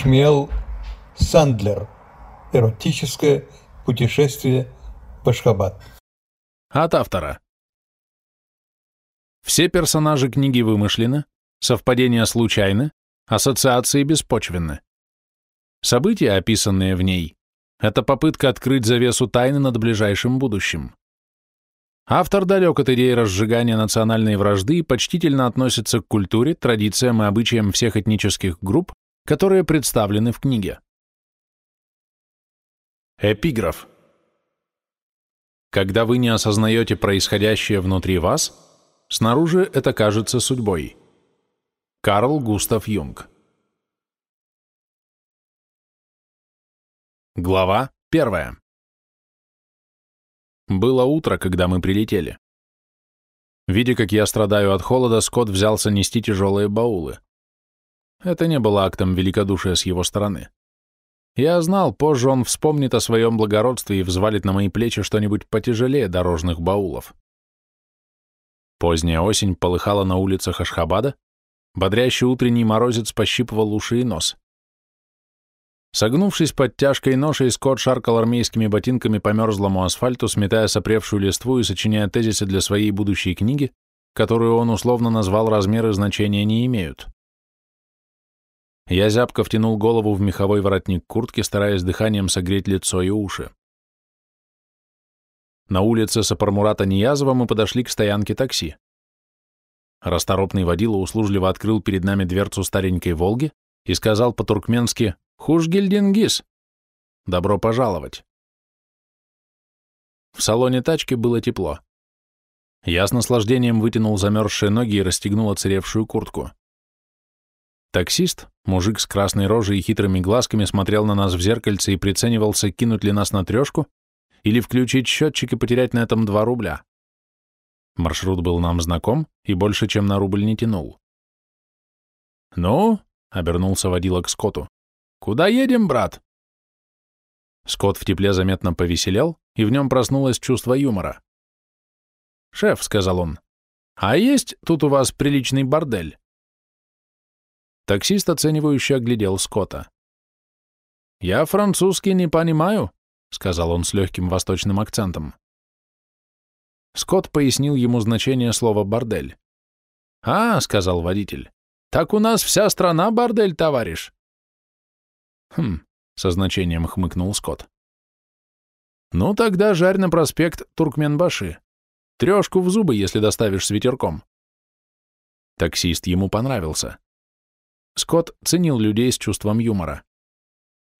Шмел Сандлер. Эротическое путешествие в Ашхабад. От автора. Все персонажи книги вымышлены, совпадения случайны, ассоциации беспочвенны. События, описанные в ней, это попытка открыть завесу тайны над ближайшим будущим. Автор далек от идеи разжигания национальной вражды и почтительно относится к культуре, традициям и обычаям всех этнических групп, которые представлены в книге. Эпиграф. Когда вы не осознаете происходящее внутри вас, снаружи это кажется судьбой. Карл Густав Юнг. Глава первая. Было утро, когда мы прилетели. Видя, как я страдаю от холода, Скотт взялся нести тяжелые баулы. Это не было актом великодушия с его стороны. Я знал, позже он вспомнит о своем благородстве и взвалит на мои плечи что-нибудь потяжелее дорожных баулов. Поздняя осень полыхала на улицах Ашхабада, бодрящий утренний морозец пощипывал уши и нос. Согнувшись под тяжкой ношей, Скотт шаркал армейскими ботинками по мерзлому асфальту, сметая сопревшую листву и сочиняя тезисы для своей будущей книги, которую он условно назвал «Размеры значения не имеют». Я зябко втянул голову в меховой воротник куртки, стараясь дыханием согреть лицо и уши. На улице Сапармурата Ниязова мы подошли к стоянке такси. Расторопный водила услужливо открыл перед нами дверцу старенькой «Волги» и сказал по-туркменски «Хушгильдингис! Добро пожаловать!» В салоне тачки было тепло. Я с наслаждением вытянул замерзшие ноги и расстегнул оцаревшую куртку. Таксист, мужик с красной рожей и хитрыми глазками, смотрел на нас в зеркальце и приценивался, кинуть ли нас на трешку или включить счетчик и потерять на этом два рубля. Маршрут был нам знаком и больше, чем на рубль не тянул. «Ну?» — обернулся водила к Скотту. «Куда едем, брат?» Скотт в тепле заметно повеселел, и в нем проснулось чувство юмора. «Шеф», — сказал он, — «а есть тут у вас приличный бордель?» Таксист, оценивающе оглядел Скотта. «Я французский не понимаю», — сказал он с легким восточным акцентом. Скотт пояснил ему значение слова «бордель». «А», — сказал водитель, — «так у нас вся страна бордель, товарищ». «Хм», — со значением хмыкнул Скотт. «Ну тогда жарь на проспект Туркменбаши. Трешку в зубы, если доставишь с ветерком». Таксист ему понравился. Скотт ценил людей с чувством юмора.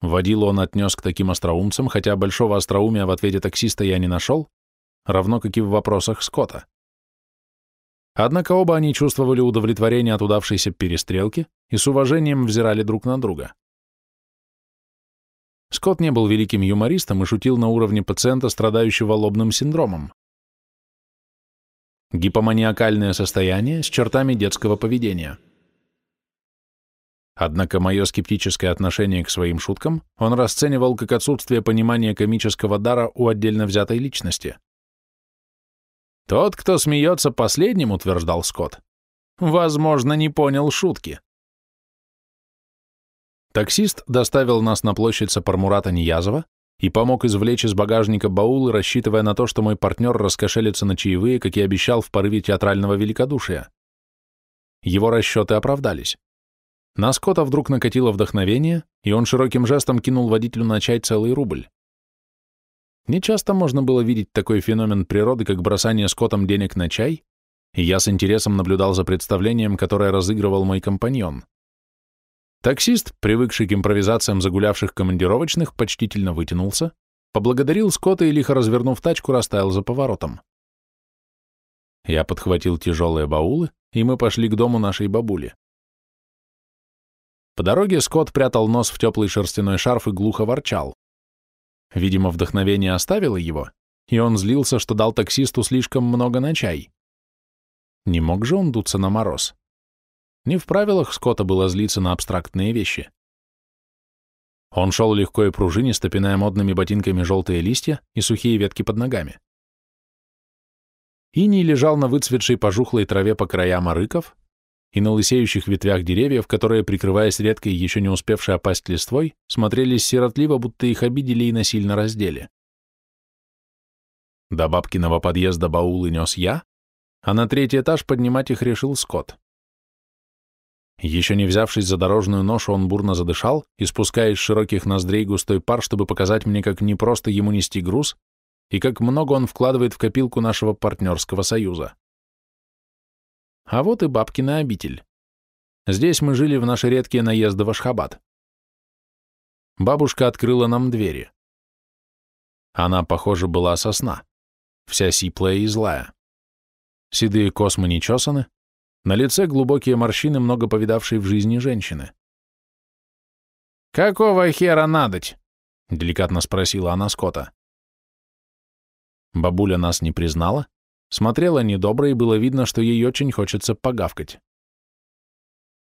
Водил он отнес к таким остроумцам, хотя большого остроумия в ответе таксиста я не нашел, равно как и в вопросах Скотта. Однако оба они чувствовали удовлетворение от удавшейся перестрелки и с уважением взирали друг на друга. Скотт не был великим юмористом и шутил на уровне пациента, страдающего лобным синдромом. Гипоманиакальное состояние с чертами детского поведения – Однако мое скептическое отношение к своим шуткам он расценивал как отсутствие понимания комического дара у отдельно взятой личности. «Тот, кто смеется последним», — утверждал Скотт, — «возможно, не понял шутки». Таксист доставил нас на площадь Сапармурата Ниязова и помог извлечь из багажника баулы, рассчитывая на то, что мой партнер раскошелится на чаевые, как и обещал в порыве театрального великодушия. Его расчеты оправдались. На Скотта вдруг накатило вдохновение, и он широким жестом кинул водителю на чай целый рубль. Нечасто можно было видеть такой феномен природы, как бросание Скоттом денег на чай, и я с интересом наблюдал за представлением, которое разыгрывал мой компаньон. Таксист, привыкший к импровизациям загулявших командировочных, почтительно вытянулся, поблагодарил Скотта и, лихо развернув тачку, растаял за поворотом. Я подхватил тяжелые баулы, и мы пошли к дому нашей бабули. По дороге Скотт прятал нос в теплый шерстяной шарф и глухо ворчал. Видимо, вдохновение оставило его, и он злился, что дал таксисту слишком много на чай. Не мог же он дуться на мороз. Не в правилах Скотта было злиться на абстрактные вещи. Он шел легко и пружинисто, пиная модными ботинками желтые листья и сухие ветки под ногами. Иний лежал на выцветшей пожухлой траве по краям арыков, и на лысеющих ветвях деревьев, которые, прикрываясь редкой, еще не успевшей опасть листвой, смотрелись сиротливо, будто их обидели и насильно раздели. До бабкиного подъезда баулы нес я, а на третий этаж поднимать их решил Скотт. Еще не взявшись за дорожную ношу, он бурно задышал, испуская из широких ноздрей густой пар, чтобы показать мне, как непросто ему нести груз и как много он вкладывает в копилку нашего партнерского союза. А вот и бабкина обитель. Здесь мы жили в наши редкие наезды в Ашхабад. Бабушка открыла нам двери. Она, похоже, была сосна, вся сиплая и злая. Седые космы не чесаны, на лице глубокие морщины, много повидавшей в жизни женщины. «Какого хера надоть?» — деликатно спросила она Скотта. Бабуля нас не признала, смотрела недобро, и было видно, что ей очень хочется погавкать.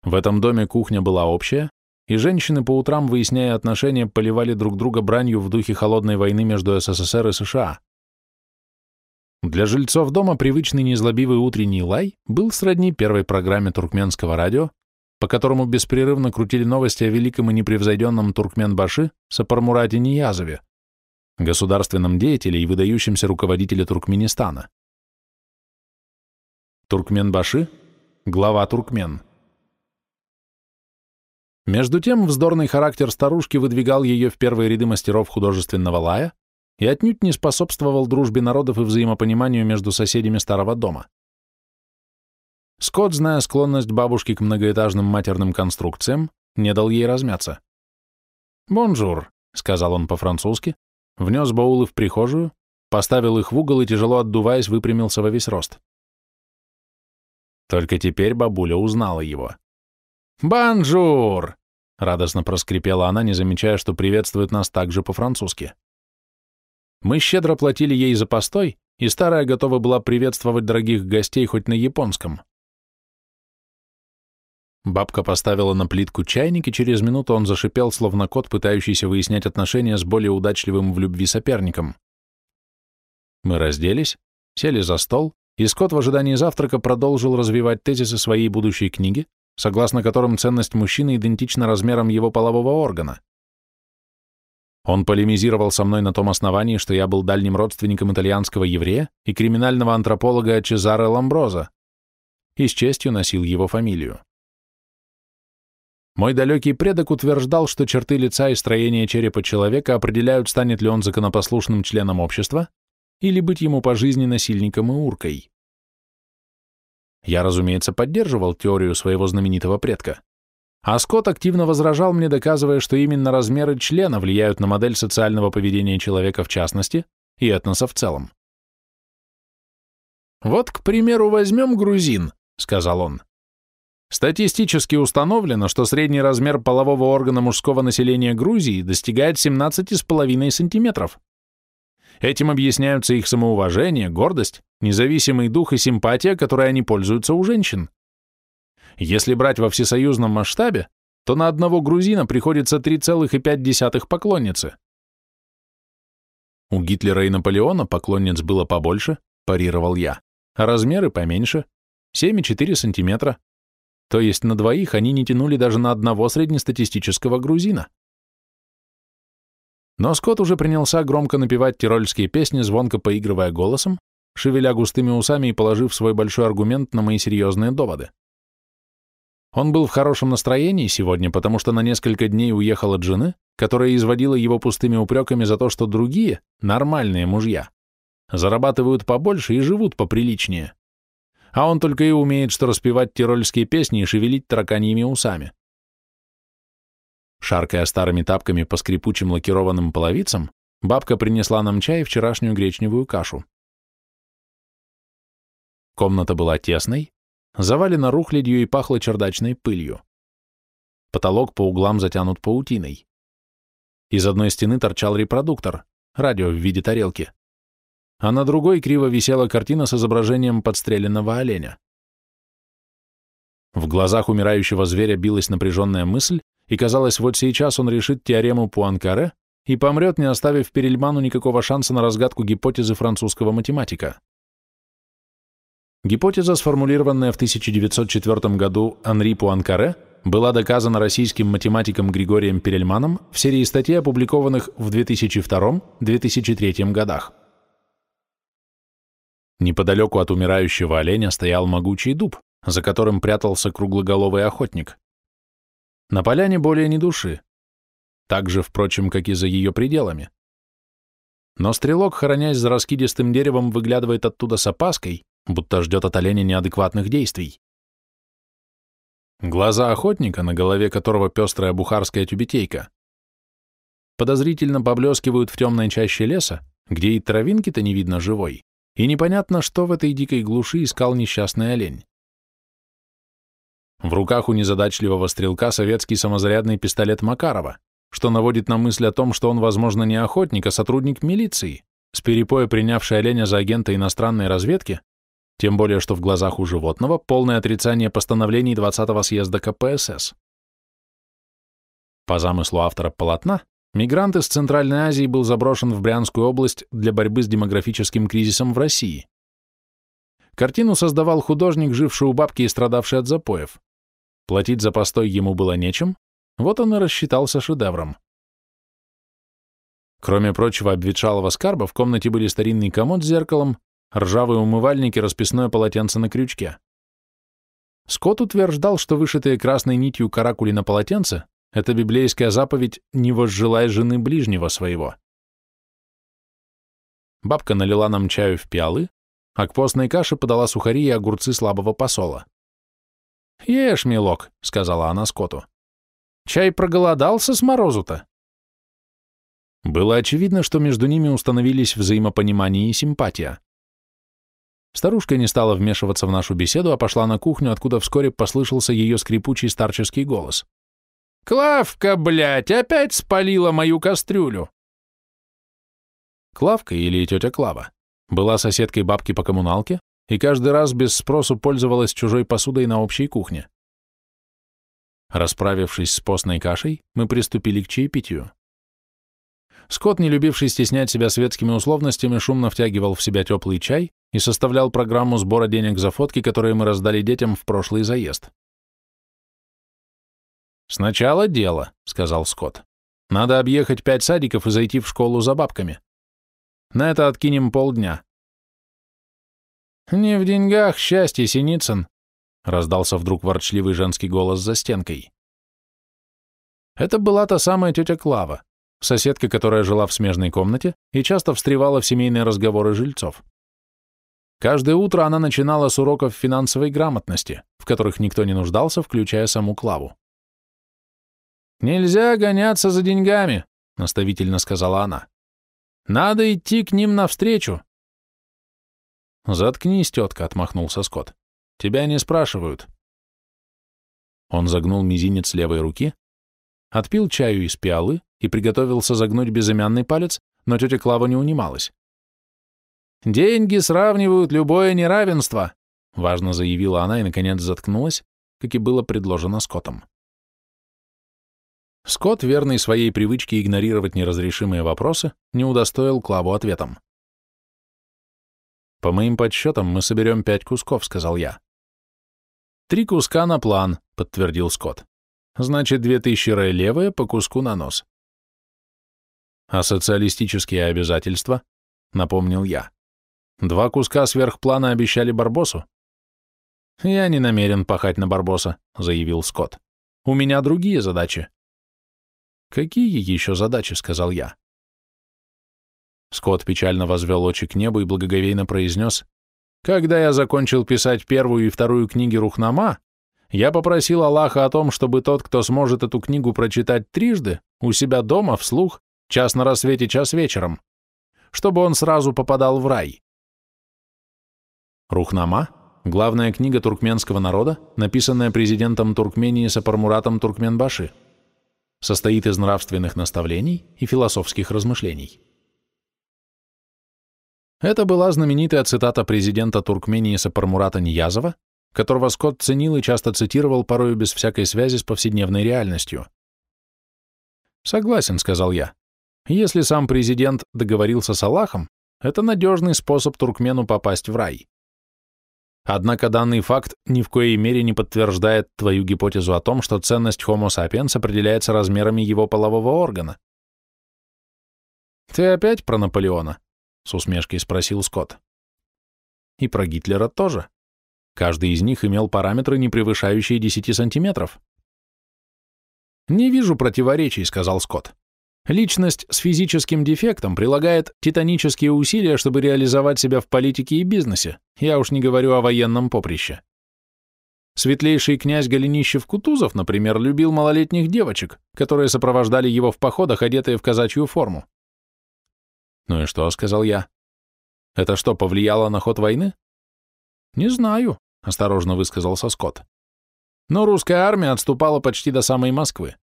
В этом доме кухня была общая, и женщины по утрам, выясняя отношения, поливали друг друга бранью в духе холодной войны между СССР и США. Для жильцов дома привычный незлобивый утренний лай был сродни первой программе туркменского радио, по которому беспрерывно крутили новости о великом и непревзойденном Туркменбаши Сапармурате Ниязове, государственном деятеле и выдающемся руководителе Туркменистана. Туркменбаши – глава туркмен. Между тем, вздорный характер старушки выдвигал ее в первые ряды мастеров художественного лая, и отнюдь не способствовал дружбе народов и взаимопониманию между соседями старого дома. Скотт, зная склонность бабушки к многоэтажным матерным конструкциям, не дал ей размяться. «Бонжур», — сказал он по-французски, внес баулы в прихожую, поставил их в угол и, тяжело отдуваясь, выпрямился во весь рост. Только теперь бабуля узнала его. «Бонжур!» — радостно проскрипела она, не замечая, что приветствует нас также по-французски. Мы щедро платили ей за постой, и старая готова была приветствовать дорогих гостей хоть на японском. Бабка поставила на плитку чайник, и через минуту он зашипел, словно кот, пытающийся выяснять отношения с более удачливым в любви соперником. Мы разделись, сели за стол, и Скотт в ожидании завтрака продолжил развивать тезисы своей будущей книги, согласно которым ценность мужчины идентична размерам его полового органа. Он полемизировал со мной на том основании, что я был дальним родственником итальянского еврея и криминального антрополога Чезаре Ламброза, и с честью носил его фамилию. Мой далекий предок утверждал, что черты лица и строение черепа человека определяют, станет ли он законопослушным членом общества или быть ему по жизни насильником и уркой. Я, разумеется, поддерживал теорию своего знаменитого предка. А Скотт активно возражал мне, доказывая, что именно размеры члена влияют на модель социального поведения человека в частности и этноса в целом. «Вот, к примеру, возьмем грузин», — сказал он. Статистически установлено, что средний размер полового органа мужского населения Грузии достигает 17,5 сантиметров. Этим объясняются их самоуважение, гордость, независимый дух и симпатия, которой они пользуются у женщин. Если брать во всесоюзном масштабе, то на одного грузина приходится 3,5 поклонницы. У Гитлера и Наполеона поклонниц было побольше, парировал я, а размеры поменьше, 7,4 сантиметра. То есть на двоих они не тянули даже на одного среднестатистического грузина. Но Скотт уже принялся громко напевать тирольские песни, звонко поигрывая голосом, шевеля густыми усами и положив свой большой аргумент на мои серьезные доводы. Он был в хорошем настроении сегодня, потому что на несколько дней уехал от жены, которая изводила его пустыми упреками за то, что другие, нормальные мужья, зарабатывают побольше и живут поприличнее. А он только и умеет, что распевать тирольские песни и шевелить тараканьими усами. Шаркая старыми тапками по скрипучим лакированным половицам, бабка принесла нам чай и вчерашнюю гречневую кашу. Комната была тесной, завалена рухлядью и пахло чердачной пылью. Потолок по углам затянут паутиной. Из одной стены торчал репродуктор, радио в виде тарелки, а на другой криво висела картина с изображением подстреленного оленя. В глазах умирающего зверя билась напряженная мысль, и казалось, вот сейчас он решит теорему Пуанкаре и помрет, не оставив Перельману никакого шанса на разгадку гипотезы французского математика. Гипотеза, сформулированная в 1904 году Анри Пуанкаре, была доказана российским математиком Григорием Перельманом в серии статей, опубликованных в 2002-2003 годах. Неподалеку от умирающего оленя стоял могучий дуб, за которым прятался круглоголовый охотник. На поляне более ни души, так же, впрочем, как и за ее пределами. Но стрелок, хоронясь за раскидистым деревом, выглядывает оттуда с опаской, будто ждет от оленя неадекватных действий. Глаза охотника, на голове которого пестрая бухарская тюбетейка, подозрительно поблескивают в темной чаще леса, где и травинки-то не видно живой, и непонятно, что в этой дикой глуши искал несчастный олень. В руках у незадачливого стрелка советский самозарядный пистолет Макарова, что наводит на мысль о том, что он, возможно, не охотник, а сотрудник милиции, с перепоя принявший оленя за агента иностранной разведки тем более что в глазах у животного полное отрицание постановлений 20-го съезда КПСС. По замыслу автора полотна, мигрант из Центральной Азии был заброшен в Брянскую область для борьбы с демографическим кризисом в России. Картину создавал художник, живший у бабки и страдавший от запоев. Платить за постой ему было нечем, вот он и рассчитался шедевром. Кроме прочего обветшалого скарба, в комнате были старинный комод с зеркалом, ржавые умывальники, расписное полотенце на крючке. Скотт утверждал, что вышитые красной нитью каракули на полотенце — это библейская заповедь «не возжелай жены ближнего своего». Бабка налила нам чаю в пиалы, а к постной каше подала сухари и огурцы слабого посола. «Ешь, милок», — сказала она Скотту. «Чай проголодался с морозу-то?» Было очевидно, что между ними установились взаимопонимание и симпатия. Старушка не стала вмешиваться в нашу беседу, а пошла на кухню, откуда вскоре послышался ее скрипучий старческий голос. «Клавка, блядь, опять спалила мою кастрюлю!» Клавка или тетя Клава была соседкой бабки по коммуналке и каждый раз без спросу пользовалась чужой посудой на общей кухне. Расправившись с постной кашей, мы приступили к чаепитию. Скотт, не любивший стеснять себя светскими условностями, шумно втягивал в себя теплый чай и составлял программу сбора денег за фотки, которые мы раздали детям в прошлый заезд. «Сначала дело», — сказал Скотт. «Надо объехать пять садиков и зайти в школу за бабками. На это откинем полдня». «Не в деньгах счастье, Синицын», — раздался вдруг ворчливый женский голос за стенкой. Это была та самая тетя Клава, соседка, которая жила в смежной комнате и часто встревала в семейные разговоры жильцов. Каждое утро она начинала с уроков финансовой грамотности, в которых никто не нуждался, включая саму Клаву. «Нельзя гоняться за деньгами», — наставительно сказала она. «Надо идти к ним навстречу». «Заткнись, тетка», — отмахнулся Скотт. «Тебя не спрашивают». Он загнул мизинец левой руки, отпил чаю из пиалы и приготовился загнуть безымянный палец, но тетя Клава не унималась. «Деньги сравнивают любое неравенство», — важно заявила она и, наконец, заткнулась, как и было предложено Скоттом. Скотт, верный своей привычке игнорировать неразрешимые вопросы, не удостоил Клаву ответом. «По моим подсчетам, мы соберем пять кусков», — сказал я. «Три куска на план», — подтвердил Скотт. «Значит, две тысячи рэ левые по куску на нос». «А социалистические обязательства?» — напомнил я. Два куска сверхплана обещали Барбосу. «Я не намерен пахать на Барбоса», — заявил Скотт. «У меня другие задачи». «Какие еще задачи?» — сказал я. Скотт печально возвел очи к небу и благоговейно произнес, «Когда я закончил писать первую и вторую книги Рухнама, я попросил Аллаха о том, чтобы тот, кто сможет эту книгу прочитать трижды, у себя дома, вслух, час на рассвете, час вечером, чтобы он сразу попадал в рай. Рухнама – главная книга туркменского народа, написанная президентом Туркмении Сапармуратом Туркменбаши. Состоит из нравственных наставлений и философских размышлений. Это была знаменитая цитата президента Туркмении Сапармурата Ниязова, которого Скотт ценил и часто цитировал, порою без всякой связи с повседневной реальностью. «Согласен», — сказал я. «Если сам президент договорился с Аллахом, это надежный способ туркмену попасть в рай». Однако данный факт ни в коей мере не подтверждает твою гипотезу о том, что ценность Homo sapiens определяется размерами его полового органа. «Ты опять про Наполеона?» — с усмешкой спросил Скотт. «И про Гитлера тоже. Каждый из них имел параметры, не превышающие 10 сантиметров». «Не вижу противоречий», — сказал Скотт. Личность с физическим дефектом прилагает титанические усилия, чтобы реализовать себя в политике и бизнесе, я уж не говорю о военном поприще. Светлейший князь Голенищев-Кутузов, например, любил малолетних девочек, которые сопровождали его в походах, одетые в казачью форму. «Ну и что?» — сказал я. «Это что, повлияло на ход войны?» «Не знаю», — осторожно высказался Скотт. «Но русская армия отступала почти до самой Москвы.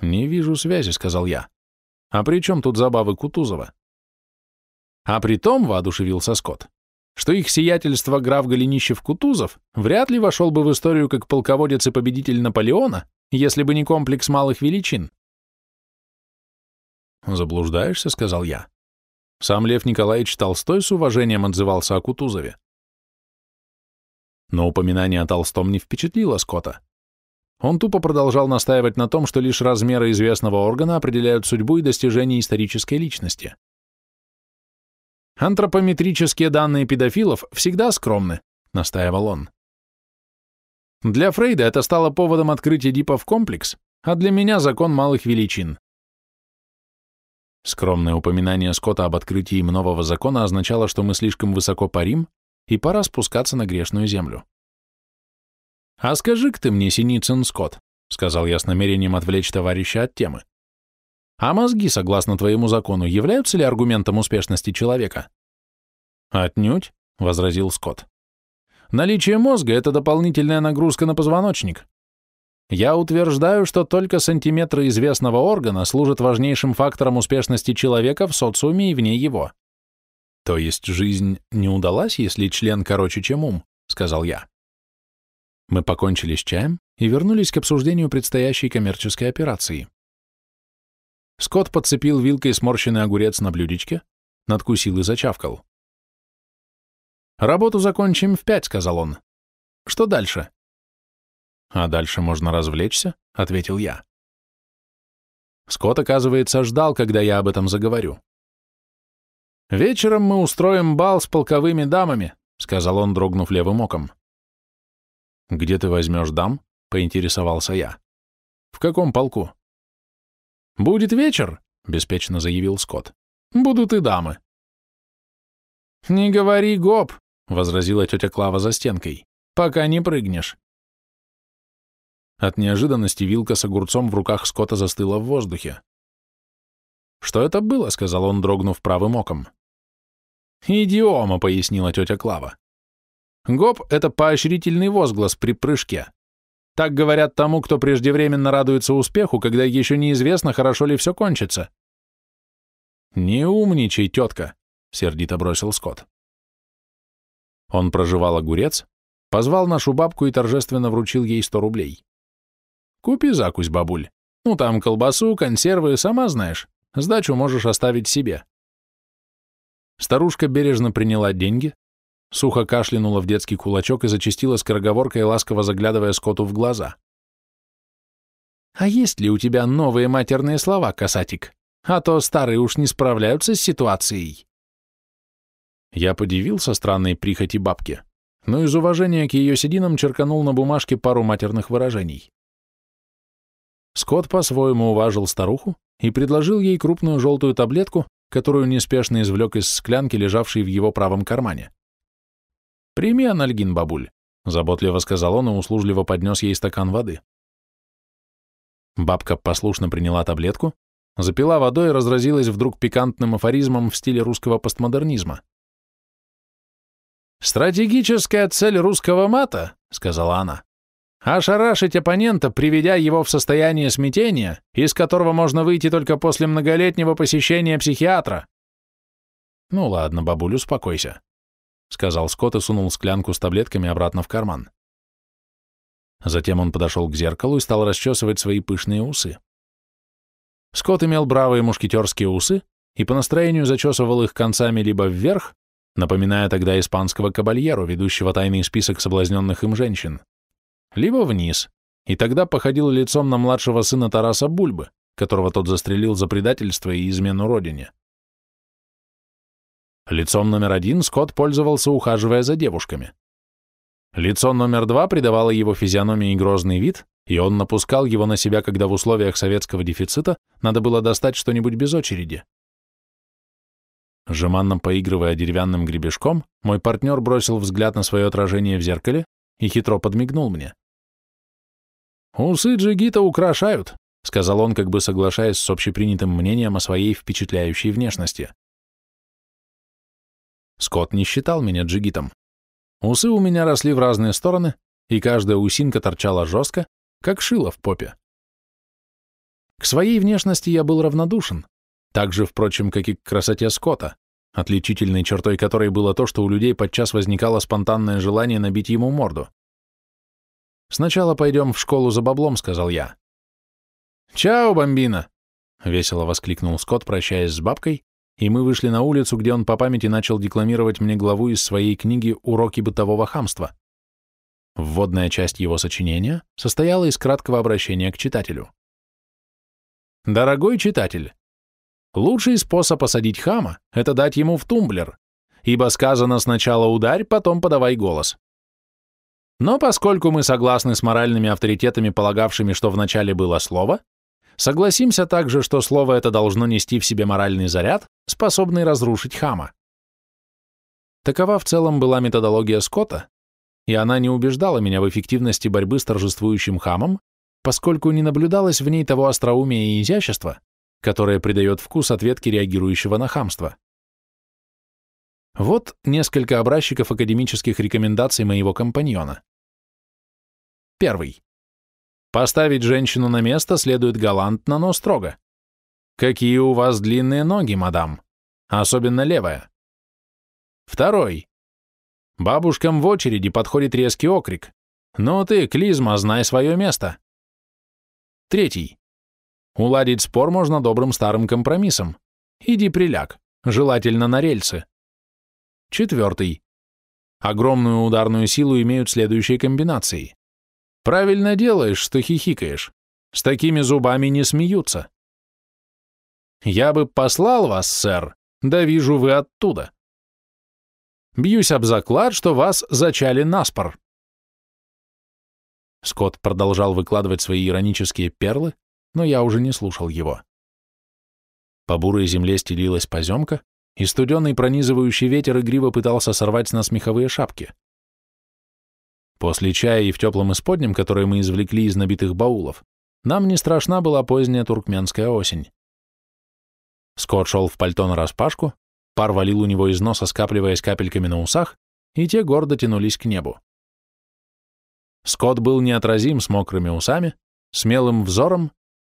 «Не вижу связи», — сказал я. «А при чем тут забавы Кутузова?» «А при том», — воодушевился Скотт, что их сиятельство граф Голенищев-Кутузов вряд ли вошел бы в историю как полководец и победитель Наполеона, если бы не комплекс малых величин. «Заблуждаешься», — сказал я. Сам Лев Николаевич Толстой с уважением отзывался о Кутузове. Но упоминание о Толстом не впечатлило Скотта. Он тупо продолжал настаивать на том, что лишь размеры известного органа определяют судьбу и достижения исторической личности. «Антропометрические данные педофилов всегда скромны», — настаивал он. «Для Фрейда это стало поводом открыть Эдипов комплекс, а для меня закон малых величин». Скромное упоминание Скотта об открытии им нового закона означало, что мы слишком высоко парим, и пора спускаться на грешную землю. «А скажи-ка ты мне, Синицын Скотт», — сказал я с намерением отвлечь товарища от темы. «А мозги, согласно твоему закону, являются ли аргументом успешности человека?» «Отнюдь», — возразил Скотт. «Наличие мозга — это дополнительная нагрузка на позвоночник. Я утверждаю, что только сантиметры известного органа служат важнейшим фактором успешности человека в социуме и вне его». «То есть жизнь не удалась, если член короче, чем ум?» — сказал я. Мы покончили с чаем и вернулись к обсуждению предстоящей коммерческой операции. Скотт подцепил вилкой сморщенный огурец на блюдечке, надкусил и зачавкал. «Работу закончим в пять», — сказал он. «Что дальше?» «А дальше можно развлечься», — ответил я. Скотт, оказывается, ждал, когда я об этом заговорю. «Вечером мы устроим бал с полковыми дамами», — сказал он, дрогнув левым оком. «Где ты возьмешь дам?» — поинтересовался я. «В каком полку?» «Будет вечер», — беспечно заявил Скотт. «Будут и дамы». «Не говори гоп», — возразила тетя Клава за стенкой, «пока не прыгнешь». От неожиданности вилка с огурцом в руках Скотта застыла в воздухе. «Что это было?» — сказал он, дрогнув правым оком. «Идиома», — пояснила тетя Клава. Гоп — это поощрительный возглас при прыжке. Так говорят тому, кто преждевременно радуется успеху, когда еще неизвестно, хорошо ли все кончится. «Не умничай, тетка», — сердито бросил Скотт. Он проживал огурец, позвал нашу бабку и торжественно вручил ей сто рублей. «Купи закусь, бабуль. Ну, там колбасу, консервы, сама знаешь. Сдачу можешь оставить себе». Старушка бережно приняла деньги, Сухо кашлянула в детский кулачок и зачастила скороговоркой, ласково заглядывая Скотту в глаза. «А есть ли у тебя новые матерные слова, касатик? А то старые уж не справляются с ситуацией». Я подивился странной прихоти бабки, но из уважения к ее сединам черканул на бумажке пару матерных выражений. Скотт по-своему уважил старуху и предложил ей крупную желтую таблетку, которую неспешно извлек из склянки, лежавшей в его правом кармане. «Прими анальгин, бабуль», — заботливо сказал он и услужливо поднес ей стакан воды. Бабка послушно приняла таблетку, запила водой и разразилась вдруг пикантным афоризмом в стиле русского постмодернизма. «Стратегическая цель русского мата», — сказала она, — «ошарашить оппонента, приведя его в состояние смятения, из которого можно выйти только после многолетнего посещения психиатра». «Ну ладно, бабуль, успокойся сказал Скотт и сунул склянку с таблетками обратно в карман. Затем он подошел к зеркалу и стал расчесывать свои пышные усы. Скотт имел бравые мушкетерские усы и по настроению зачесывал их концами либо вверх, напоминая тогда испанского кабальеру, ведущего тайный список соблазненных им женщин, либо вниз, и тогда походил лицом на младшего сына Тараса Бульбы, которого тот застрелил за предательство и измену родине. Лицом номер один Скотт пользовался, ухаживая за девушками. Лицо номер два придавало его физиономии грозный вид, и он напускал его на себя, когда в условиях советского дефицита надо было достать что-нибудь без очереди. Жеманно поигрывая деревянным гребешком, мой партнер бросил взгляд на свое отражение в зеркале и хитро подмигнул мне. «Усы джигита украшают», — сказал он, как бы соглашаясь с общепринятым мнением о своей впечатляющей внешности. Скотт не считал меня джигитом. Усы у меня росли в разные стороны, и каждая усинка торчала жестко, как шило в попе. К своей внешности я был равнодушен, так же, впрочем, как и к красоте Скотта, отличительной чертой которой было то, что у людей подчас возникало спонтанное желание набить ему морду. «Сначала пойдем в школу за баблом», — сказал я. «Чао, бомбина!» — весело воскликнул Скотт, прощаясь с бабкой, и мы вышли на улицу, где он по памяти начал декламировать мне главу из своей книги «Уроки бытового хамства». Вводная часть его сочинения состояла из краткого обращения к читателю. «Дорогой читатель, лучший способ осадить хама — это дать ему в тумблер, ибо сказано сначала ударь, потом подавай голос. Но поскольку мы согласны с моральными авторитетами, полагавшими, что вначале было слово, согласимся также, что слово это должно нести в себе моральный заряд, способный разрушить хама. Такова в целом была методология Скотта, и она не убеждала меня в эффективности борьбы с торжествующим хамом, поскольку не наблюдалось в ней того остроумия и изящества, которое придает вкус ответки реагирующего на хамство. Вот несколько образчиков академических рекомендаций моего компаньона. Первый. Поставить женщину на место следует галантно, но строго. Какие у вас длинные ноги, мадам, особенно левая. Второй. Бабушкам в очереди подходит резкий окрик. «Ну ты, клизма, знай свое место!» Третий. Уладить спор можно добрым старым компромиссом. Иди приляг, желательно на рельсы. Четвертый. Огромную ударную силу имеют следующие комбинации. Правильно делаешь, что хихикаешь. С такими зубами не смеются. Я бы послал вас, сэр, да вижу вы оттуда. Бьюсь об заклад, что вас зачали наспор. Скотт продолжал выкладывать свои иронические перлы, но я уже не слушал его. По бурой земле стелилась поземка, и студеный пронизывающий ветер игриво пытался сорвать с нас меховые шапки. После чая и в теплом исподнем, которое мы извлекли из набитых баулов, нам не страшна была поздняя туркменская осень. Скотт шел в пальто нараспашку, Пар валил у него из носа, скапливаясь капельками на усах, и те гордо тянулись к небу. Скотт был неотразим с мокрыми усами, смелым взором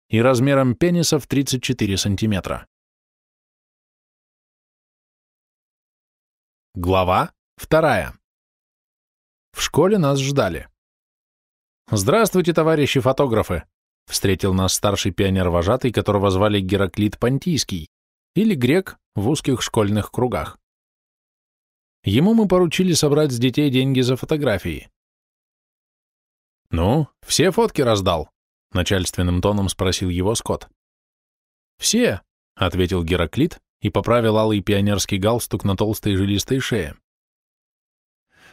и размером пениса в 34 сантиметра. Глава вторая. В школе нас ждали. «Здравствуйте, товарищи фотографы!» — встретил нас старший пионер-вожатый, которого звали Гераклит Понтийский, или грек в узких школьных кругах. Ему мы поручили собрать с детей деньги за фотографии. «Ну, все фотки раздал?» — начальственным тоном спросил его Скотт. «Все», — ответил Гераклит и поправил алый пионерский галстук на толстой жилистой шее.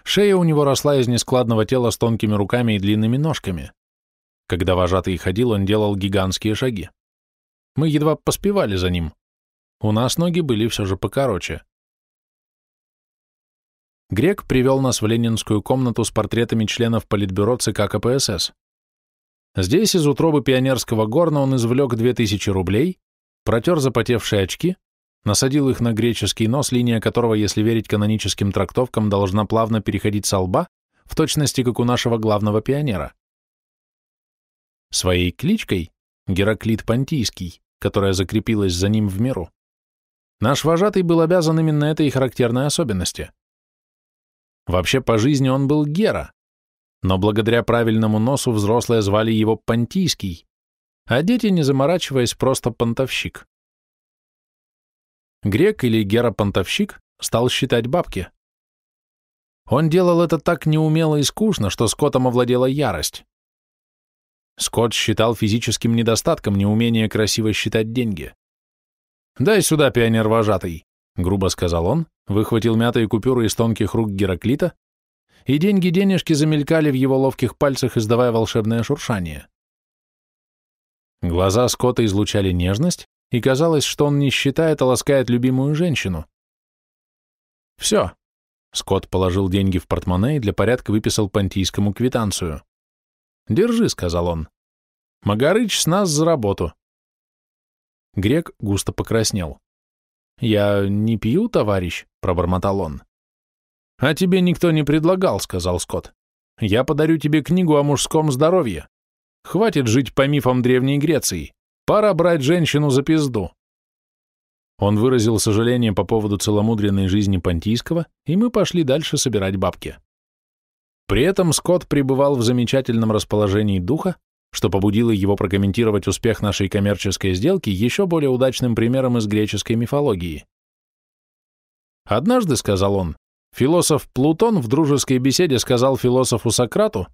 Шея у него росла из нескладного тела с тонкими руками и длинными ножками. Когда вожатый ходил, он делал гигантские шаги. Мы едва поспевали за ним. У нас ноги были все же покороче. Грек привел нас в ленинскую комнату с портретами членов Политбюро ЦК КПСС. Здесь из утробы пионерского горна он извлек 2000 рублей, протер запотевшие очки, насадил их на греческий нос, линия которого, если верить каноническим трактовкам, должна плавно переходить со лба, в точности как у нашего главного пионера. Своей кличкой, Гераклит Понтийский, которая закрепилась за ним в меру, Наш вожатый был обязан именно этой характерной особенности. Вообще по жизни он был Гера, но благодаря правильному носу взрослые звали его Понтийский, а дети, не заморачиваясь, просто Понтовщик. Грек или Гера-понтовщик стал считать бабки. Он делал это так неумело и скучно, что Скоттом овладела ярость. Скотт считал физическим недостатком неумение красиво считать деньги. «Дай сюда, пионер-вожатый», — грубо сказал он, выхватил мятые купюры из тонких рук Гераклита, и деньги-денежки замелькали в его ловких пальцах, издавая волшебное шуршание. Глаза Скотта излучали нежность, и казалось, что он не считает, а ласкает любимую женщину. «Все», — Скотт положил деньги в портмоне и для порядка выписал Пантийскому квитанцию. «Держи», — сказал он. «Магарыч с нас за работу». Грек густо покраснел. «Я не пью, товарищ», — пробормотал он. «А тебе никто не предлагал», — сказал Скотт. «Я подарю тебе книгу о мужском здоровье. Хватит жить по мифам Древней Греции. Пора брать женщину за пизду». Он выразил сожаление по поводу целомудренной жизни Понтийского, и мы пошли дальше собирать бабки. При этом Скотт пребывал в замечательном расположении духа, что побудило его прокомментировать успех нашей коммерческой сделки еще более удачным примером из греческой мифологии. «Однажды, — сказал он, — философ Плутон в дружеской беседе сказал философу Сократу,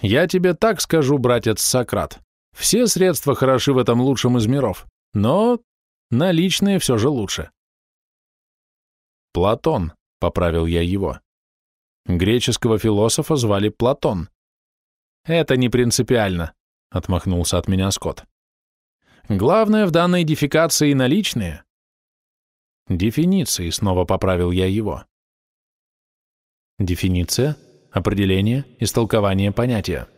«Я тебе так скажу, братец Сократ, все средства хороши в этом лучшем из миров, но наличные все же лучше». «Платон», — поправил я его. Греческого философа звали Платон. «Это не принципиально», — отмахнулся от меня Скотт. «Главное в данной дефикации наличные». «Дефиниции», — снова поправил я его. Дефиниция, определение, истолкование понятия.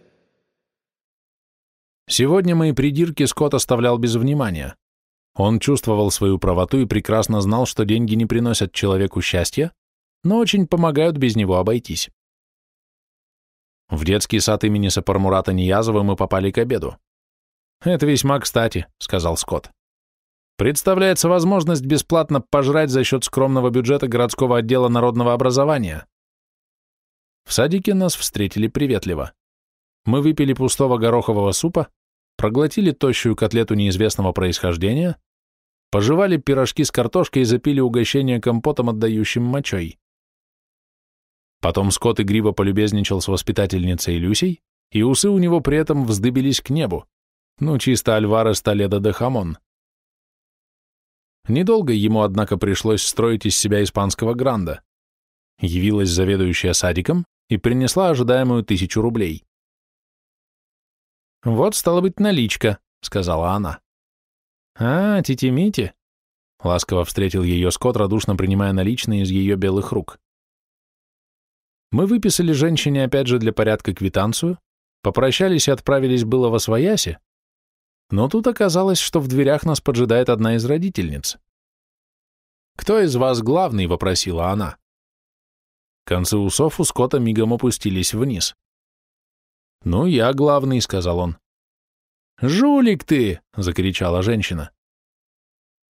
Сегодня мои придирки Скотт оставлял без внимания. Он чувствовал свою правоту и прекрасно знал, что деньги не приносят человеку счастья, но очень помогают без него обойтись. В детский сад имени Сапармурата Ниязова мы попали к обеду. «Это весьма кстати», — сказал Скотт. «Представляется возможность бесплатно пожрать за счет скромного бюджета городского отдела народного образования». В садике нас встретили приветливо. Мы выпили пустого горохового супа, проглотили тощую котлету неизвестного происхождения, пожевали пирожки с картошкой и запили угощение компотом, отдающим мочой. Потом Скотт игриво полюбезничал с воспитательницей Люсей, и усы у него при этом вздыбились к небу. Ну, чисто Альварес Толедо де Хамон. Недолго ему, однако, пришлось строить из себя испанского гранда. Явилась заведующая садиком и принесла ожидаемую тысячу рублей. «Вот, стало быть, наличка», — сказала она. «А, тити-мити», — ласково встретил ее Скотт, радушно принимая наличные из ее белых рук. Мы выписали женщине опять же для порядка квитанцию, попрощались и отправились было во свояси, но тут оказалось, что в дверях нас поджидает одна из родительниц. «Кто из вас главный?» — вопросила она. Концы усов у Скотта мигом опустились вниз. «Ну, я главный», — сказал он. «Жулик ты!» — закричала женщина.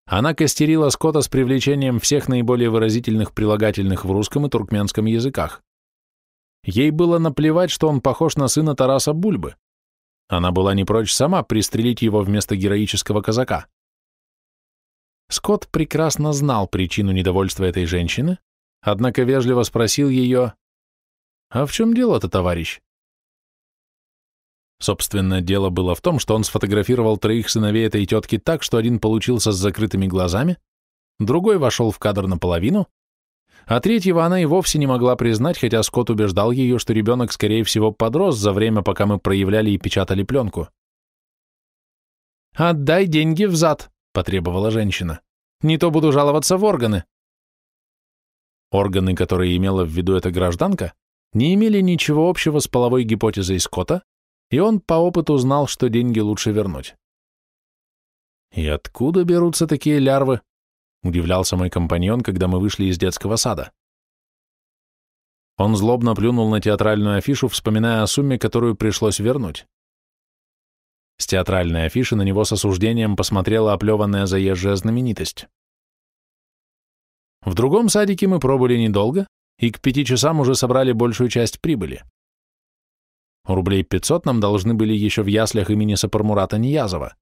Она костерила Скотта с привлечением всех наиболее выразительных прилагательных в русском и туркменском языках. Ей было наплевать, что он похож на сына Тараса Бульбы. Она была не прочь сама пристрелить его вместо героического казака. Скотт прекрасно знал причину недовольства этой женщины, однако вежливо спросил ее, «А в чем дело-то, товарищ?» Собственно, дело было в том, что он сфотографировал троих сыновей этой тетки так, что один получился с закрытыми глазами, другой вошел в кадр наполовину, а третьего она и вовсе не могла признать, хотя Скотт убеждал ее, что ребенок, скорее всего, подрос за время, пока мы проявляли и печатали пленку. «Отдай деньги взад», — потребовала женщина. «Не то буду жаловаться в органы». Органы, которые имела в виду эта гражданка, не имели ничего общего с половой гипотезой Скотта, и он по опыту знал, что деньги лучше вернуть. И откуда берутся такие лярвы? Удивлялся мой компаньон, когда мы вышли из детского сада. Он злобно плюнул на театральную афишу, вспоминая о сумме, которую пришлось вернуть. С театральной афиши на него с осуждением посмотрела оплеванная заезжая знаменитость. В другом садике мы пробыли недолго, и к пяти часам уже собрали большую часть прибыли. Рублей пятьсот нам должны были еще в яслях имени Сапармурата Ниязова.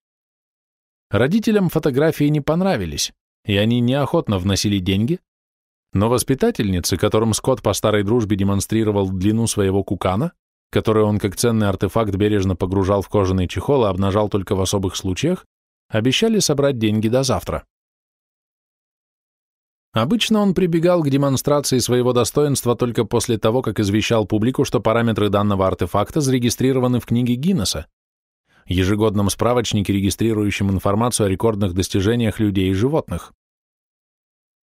Родителям фотографии не понравились, и они неохотно вносили деньги, Но воспитательницы, которым Скотт по старой дружбе демонстрировал длину своего кукана, который он как ценный артефакт бережно погружал в кожаный чехол и обнажал только в особых случаях, обещали собрать деньги до завтра. Обычно он прибегал к демонстрации своего достоинства только после того, как извещал публику, что параметры данного артефакта зарегистрированы в книге Гиннесса, ежегодном справочнике, регистрирующем информацию о рекордных достижениях людей и животных.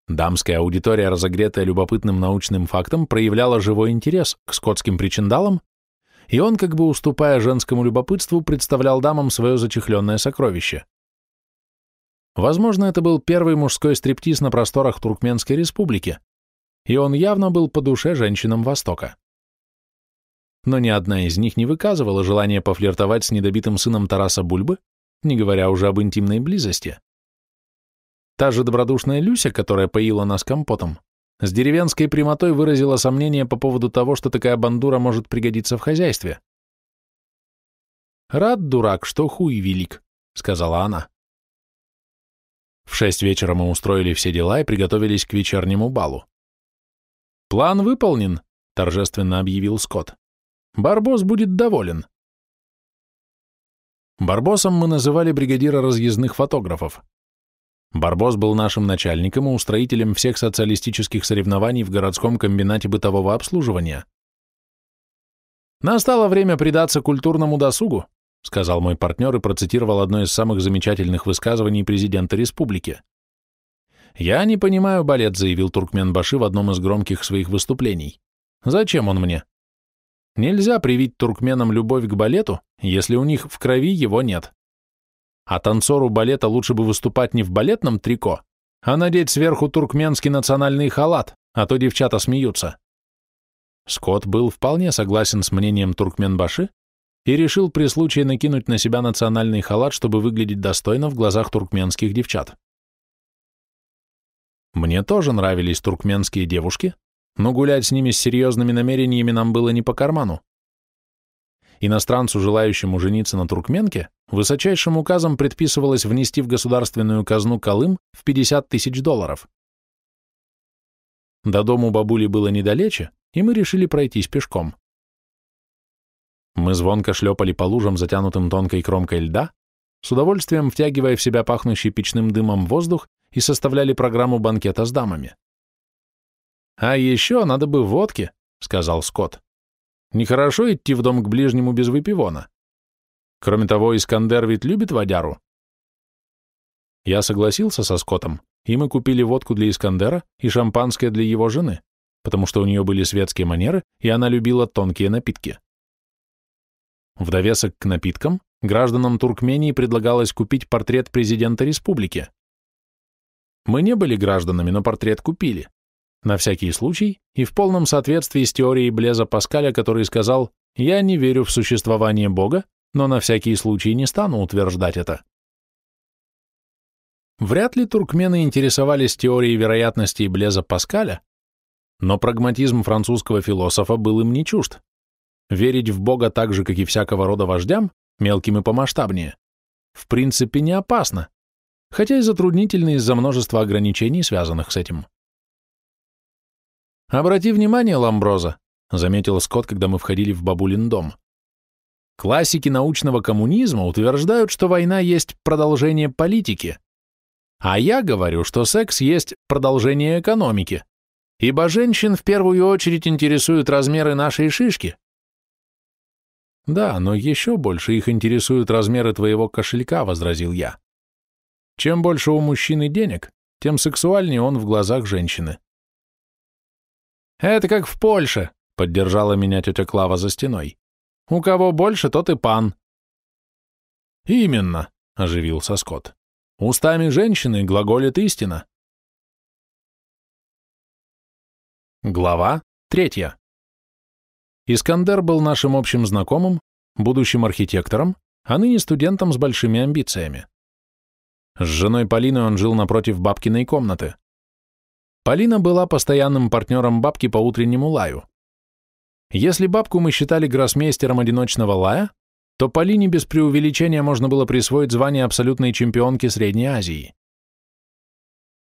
Дамская аудитория, разогретая любопытным научным фактом, проявляла живой интерес к скотским причиндалам, и он, как бы уступая женскому любопытству, представлял дамам свое зачехленное сокровище. Возможно, это был первый мужской стриптиз на просторах Туркменской республики, и он явно был по душе женщинам Востока. Но ни одна из них не выказывала желания пофлиртовать с недобитым сыном Тараса Бульбы, не говоря уже об интимной близости. Та же добродушная Люся, которая поила нас компотом, с деревенской прямотой выразила сомнение по поводу того, что такая бандура может пригодиться в хозяйстве. «Рад, дурак, что хуй велик», — сказала она. В шесть вечера мы устроили все дела и приготовились к вечернему балу. «План выполнен», — торжественно объявил Скотт. «Барбос будет доволен». Барбосом мы называли бригадира разъездных фотографов. Барбос был нашим начальником и устроителем всех социалистических соревнований в городском комбинате бытового обслуживания. Настало время предаться культурному досугу, — сказал мой партнер и процитировал одно из самых замечательных высказываний президента республики. «Я не понимаю балет», — заявил Туркменбаши в одном из громких своих выступлений. «Зачем он мне? Нельзя привить туркменам любовь к балету, если у них в крови его нет. А танцору балета лучше бы выступать не в балетном трико, а надеть сверху туркменский национальный халат, а то девчата смеются». Скотт был вполне согласен с мнением Туркменбаши и решил при случае накинуть на себя национальный халат, чтобы выглядеть достойно в глазах туркменских девчат. Мне тоже нравились туркменские девушки, но гулять с ними с серьезными намерениями нам было не по карману. Иностранцу, желающему жениться на туркменке, высочайшим указом предписывалось внести в государственную казну Колым в 50 тысяч долларов. До дому бабули было недалече, и мы решили пройтись пешком. Мы звонко шлепали по лужам, затянутым тонкой кромкой льда, с удовольствием втягивая в себя пахнущий печным дымом воздух и составляли программу банкета с дамами. «А еще надо бы водки», — сказал Скотт. «Нехорошо идти в дом к ближнему без выпивона. Кроме того, Искандер ведь любит водяру». Я согласился со Скоттом, и мы купили водку для Искандера и шампанское для его жены, потому что у нее были светские манеры, и она любила тонкие напитки. В довесок к напиткам гражданам Туркмении предлагалось купить портрет президента республики. Мы не были гражданами, но портрет купили. На всякий случай и в полном соответствии с теорией Блеза Паскаля, который сказал «Я не верю в существование Бога, но на всякий случай не стану утверждать это». Вряд ли туркмены интересовались теорией вероятности Блеза Паскаля, но прагматизм французского философа был им не чужд. Верить в Бога так же, как и всякого рода вождям, мелким и помасштабнее, в принципе не опасно, хотя и затруднительно из-за множества ограничений, связанных с этим. «Обрати внимание, Ламброза», — заметил Скотт, когда мы входили в бабулин дом. «Классики научного коммунизма утверждают, что война есть продолжение политики, а я говорю, что секс есть продолжение экономики, ибо женщин в первую очередь интересуют размеры нашей шишки, «Да, но еще больше их интересуют размеры твоего кошелька», — возразил я. «Чем больше у мужчины денег, тем сексуальнее он в глазах женщины». «Это как в Польше», — поддержала меня тетя Клава за стеной. «У кого больше, тот и пан». «Именно», — оживился Скотт. «Устами женщины глаголит истина». Глава третья. Искандер был нашим общим знакомым, будущим архитектором, а ныне студентом с большими амбициями. С женой Полиной он жил напротив бабкиной комнаты. Полина была постоянным партнером бабки по утреннему лаю. Если бабку мы считали гроссмейстером одиночного лая, то Полине без преувеличения можно было присвоить звание абсолютной чемпионки Средней Азии.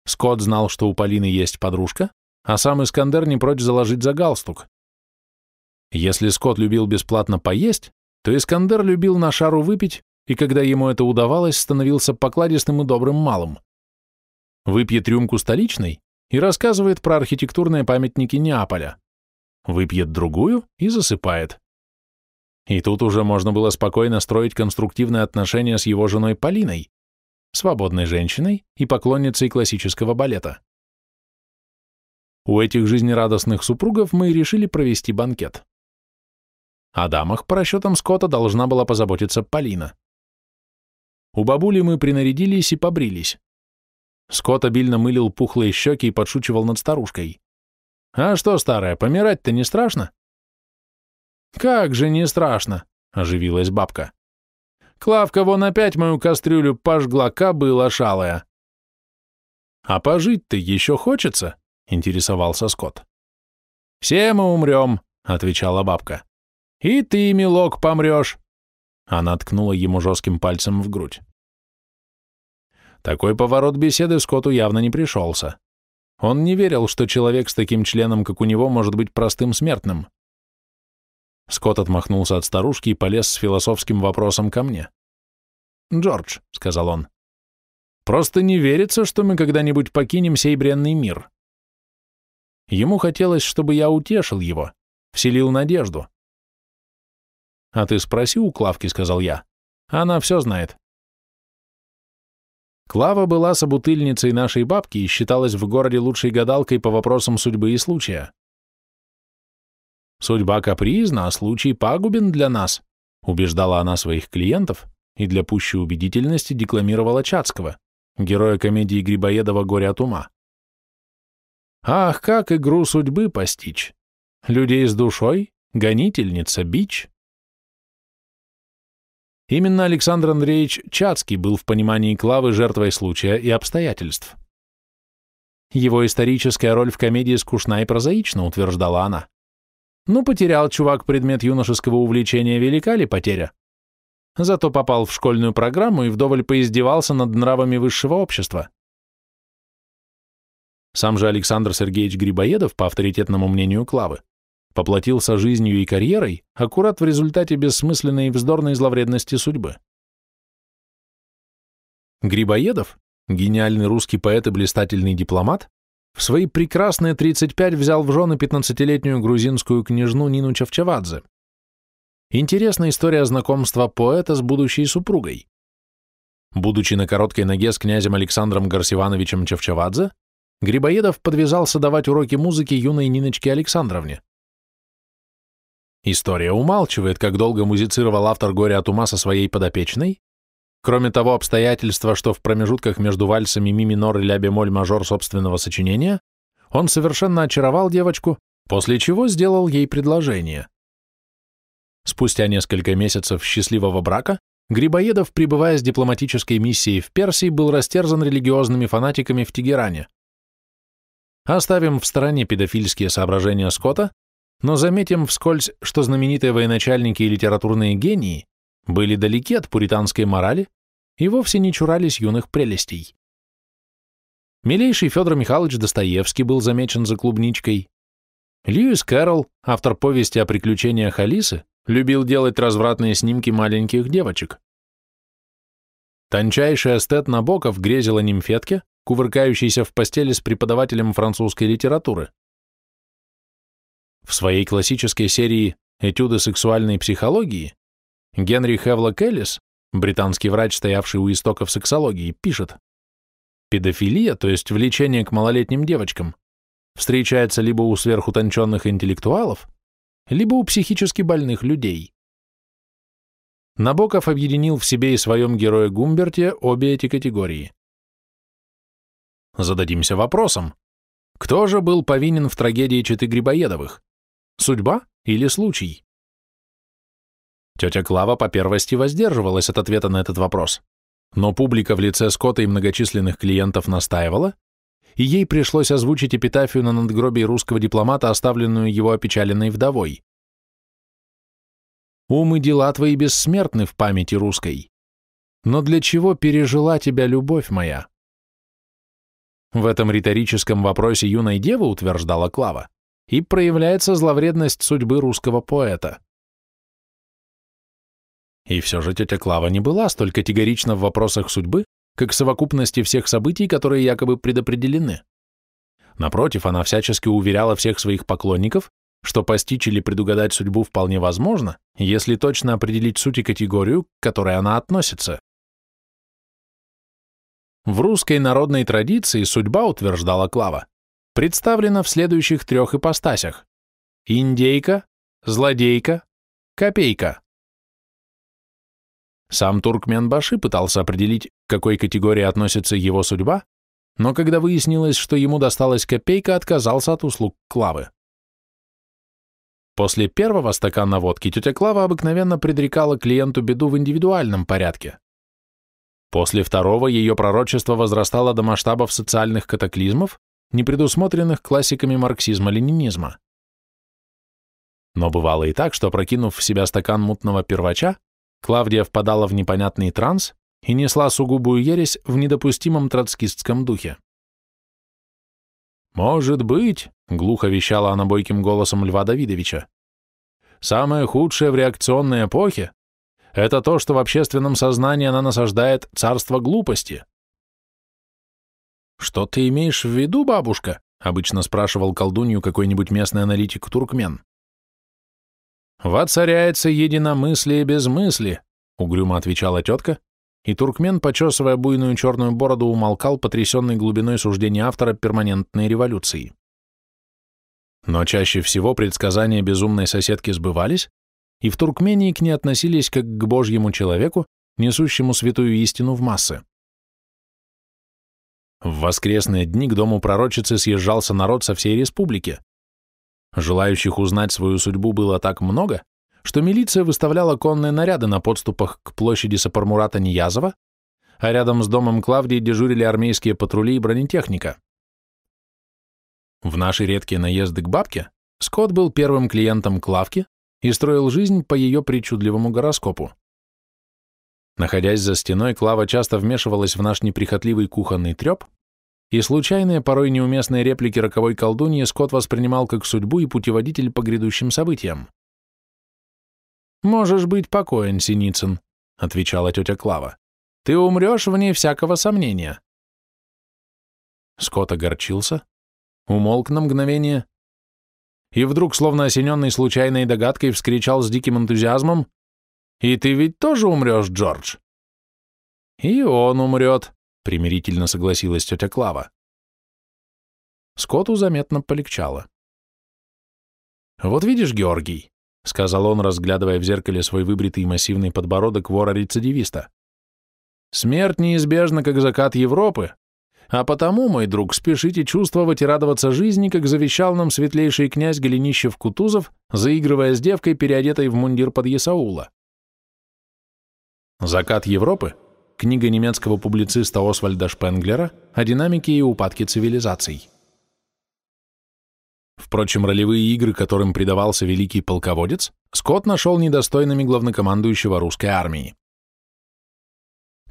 Скотт знал, что у Полины есть подружка, а сам Искандер не прочь заложить за галстук. Если Скотт любил бесплатно поесть, то Искандер любил на шару выпить, и когда ему это удавалось, становился покладистым и добрым малым. Выпьет рюмку столичной и рассказывает про архитектурные памятники Неаполя. Выпьет другую и засыпает. И тут уже можно было спокойно строить конструктивные отношения с его женой Полиной, свободной женщиной и поклонницей классического балета. У этих жизнерадостных супругов мы решили провести банкет. О дамах, по расчетам Скотта, должна была позаботиться Полина. У бабули мы принарядились и побрились. Скотт обильно мылил пухлые щеки и подшучивал над старушкой. «А что, старая, помирать-то не страшно?» «Как же не страшно!» — оживилась бабка. «Клавка вон опять мою кастрюлю пожгла, кобыла шалая». «А пожить-то еще хочется?» — интересовался Скотт. «Все мы умрем», — отвечала бабка. «И ты, милок, помрешь!» Она ткнула ему жестким пальцем в грудь. Такой поворот беседы Скотту явно не пришелся. Он не верил, что человек с таким членом, как у него, может быть простым смертным. Скотт отмахнулся от старушки и полез с философским вопросом ко мне. «Джордж», — сказал он, — «просто не верится, что мы когда-нибудь покинем сей бренный мир». Ему хотелось, чтобы я утешил его, вселил надежду. «А ты спроси у Клавки», — сказал я. «Она все знает». Клава была собутыльницей нашей бабки и считалась в городе лучшей гадалкой по вопросам судьбы и случая. «Судьба капризна, а случай пагубен для нас», убеждала она своих клиентов и для пущей убедительности декламировала Чацкого, героя комедии Грибоедова «Горе от ума». «Ах, как игру судьбы постичь! Людей с душой, гонительница, бич!» Именно Александр Андреевич Чацкий был в понимании Клавы жертвой случая и обстоятельств. Его историческая роль в комедии скучна и прозаична, утверждала она. Ну, потерял чувак предмет юношеского увлечения, велика ли потеря? Зато попал в школьную программу и вдоволь поиздевался над нравами высшего общества. Сам же Александр Сергеевич Грибоедов, по авторитетному мнению Клавы, поплатился жизнью и карьерой аккурат в результате бессмысленной и вздорной зловредности судьбы. Грибоедов, гениальный русский поэт и блистательный дипломат, в свои прекрасные 35 взял в жены 15-летнюю грузинскую княжну Нину Чавчавадзе. Интересная история знакомства поэта с будущей супругой. Будучи на короткой ноге с князем Александром Гарсивановичем Чавчавадзе, Грибоедов подвязался давать уроки музыки юной Ниночке Александровне. История умалчивает, как долго музицировал автор «Горе от ума» со своей подопечной. Кроме того обстоятельства, что в промежутках между вальсами ми минор и ля бемоль мажор собственного сочинения он совершенно очаровал девочку, после чего сделал ей предложение. Спустя несколько месяцев счастливого брака Грибоедов, пребывая с дипломатической миссией в Персии, был растерзан религиозными фанатиками в Тегеране. Оставим в стороне педофильские соображения Скотта но заметим вскользь, что знаменитые военачальники и литературные гении были далеки от пуританской морали и вовсе не чурались юных прелестей. Милейший Федор Михайлович Достоевский был замечен за клубничкой. Льюис Кэрролл, автор повести о приключениях Алисы, любил делать развратные снимки маленьких девочек. Тончайший эстет Набоков грезил о нимфетке, кувыркающейся в постели с преподавателем французской литературы. В своей классической серии «Этюды сексуальной психологии» Генри Хевлок Эллис, британский врач, стоявший у истоков сексологии, пишет, «Педофилия, то есть влечение к малолетним девочкам, встречается либо у сверхутонченных интеллектуалов, либо у психически больных людей». Набоков объединил в себе и своем герое Гумберте обе эти категории. Зададимся вопросом, кто же был повинен в трагедии Читы Грибоедовых? Судьба или случай? Тетя Клава по первости воздерживалась от ответа на этот вопрос, но публика в лице Скотта и многочисленных клиентов настаивала, и ей пришлось озвучить эпитафию на надгробии русского дипломата, оставленную его опечаленной вдовой. «Ум и дела твои бессмертны в памяти русской, но для чего пережила тебя любовь моя?» В этом риторическом вопросе юной девы, утверждала Клава, и проявляется зловредность судьбы русского поэта. И все же тетя Клава не была столь категорична в вопросах судьбы, как совокупности всех событий, которые якобы предопределены. Напротив, она всячески уверяла всех своих поклонников, что постичь или предугадать судьбу вполне возможно, если точно определить суть и категорию, к которой она относится. В русской народной традиции судьба, утверждала Клава, представлена в следующих трех ипостасях – индейка, злодейка, копейка. Сам Туркменбаши пытался определить, к какой категории относится его судьба, но когда выяснилось, что ему досталась копейка, отказался от услуг Клавы. После первого стакана водки тетя Клава обыкновенно предрекала клиенту беду в индивидуальном порядке. После второго ее пророчество возрастало до масштабов социальных катаклизмов, не предусмотренных классиками марксизма-ленинизма. Но бывало и так, что, прокинув в себя стакан мутного первача, Клавдия впадала в непонятный транс и несла сугубую ересь в недопустимом троцкистском духе. «Может быть», — глухо вещала она бойким голосом Льва Давидовича, «самое худшее в реакционной эпохе — это то, что в общественном сознании она насаждает царство глупости». «Что ты имеешь в виду, бабушка?» — обычно спрашивал колдунью какой-нибудь местный аналитик туркмен. «Воцаряется единомыслие без мысли», — угрюмо отвечала тетка, и туркмен, почесывая буйную черную бороду, умолкал, потрясенный глубиной суждения автора перманентной революции. Но чаще всего предсказания безумной соседки сбывались, и в Туркмении к ней относились как к божьему человеку, несущему святую истину в массы. В воскресные дни к дому пророчицы съезжался народ со всей республики. Желающих узнать свою судьбу было так много, что милиция выставляла конные наряды на подступах к площади Сапармурата Ниязова, а рядом с домом Клавдии дежурили армейские патрули и бронетехника. В наши редкие наезды к бабке Скотт был первым клиентом Клавки и строил жизнь по ее причудливому гороскопу. Находясь за стеной, Клава часто вмешивалась в наш неприхотливый кухонный треп, и случайные, порой неуместные реплики роковой колдуньи Скотт воспринимал как судьбу и путеводитель по грядущим событиям. «Можешь быть покоен, Синицын», — отвечала тетя Клава. «Ты умрешь вне всякого сомнения». Скотт огорчился, умолк на мгновение и вдруг, словно осененный случайной догадкой, вскричал с диким энтузиазмом «И ты ведь тоже умрешь, Джордж?» «И он умрет», примирительно согласилась тетя Клава. Скотту заметно полегчало. «Вот видишь, Георгий», — сказал он, разглядывая в зеркале свой выбритый массивный подбородок вора-рецидивиста, «смерть неизбежна, как закат Европы, а потому, мой друг, спешите чувствовать и радоваться жизни, как завещал нам светлейший князь Голенищев-Кутузов, заигрывая с девкой, переодетой в мундир под Ясаула. Закат Европы книга немецкого публициста Освальда Шпенглера о динамике и упадке цивилизаций. Впрочем, ролевые игры, которым предавался великий полководец, Скотт нашел недостойными главнокомандующего русской армии.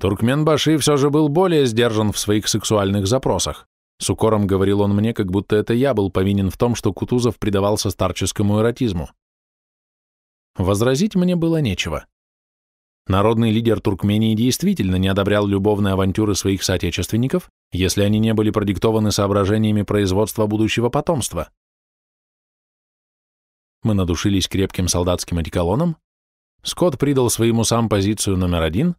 Туркменбаши все же был более сдержан в своих сексуальных запросах. С укором говорил он мне, как будто это я был повинен в том, что Кутузов предавался старческому эротизму. Возразить мне было нечего. Народный лидер Туркмении действительно не одобрял любовные авантюры своих соотечественников, если они не были продиктованы соображениями производства будущего потомства. Мы надушились крепким солдатским одеколоном, Скотт придал своим усам позицию номер один,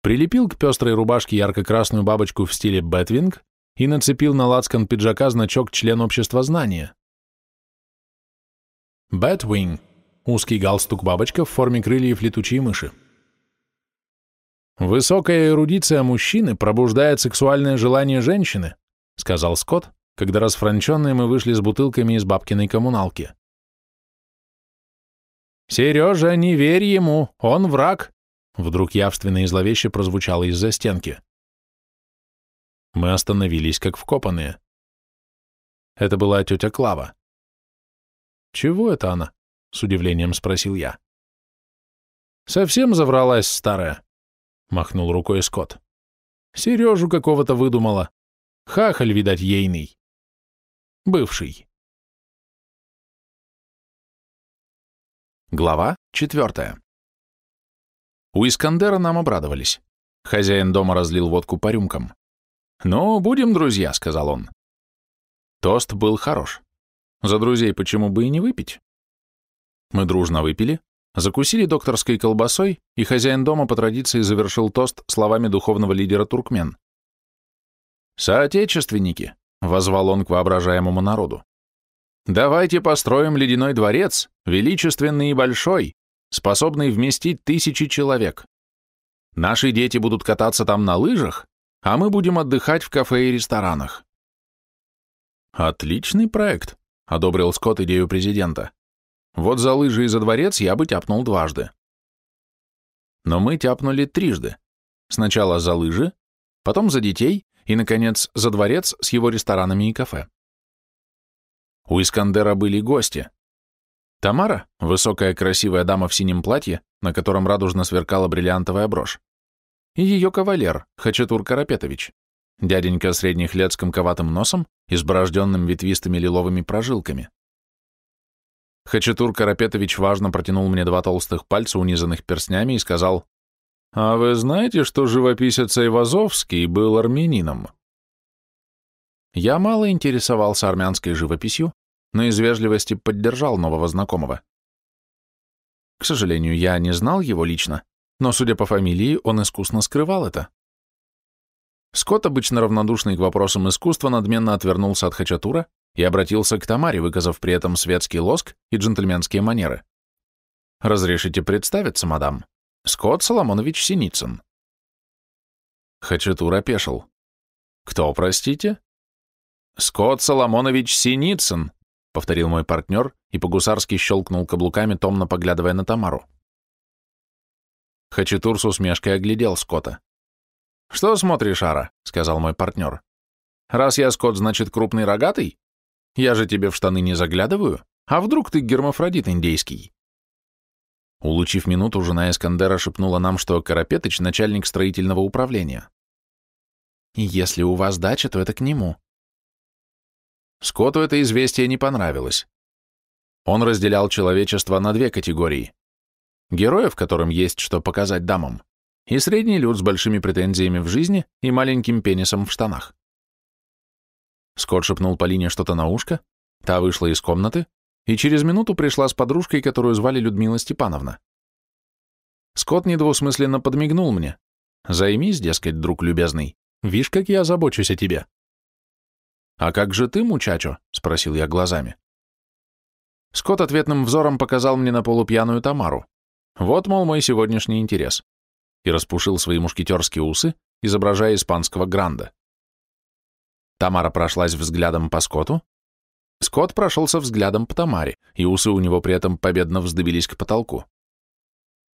прилепил к пестрой рубашке ярко-красную бабочку в стиле бэтвинг и нацепил на лацкан пиджака значок член общества знания. Бэтвинг – узкий галстук-бабочка в форме крыльев летучей мыши. «Высокая эрудиция мужчины пробуждает сексуальное желание женщины», сказал Скотт, когда расфранченные мы вышли с бутылками из бабкиной коммуналки. «Сережа, не верь ему, он враг!» Вдруг явственно и зловеще прозвучало из-за стенки. Мы остановились, как вкопанные. Это была тетя Клава. «Чего это она?» — с удивлением спросил я. «Совсем завралась старая», махнул рукой Скотт. Сережу какого-то выдумала. Хахаль, видать, ейный. Бывший. Глава четвертая. У Искандера нам обрадовались. Хозяин дома разлил водку по рюмкам. «Ну, будем, друзья», — сказал он. Тост был хорош. За друзей почему бы и не выпить? Мы дружно выпили, закусили докторской колбасой, и хозяин дома по традиции завершил тост словами духовного лидера туркмен. «Соотечественники», — возвал он к воображаемому народу, Давайте построим ледяной дворец, величественный и большой, способный вместить тысячи человек. Наши дети будут кататься там на лыжах, а мы будем отдыхать в кафе и ресторанах. Отличный проект, одобрил Скотт идею президента. Вот за лыжи и за дворец я бы тяпнул дважды. Но мы тяпнули трижды. Сначала за лыжи, потом за детей и, наконец, за дворец с его ресторанами и кафе. У Искандера были гости. Тамара, высокая красивая дама в синем платье, на котором радужно сверкала бриллиантовая брошь, и ее кавалер, Хачатур Карапетович, дяденька средних лет с комковатым носом и с борожденным ветвистыми лиловыми прожилками. Хачатур Карапетович важно протянул мне два толстых пальца, унизанных перстнями, и сказал, «А вы знаете, что живописец Айвазовский был армянином?» Я мало интересовался армянской живописью, но из вежливости поддержал нового знакомого. К сожалению, я не знал его лично, но, судя по фамилии, он искусно скрывал это. Скотт, обычно равнодушный к вопросам искусства, надменно отвернулся от Хачатура и обратился к Тамаре, выказав при этом светский лоск и джентльменские манеры. «Разрешите представиться, мадам? Скотт Соломонович Синицын». Хачатур опешил. «Кто, простите?» «Скотт Соломонович Синицын», — повторил мой партнер и по-гусарски щелкнул каблуками, томно поглядывая на Тамару. Хачатур с усмешкой оглядел Скотта. «Что смотришь, Ара?» — сказал мой партнер. «Раз я Скотт, значит, крупный рогатый? Я же тебе в штаны не заглядываю. А вдруг ты гермафродит индейский?» Улучив минуту, жена Искандера шепнула нам, что Карапетыч — начальник строительного управления. «Если у вас дача, то это к нему», Скотту это известие не понравилось. Он разделял человечество на две категории. Героев, которым есть что показать дамам, и средний люд с большими претензиями в жизни и маленьким пенисом в штанах. Скотт шепнул Полине что-то на ушко, та вышла из комнаты и через минуту пришла с подружкой, которую звали Людмила Степановна. Скотт недвусмысленно подмигнул мне. «Займись, дескать, друг любезный, вишь, как я забочусь о тебе». «А как же ты, мучачо?» — спросил я глазами. Скотт ответным взором показал мне на полупьяную Тамару. Вот, мол, мой сегодняшний интерес. И распушил свои мушкетерские усы, изображая испанского гранда. Тамара прошлась взглядом по Скотту. Скотт прошелся взглядом по Тамаре, и усы у него при этом победно вздыбились к потолку.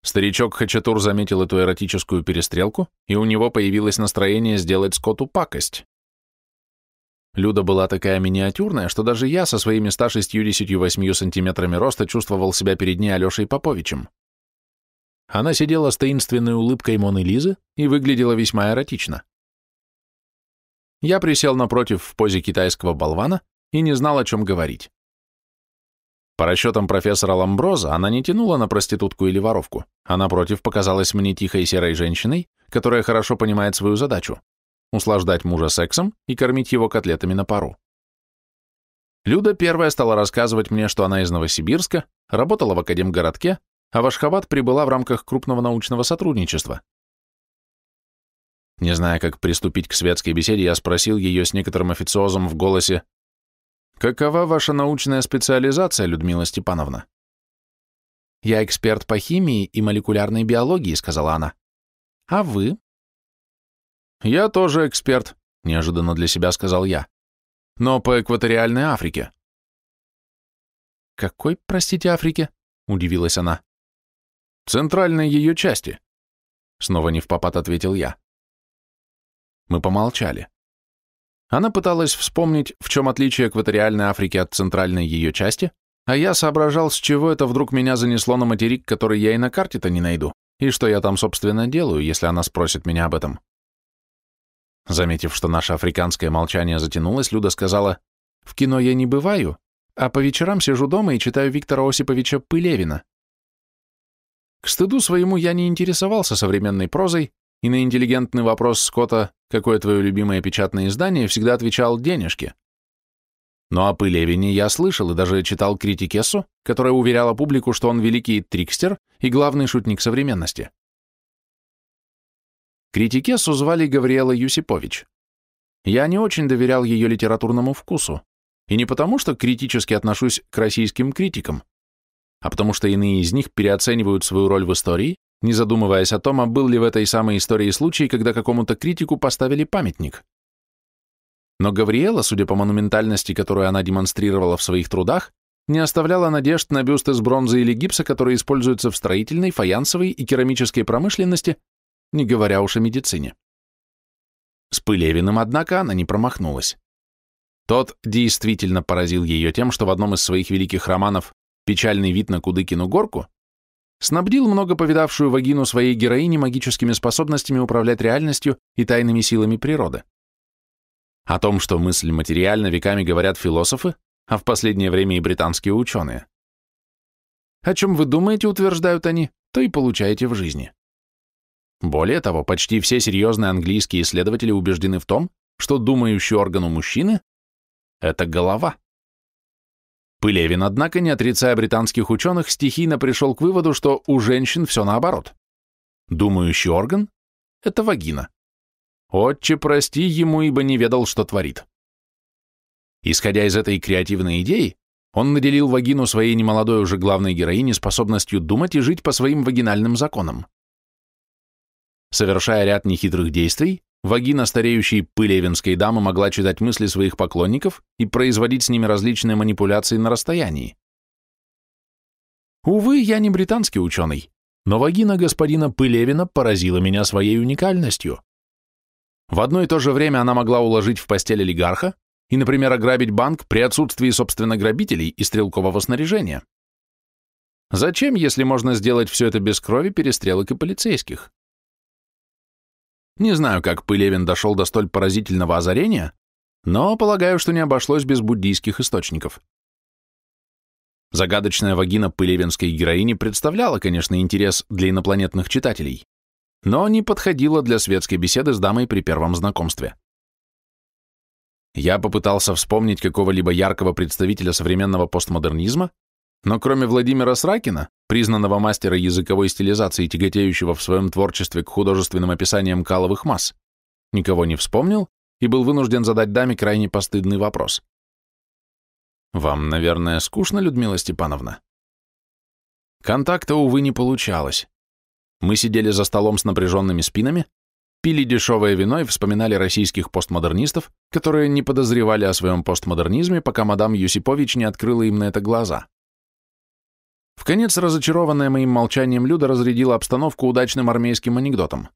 Старичок Хачатур заметил эту эротическую перестрелку, и у него появилось настроение сделать Скотту пакость. Люда была такая миниатюрная, что даже я со своими 168 сантиметрами роста чувствовал себя перед ней Алешей Поповичем. Она сидела с таинственной улыбкой Моны Лизы и выглядела весьма эротично. Я присел напротив в позе китайского болвана и не знал, о чем говорить. По расчетам профессора Ламброза, она не тянула на проститутку или воровку, а напротив показалась мне тихой серой женщиной, которая хорошо понимает свою задачу услаждать мужа сексом и кормить его котлетами на пару. Люда первая стала рассказывать мне, что она из Новосибирска, работала в Академгородке, а в Ашхабад прибыла в рамках крупного научного сотрудничества. Не зная, как приступить к светской беседе, я спросил ее с некоторым официозом в голосе, «Какова ваша научная специализация, Людмила Степановна?» «Я эксперт по химии и молекулярной биологии», — сказала она. «А вы?» «Я тоже эксперт», — неожиданно для себя сказал я. «Но по экваториальной Африке». «Какой, простите, Африке?» — удивилась она. «Центральной ее части», — снова не в попад ответил я. Мы помолчали. Она пыталась вспомнить, в чем отличие экваториальной Африки от центральной ее части, а я соображал, с чего это вдруг меня занесло на материк, который я и на карте-то не найду, и что я там, собственно, делаю, если она спросит меня об этом. Заметив, что наше африканское молчание затянулось, Люда сказала, «В кино я не бываю, а по вечерам сижу дома и читаю Виктора Осиповича Пылевина». К стыду своему я не интересовался современной прозой, и на интеллигентный вопрос Скотта «Какое твое любимое печатное издание?» всегда отвечал «Денежки». Но о Пылевине я слышал и даже читал критикессу, которая уверяла публику, что он великий трикстер и главный шутник современности. Критикессу звали Гавриэла Юсипович. Я не очень доверял ее литературному вкусу, и не потому, что критически отношусь к российским критикам, а потому что иные из них переоценивают свою роль в истории, не задумываясь о том, а был ли в этой самой истории случай, когда какому-то критику поставили памятник. Но Гавриэла, судя по монументальности, которую она демонстрировала в своих трудах, не оставляла надежд на бюст из бронзы или гипса, которые используются в строительной, фаянсовой и керамической промышленности, не говоря уж о медицине. С Пылевиным, однако, она не промахнулась. Тот действительно поразил ее тем, что в одном из своих великих романов «Печальный вид на Кудыкину горку» снабдил много повидавшую вагину своей героини магическими способностями управлять реальностью и тайными силами природы. О том, что мысль материальна, веками говорят философы, а в последнее время и британские ученые. О чем вы думаете, утверждают они, то и получаете в жизни. Более того, почти все серьезные английские исследователи убеждены в том, что думающий орган у мужчины – это голова. Пылевин, однако, не отрицая британских ученых, стихийно пришел к выводу, что у женщин все наоборот. Думающий орган – это вагина. Отче, прости ему, ибо не ведал, что творит. Исходя из этой креативной идеи, он наделил вагину своей немолодой уже главной героине способностью думать и жить по своим вагинальным законам. Совершая ряд нехитрых действий, вагина стареющей пылевинской дамы могла читать мысли своих поклонников и производить с ними различные манипуляции на расстоянии. Увы, я не британский ученый, но вагина господина Пылевина поразила меня своей уникальностью. В одно и то же время она могла уложить в постель олигарха и, например, ограбить банк при отсутствии, собственно, грабителей и стрелкового снаряжения. Зачем, если можно сделать все это без крови, перестрелок и полицейских? Не знаю, как Пылевин дошел до столь поразительного озарения, но полагаю, что не обошлось без буддийских источников. Загадочная вагина пылевинской героини представляла, конечно, интерес для инопланетных читателей но не подходила для светской беседы с дамой при первом знакомстве. Я попытался вспомнить какого-либо яркого представителя современного постмодернизма, но кроме Владимира Сракина, признанного мастера языковой стилизации, тяготеющего в своем творчестве к художественным описаниям каловых масс, никого не вспомнил и был вынужден задать даме крайне постыдный вопрос. «Вам, наверное, скучно, Людмила Степановна?» Контакта, увы, не получалось. Мы сидели за столом с напряженными спинами, пили дешевое вино и вспоминали российских постмодернистов, которые не подозревали о своем постмодернизме, пока мадам Юсипович не открыла им на это глаза. В конец разочарованная моим молчанием Люда разрядила обстановку удачным армейским анекдотом.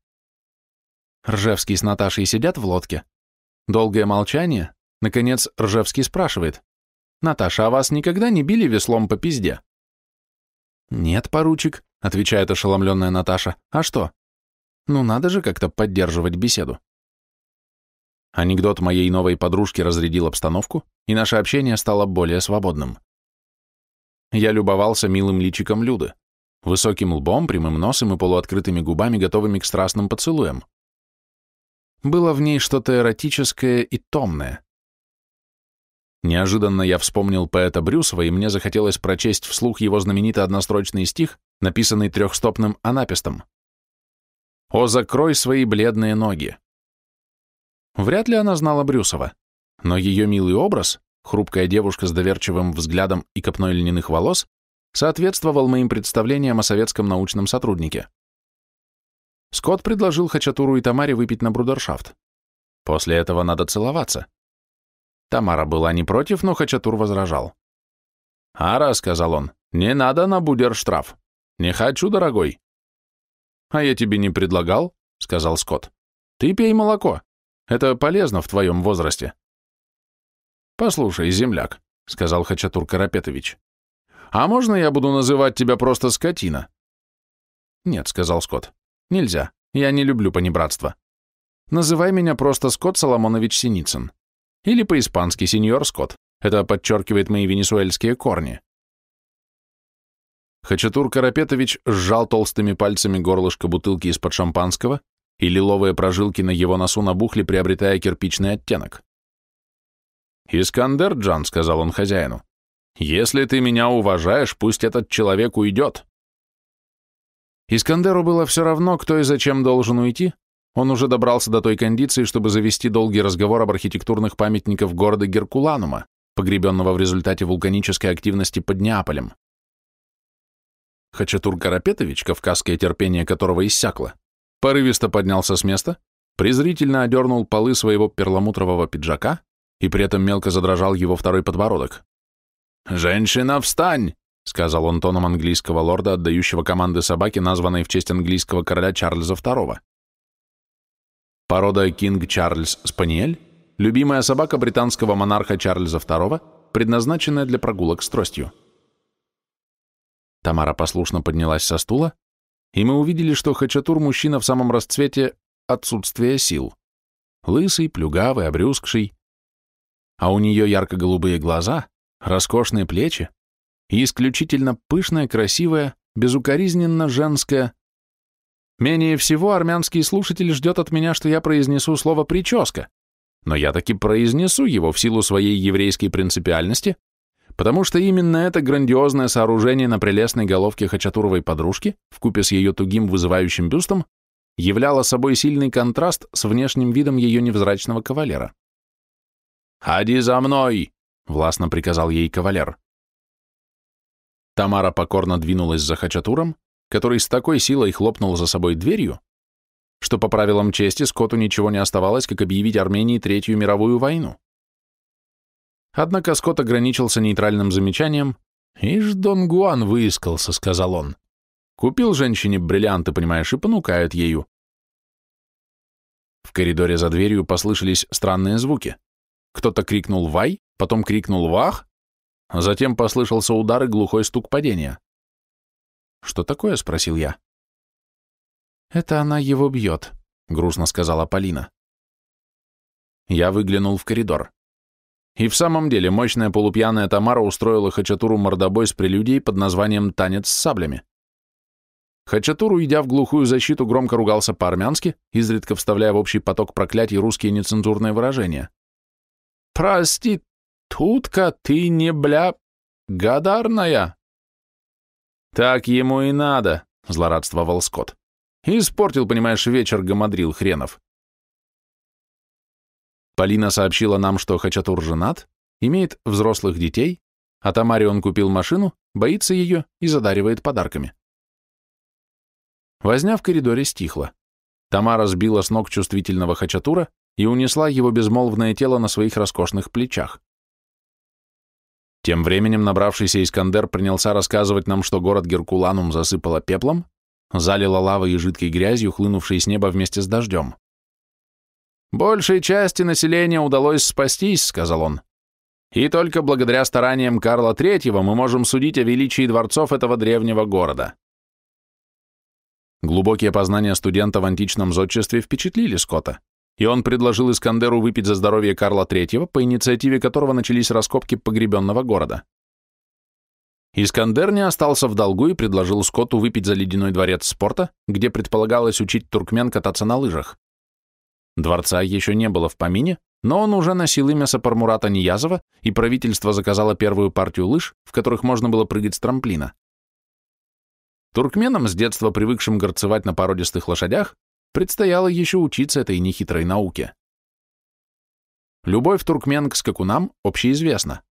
Ржевский с Наташей сидят в лодке. Долгое молчание. Наконец Ржевский спрашивает. «Наташа, а вас никогда не били веслом по пизде?» «Нет, поручик», — отвечает ошеломленная Наташа. «А что?» «Ну, надо же как-то поддерживать беседу». Анекдот моей новой подружки разрядил обстановку, и наше общение стало более свободным. Я любовался милым личиком Люды, высоким лбом, прямым носом и полуоткрытыми губами, готовыми к страстным поцелуям. Было в ней что-то эротическое и томное. Неожиданно я вспомнил поэта Брюсова, и мне захотелось прочесть вслух его знаменитый однострочный стих, написанный трехстопным анапистом. «О, закрой свои бледные ноги!» Вряд ли она знала Брюсова, но ее милый образ, хрупкая девушка с доверчивым взглядом и копной льняных волос, соответствовал моим представлениям о советском научном сотруднике. Скотт предложил Хачатуру и Тамаре выпить на брудершафт. После этого надо целоваться. Тамара была не против, но Хачатур возражал. «Ара», — сказал он, — «не надо на будерштраф. Не хочу, дорогой». «А я тебе не предлагал», — сказал Скотт. «Ты пей молоко. Это полезно в твоем возрасте». «Послушай, земляк», — сказал Хачатур Карапетович, «а можно я буду называть тебя просто скотина?» «Нет», — сказал Скотт, — «нельзя. Я не люблю понебратство». Называй меня просто Скотт Соломонович Синицын. Или по-испански сеньор Скотт. Это подчеркивает мои венесуэльские корни. Хачатур Карапетович сжал толстыми пальцами горлышко бутылки из-под шампанского, и лиловые прожилки на его носу набухли, приобретая кирпичный оттенок. «Искандер Джан», — сказал он хозяину, — «если ты меня уважаешь, пусть этот человек уйдет». Искандеру было все равно, кто и зачем должен уйти. Он уже добрался до той кондиции, чтобы завести долгий разговор об архитектурных памятниках города Геркуланума, погребенного в результате вулканической активности под Неаполем. Хачатур Карапетович, кавказское терпение которого иссякло, порывисто поднялся с места, презрительно одернул полы своего перламутрового пиджака и при этом мелко задрожал его второй подбородок. «Женщина, встань!» — сказал он тоном английского лорда, отдающего команды собаке, названной в честь английского короля Чарльза II. Порода Кинг Чарльз Спаниель — любимая собака британского монарха Чарльза II, предназначенная для прогулок с тростью. Тамара послушно поднялась со стула, и мы увидели, что Хачатур мужчина в самом расцвете отсутствия сил. Лысый, плюгавый, обрюзгший. А у нее ярко-голубые глаза, роскошные плечи и исключительно пышная, красивая, безукоризненно женская. Менее всего армянский слушатель ждет от меня, что я произнесу слово «прическа», но я таки произнесу его в силу своей еврейской принципиальности потому что именно это грандиозное сооружение на прелестной головке Хачатуровой подружки, вкупе с ее тугим вызывающим бюстом, являло собой сильный контраст с внешним видом ее невзрачного кавалера. «Ходи за мной!» — властно приказал ей кавалер. Тамара покорно двинулась за Хачатуром, который с такой силой хлопнул за собой дверью, что по правилам чести Скотту ничего не оставалось, как объявить Армении Третью мировую войну. Однако Скотт ограничился нейтральным замечанием. «Ишь, Дон Гуан выискался», — сказал он. «Купил женщине бриллианты, понимаешь, и понукает ею». В коридоре за дверью послышались странные звуки. Кто-то крикнул «Вай», потом крикнул «Вах», а затем послышался удар и глухой стук падения. «Что такое?» — спросил я. «Это она его бьет», — грустно сказала Полина. Я выглянул в коридор. И в самом деле мощная полупьяная Тамара устроила Хачатуру мордобой с прелюдией под названием «Танец с саблями». Хачатур, уйдя в глухую защиту, громко ругался по-армянски, изредка вставляя в общий поток проклятий русские нецензурные выражения. «Прости, тутка, ты не бля... гадарная!» «Так ему и надо», — злорадствовал Скотт. «Испортил, понимаешь, вечер гамадрил хренов. Полина сообщила нам, что Хачатур женат, имеет взрослых детей, а Тамаре он купил машину, боится ее и задаривает подарками. Возня в коридоре стихла. Тамара сбила с ног чувствительного Хачатура и унесла его безмолвное тело на своих роскошных плечах. Тем временем набравшийся Искандер принялся рассказывать нам, что город Геркуланум засыпало пеплом, залило лавой и жидкой грязью, хлынувшей с неба вместе с дождем. «Большей части населения удалось спастись», — сказал он. «И только благодаря стараниям Карла III мы можем судить о величии дворцов этого древнего города». Глубокие познания студента в античном зодчестве впечатлили Скотта, и он предложил Искандеру выпить за здоровье Карла III, по инициативе которого начались раскопки погребенного города. Искандер не остался в долгу и предложил Скотту выпить за ледяной дворец спорта, где предполагалось учить туркмен кататься на лыжах. Дворца еще не было в помине, но он уже носил имя Сапармурата Ниязова, и правительство заказало первую партию лыж, в которых можно было прыгать с трамплина. Туркменам, с детства привыкшим горцевать на породистых лошадях, предстояло еще учиться этой нехитрой науке. Любовь туркмен к скакунам общеизвестна.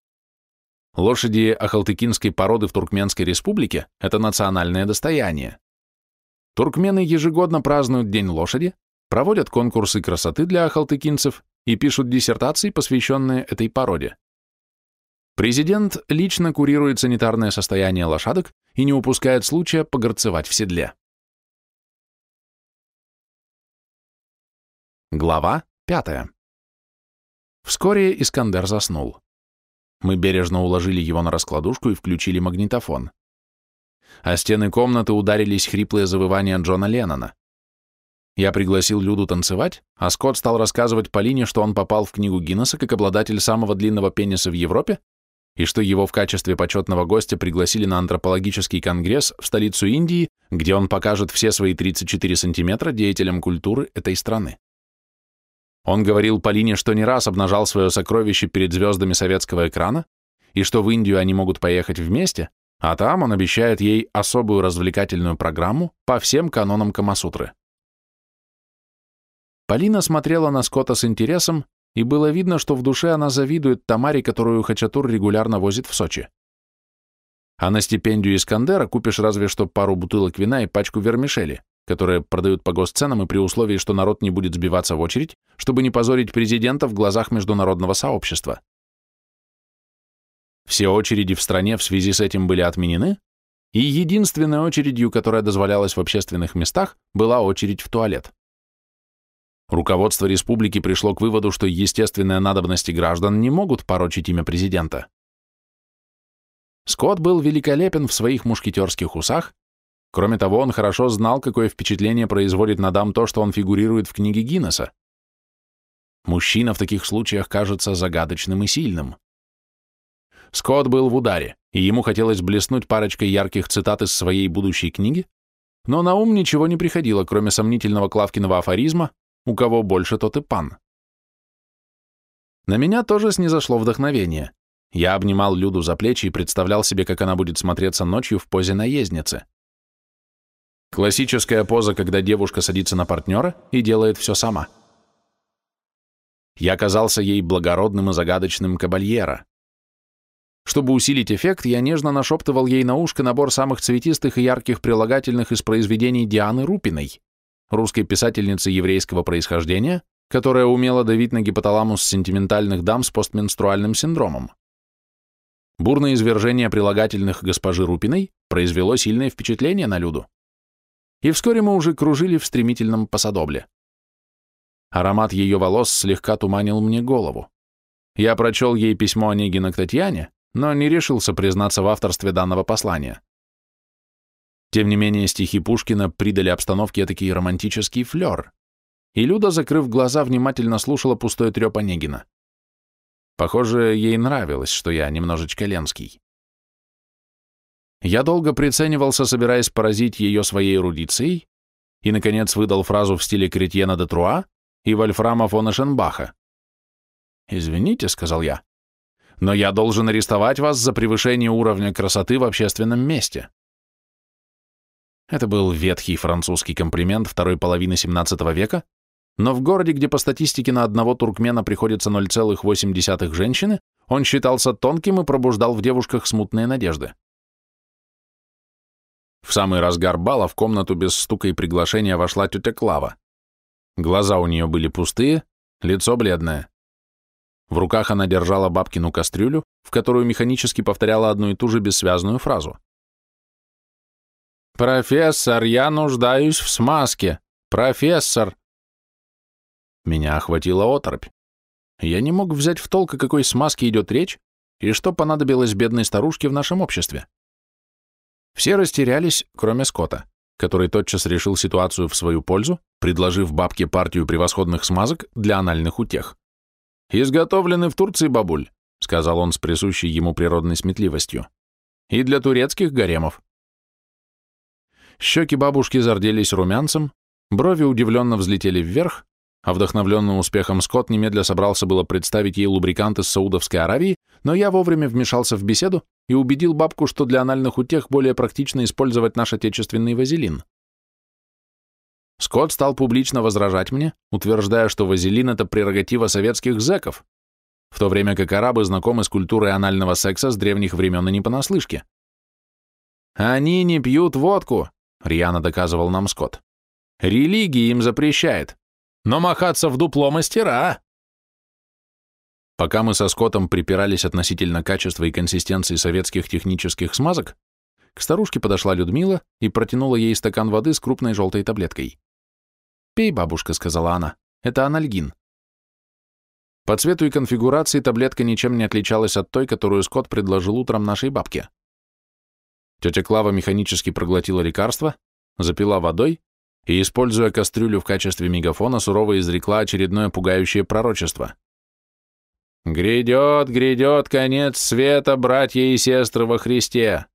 Лошади ахалтыкинской породы в Туркменской республике – это национальное достояние. Туркмены ежегодно празднуют День лошади, проводят конкурсы красоты для ахалтыкинцев и пишут диссертации, посвященные этой породе. Президент лично курирует санитарное состояние лошадок и не упускает случая погорцевать в седле. Глава пятая. Вскоре Искандер заснул. Мы бережно уложили его на раскладушку и включили магнитофон. А стены комнаты ударились хриплые завывания Джона Леннона. Я пригласил Люду танцевать, а Скотт стал рассказывать Полине, что он попал в книгу Гиннесса как обладатель самого длинного пениса в Европе и что его в качестве почетного гостя пригласили на антропологический конгресс в столицу Индии, где он покажет все свои 34 сантиметра деятелям культуры этой страны. Он говорил Полине, что не раз обнажал свое сокровище перед звездами советского экрана, и что в Индию они могут поехать вместе, а там он обещает ей особую развлекательную программу по всем канонам Камасутры. Полина смотрела на Скотта с интересом, и было видно, что в душе она завидует Тамаре, которую Хачатур регулярно возит в Сочи. А на стипендию Искандера купишь разве что пару бутылок вина и пачку вермишели, которые продают по госценам и при условии, что народ не будет сбиваться в очередь, чтобы не позорить президента в глазах международного сообщества. Все очереди в стране в связи с этим были отменены, и единственной очередью, которая дозволялась в общественных местах, была очередь в туалет. Руководство республики пришло к выводу, что естественные надобности граждан не могут порочить имя президента. Скотт был великолепен в своих мушкетерских усах, кроме того, он хорошо знал, какое впечатление производит на дам то, что он фигурирует в книге Гиннесса. Мужчина в таких случаях кажется загадочным и сильным. Скотт был в ударе, и ему хотелось блеснуть парочкой ярких цитат из своей будущей книги, но на ум ничего не приходило, кроме сомнительного Клавкиного афоризма у кого больше, тот и пан. На меня тоже снизошло вдохновение. Я обнимал Люду за плечи и представлял себе, как она будет смотреться ночью в позе наездницы. Классическая поза, когда девушка садится на партнера и делает все сама. Я казался ей благородным и загадочным кабальера. Чтобы усилить эффект, я нежно нашептывал ей на ушко набор самых цветистых и ярких прилагательных из произведений Дианы Рупиной русской писательницы еврейского происхождения, которая умела давить на гипоталамус сентиментальных дам с постменструальным синдромом. Бурное извержение прилагательных госпожи Рупиной произвело сильное впечатление на Люду. И вскоре мы уже кружили в стремительном посадобле. Аромат ее волос слегка туманил мне голову. Я прочел ей письмо Онегина к Татьяне, но не решился признаться в авторстве данного послания. Тем не менее, стихи Пушкина придали обстановке такой романтический флер, и Люда, закрыв глаза, внимательно слушала пустой треп Онегина. Похоже, ей нравилось, что я немножечко ленский. Я долго приценивался, собираясь поразить ее своей эрудицией, и, наконец, выдал фразу в стиле Кретьена де Труа и Вольфрама фон Эшенбаха. «Извините», — сказал я, — «но я должен арестовать вас за превышение уровня красоты в общественном месте». Это был ветхий французский комплимент второй половины XVII века, но в городе, где по статистике на одного туркмена приходится 0,8 женщины, он считался тонким и пробуждал в девушках смутные надежды. В самый разгар бала в комнату без стука и приглашения вошла тетя Клава. Глаза у нее были пустые, лицо бледное. В руках она держала бабкину кастрюлю, в которую механически повторяла одну и ту же бессвязную фразу. «Профессор, я нуждаюсь в смазке! Профессор!» Меня охватила оторопь. Я не мог взять в толк, о какой смазке идет речь, и что понадобилось бедной старушке в нашем обществе. Все растерялись, кроме Скотта, который тотчас решил ситуацию в свою пользу, предложив бабке партию превосходных смазок для анальных утех. «Изготовлены в Турции, бабуль», — сказал он с присущей ему природной сметливостью, — «и для турецких гаремов. Щеки бабушки зарделись румянцем, брови удивленно взлетели вверх, а вдохновленный успехом Скотт немедля собрался было представить ей лубрикант из Саудовской Аравии, но я вовремя вмешался в беседу и убедил бабку, что для анальных утех более практично использовать наш отечественный вазелин. Скотт стал публично возражать мне, утверждая, что вазелин — это прерогатива советских зэков, в то время как арабы знакомы с культурой анального секса с древних времен и не понаслышке. «Они не пьют водку», Рьяно доказывал нам Скотт. Религия им запрещает. Но махаться в дупло мастера. Пока мы со Скоттом припирались относительно качества и консистенции советских технических смазок, к старушке подошла Людмила и протянула ей стакан воды с крупной желтой таблеткой. «Пей, бабушка», — сказала она, — «это анальгин». По цвету и конфигурации таблетка ничем не отличалась от той, которую Скотт предложил утром нашей бабке. Тетя Клава механически проглотила лекарство, запила водой и, используя кастрюлю в качестве мегафона, сурово изрекла очередное пугающее пророчество. «Грядет, грядет конец света, братья и сестры во Христе!»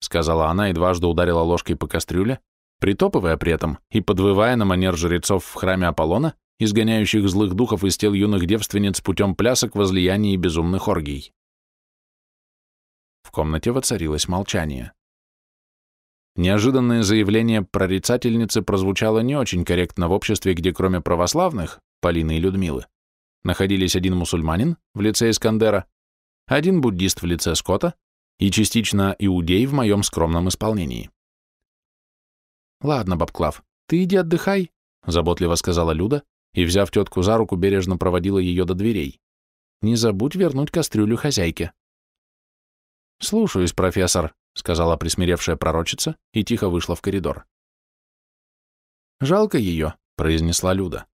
сказала она и дважды ударила ложкой по кастрюле, притопывая при этом и подвывая на манер жрецов в храме Аполлона, изгоняющих злых духов из тел юных девственниц путем плясок, возлияний и безумных оргий. В комнате воцарилось молчание. Неожиданное заявление прорицательницы прозвучало не очень корректно в обществе, где кроме православных, Полины и Людмилы, находились один мусульманин в лице Искандера, один буддист в лице Скотта и частично иудей в моем скромном исполнении. «Ладно, Бабклав, ты иди отдыхай», — заботливо сказала Люда и, взяв тетку за руку, бережно проводила ее до дверей. «Не забудь вернуть кастрюлю хозяйке». «Слушаюсь, профессор», — сказала присмиревшая пророчица и тихо вышла в коридор. «Жалко ее», — произнесла Люда.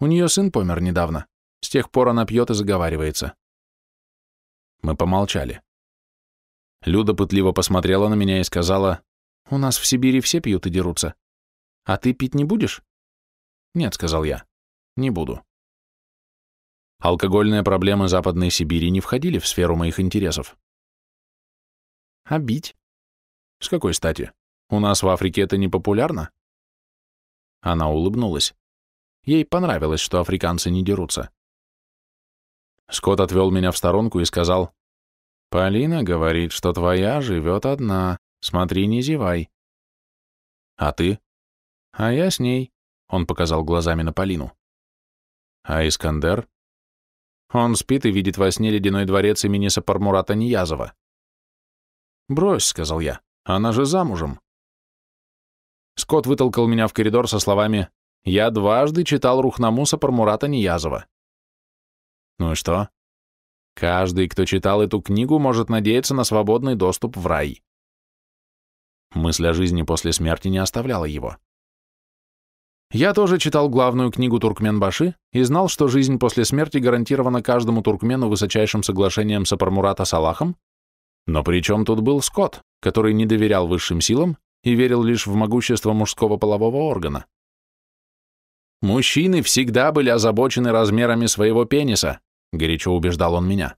«У нее сын помер недавно. С тех пор она пьет и заговаривается». Мы помолчали. Люда пытливо посмотрела на меня и сказала, «У нас в Сибири все пьют и дерутся. А ты пить не будешь?» «Нет», — сказал я, — «не буду». Алкогольные проблемы Западной Сибири не входили в сферу моих интересов. «А бить?» «С какой стати? У нас в Африке это не популярно?» Она улыбнулась. Ей понравилось, что африканцы не дерутся. Скотт отвел меня в сторонку и сказал, «Полина говорит, что твоя живет одна. Смотри, не зевай». «А ты?» «А я с ней», — он показал глазами на Полину. «А Искандер?» «Он спит и видит во сне ледяной дворец имени Сапармурата Ниязова». «Брось», — сказал я, — «она же замужем». Скотт вытолкал меня в коридор со словами «Я дважды читал Рухнаму Сапармурата Ниязова». «Ну и что?» Каждый, кто читал эту книгу, может надеяться на свободный доступ в рай. Мысль о жизни после смерти не оставляла его. Я тоже читал главную книгу Туркменбаши и знал, что жизнь после смерти гарантирована каждому туркмену высочайшим соглашением с Апармурата Салахом, но при чем тут был Скотт, который не доверял высшим силам и верил лишь в могущество мужского полового органа. Мужчины всегда были озабочены размерами своего пениса, горячо убеждал он меня.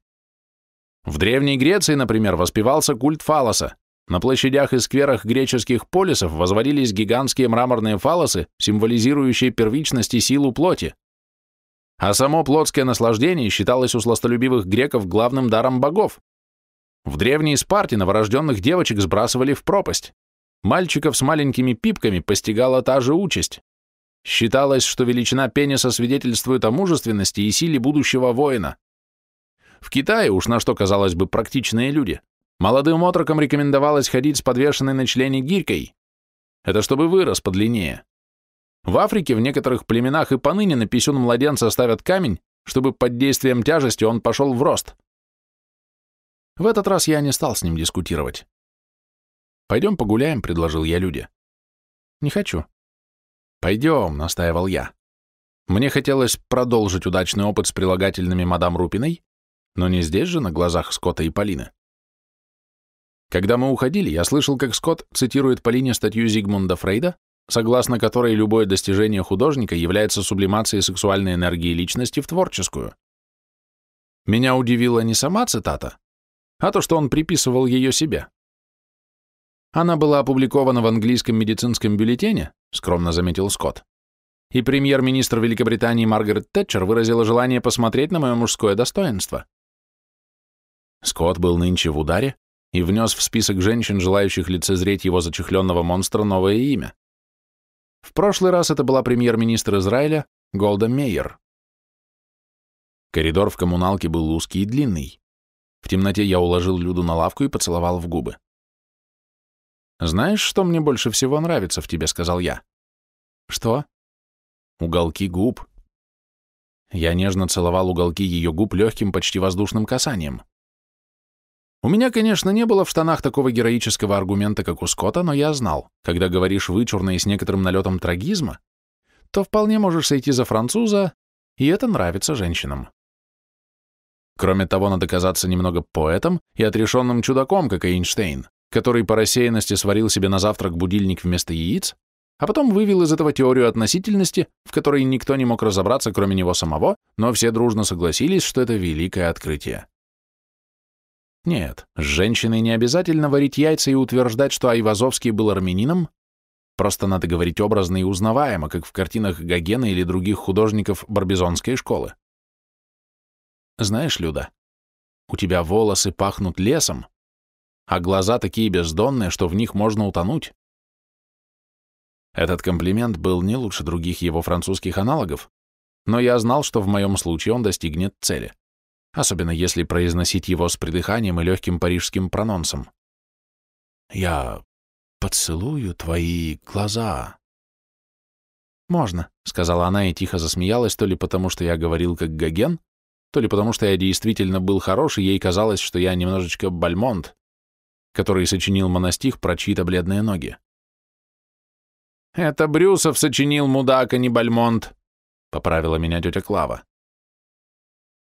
В Древней Греции, например, воспевался культ фалоса. На площадях и скверах греческих полисов возводились гигантские мраморные фалосы, символизирующие первичность и силу плоти. А само плотское наслаждение считалось у сластолюбивых греков главным даром богов. В древней Спарте новорожденных девочек сбрасывали в пропасть. Мальчиков с маленькими пипками постигала та же участь. Считалось, что величина пениса свидетельствует о мужественности и силе будущего воина. В Китае, уж на что, казалось бы, практичные люди, молодым отрокам рекомендовалось ходить с подвешенной на члене гирькой. Это чтобы вырос подлиннее. В Африке в некоторых племенах и поныне на писюн младенца ставят камень, чтобы под действием тяжести он пошел в рост. В этот раз я не стал с ним дискутировать. «Пойдем погуляем», — предложил я Люде. «Не хочу», «Пойдем», — настаивал я. Мне хотелось продолжить удачный опыт с прилагательными мадам Рупиной, но не здесь же, на глазах Скотта и Полины. Когда мы уходили, я слышал, как Скотт цитирует Полине статью Зигмунда Фрейда, согласно которой любое достижение художника является сублимацией сексуальной энергии личности в творческую. Меня удивила не сама цитата, а то, что он приписывал ее себе. Она была опубликована в английском медицинском бюллетене, скромно заметил Скотт. И премьер-министр Великобритании Маргарет Тэтчер выразила желание посмотреть на мое мужское достоинство. Скотт был нынче в ударе и внес в список женщин, желающих лицезреть его зачехленного монстра, новое имя. В прошлый раз это была премьер-министр Израиля Голда Мейер. Коридор в коммуналке был узкий и длинный. В темноте я уложил Люду на лавку и поцеловал в губы. «Знаешь, что мне больше всего нравится в тебе?» — сказал я. «Что?» «Уголки губ». Я нежно целовал уголки ее губ легким, почти воздушным касанием. У меня, конечно, не было в штанах такого героического аргумента, как у Скотта, но я знал, когда говоришь вычурно и с некоторым налетом трагизма, то вполне можешь сойти за француза, и это нравится женщинам. Кроме того, надо казаться немного поэтом и отрешенным чудаком, как Эйнштейн который по рассеянности сварил себе на завтрак будильник вместо яиц, а потом вывел из этого теорию относительности, в которой никто не мог разобраться, кроме него самого, но все дружно согласились, что это великое открытие. Нет, с женщиной не обязательно варить яйца и утверждать, что Айвазовский был армянином, просто надо говорить образно и узнаваемо, как в картинах Гогена или других художников Барбизонской школы. Знаешь, Люда, у тебя волосы пахнут лесом, а глаза такие бездонные, что в них можно утонуть. Этот комплимент был не лучше других его французских аналогов, но я знал, что в моем случае он достигнет цели, особенно если произносить его с придыханием и легким парижским прононсом. «Я поцелую твои глаза». «Можно», — сказала она и тихо засмеялась, то ли потому, что я говорил как Гоген, то ли потому, что я действительно был хорош, и ей казалось, что я немножечко Бальмонт, который сочинил монастих про чьи-то бледные ноги. «Это Брюсов сочинил, мудак, а не Бальмонт», — поправила меня тетя Клава.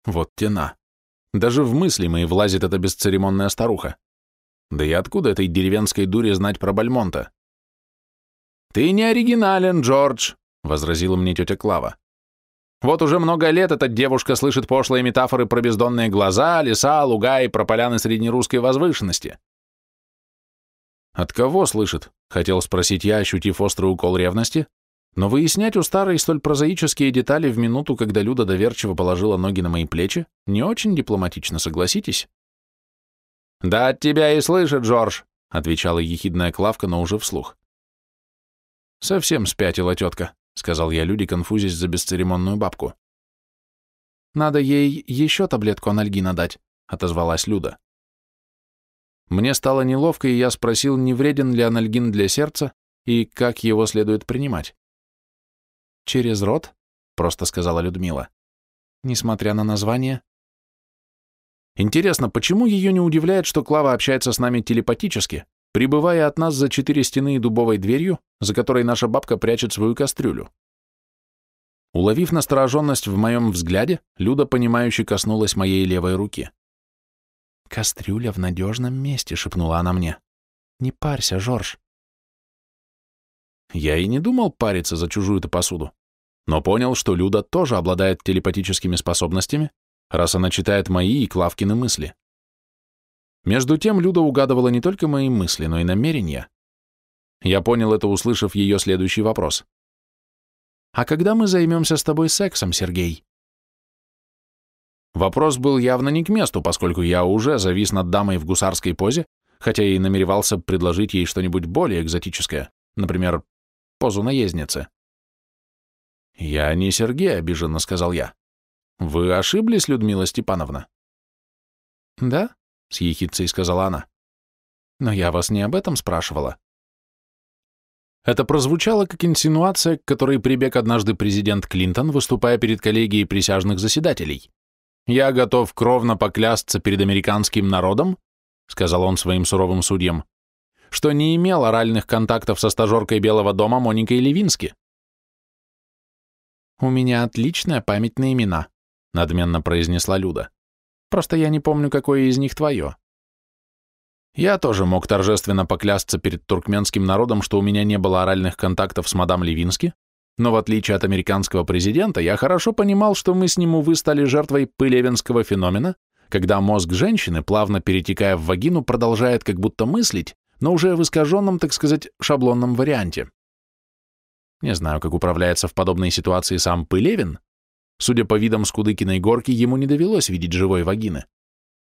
Вот тена. Даже в мысли мои влазит эта бесцеремонная старуха. Да и откуда этой деревенской дуре знать про Бальмонта? «Ты не оригинален, Джордж», — возразила мне тетя Клава. «Вот уже много лет эта девушка слышит пошлые метафоры про бездонные глаза, леса, луга и про поляны среднерусской возвышенности. «От кого слышит?» — хотел спросить я, ощутив острый укол ревности, но выяснять у старой столь прозаические детали в минуту, когда Люда доверчиво положила ноги на мои плечи, не очень дипломатично, согласитесь? «Да от тебя и слышит, Джордж», — отвечала ехидная Клавка, но уже вслух. «Совсем спятила тетка», — сказал я Люде, конфузясь за бесцеремонную бабку. «Надо ей еще таблетку анальгина дать», — отозвалась Люда. Мне стало неловко, и я спросил, не вреден ли анальгин для сердца и как его следует принимать. «Через рот», — просто сказала Людмила, несмотря на название. Интересно, почему ее не удивляет, что Клава общается с нами телепатически, прибывая от нас за четыре стены и дубовой дверью, за которой наша бабка прячет свою кастрюлю? Уловив настороженность в моем взгляде, Люда, понимающе коснулась моей левой руки. «Кастрюля в надежном месте», — шепнула она мне. «Не парься, Жорж». Я и не думал париться за чужую-то посуду, но понял, что Люда тоже обладает телепатическими способностями, раз она читает мои и Клавкины мысли. Между тем Люда угадывала не только мои мысли, но и намерения. Я понял это, услышав ее следующий вопрос. «А когда мы займемся с тобой сексом, Сергей?» Вопрос был явно не к месту, поскольку я уже завис над дамой в гусарской позе, хотя и намеревался предложить ей что-нибудь более экзотическое, например, позу наездницы. «Я не Сергей», — обиженно сказал я. «Вы ошиблись, Людмила Степановна?» «Да?» — с ехидцей сказала она. «Но я вас не об этом спрашивала». Это прозвучало как инсинуация, к которой прибег однажды президент Клинтон, выступая перед коллегией присяжных заседателей. «Я готов кровно поклясться перед американским народом», сказал он своим суровым судьям, что не имел оральных контактов со стажеркой Белого дома Моникой Левински. «У меня отличная память на имена», надменно произнесла Люда. «Просто я не помню, какое из них твое». Я тоже мог торжественно поклясться перед туркменским народом, что у меня не было оральных контактов с мадам Левински, но в отличие от американского президента, я хорошо понимал, что мы с ним, увы, стали жертвой пылевинского феномена, когда мозг женщины, плавно перетекая в вагину, продолжает как будто мыслить, но уже в искаженном, так сказать, шаблонном варианте. Не знаю, как управляется в подобной ситуации сам Пылевин. Судя по видам Скудыкиной горки, ему не довелось видеть живой вагины.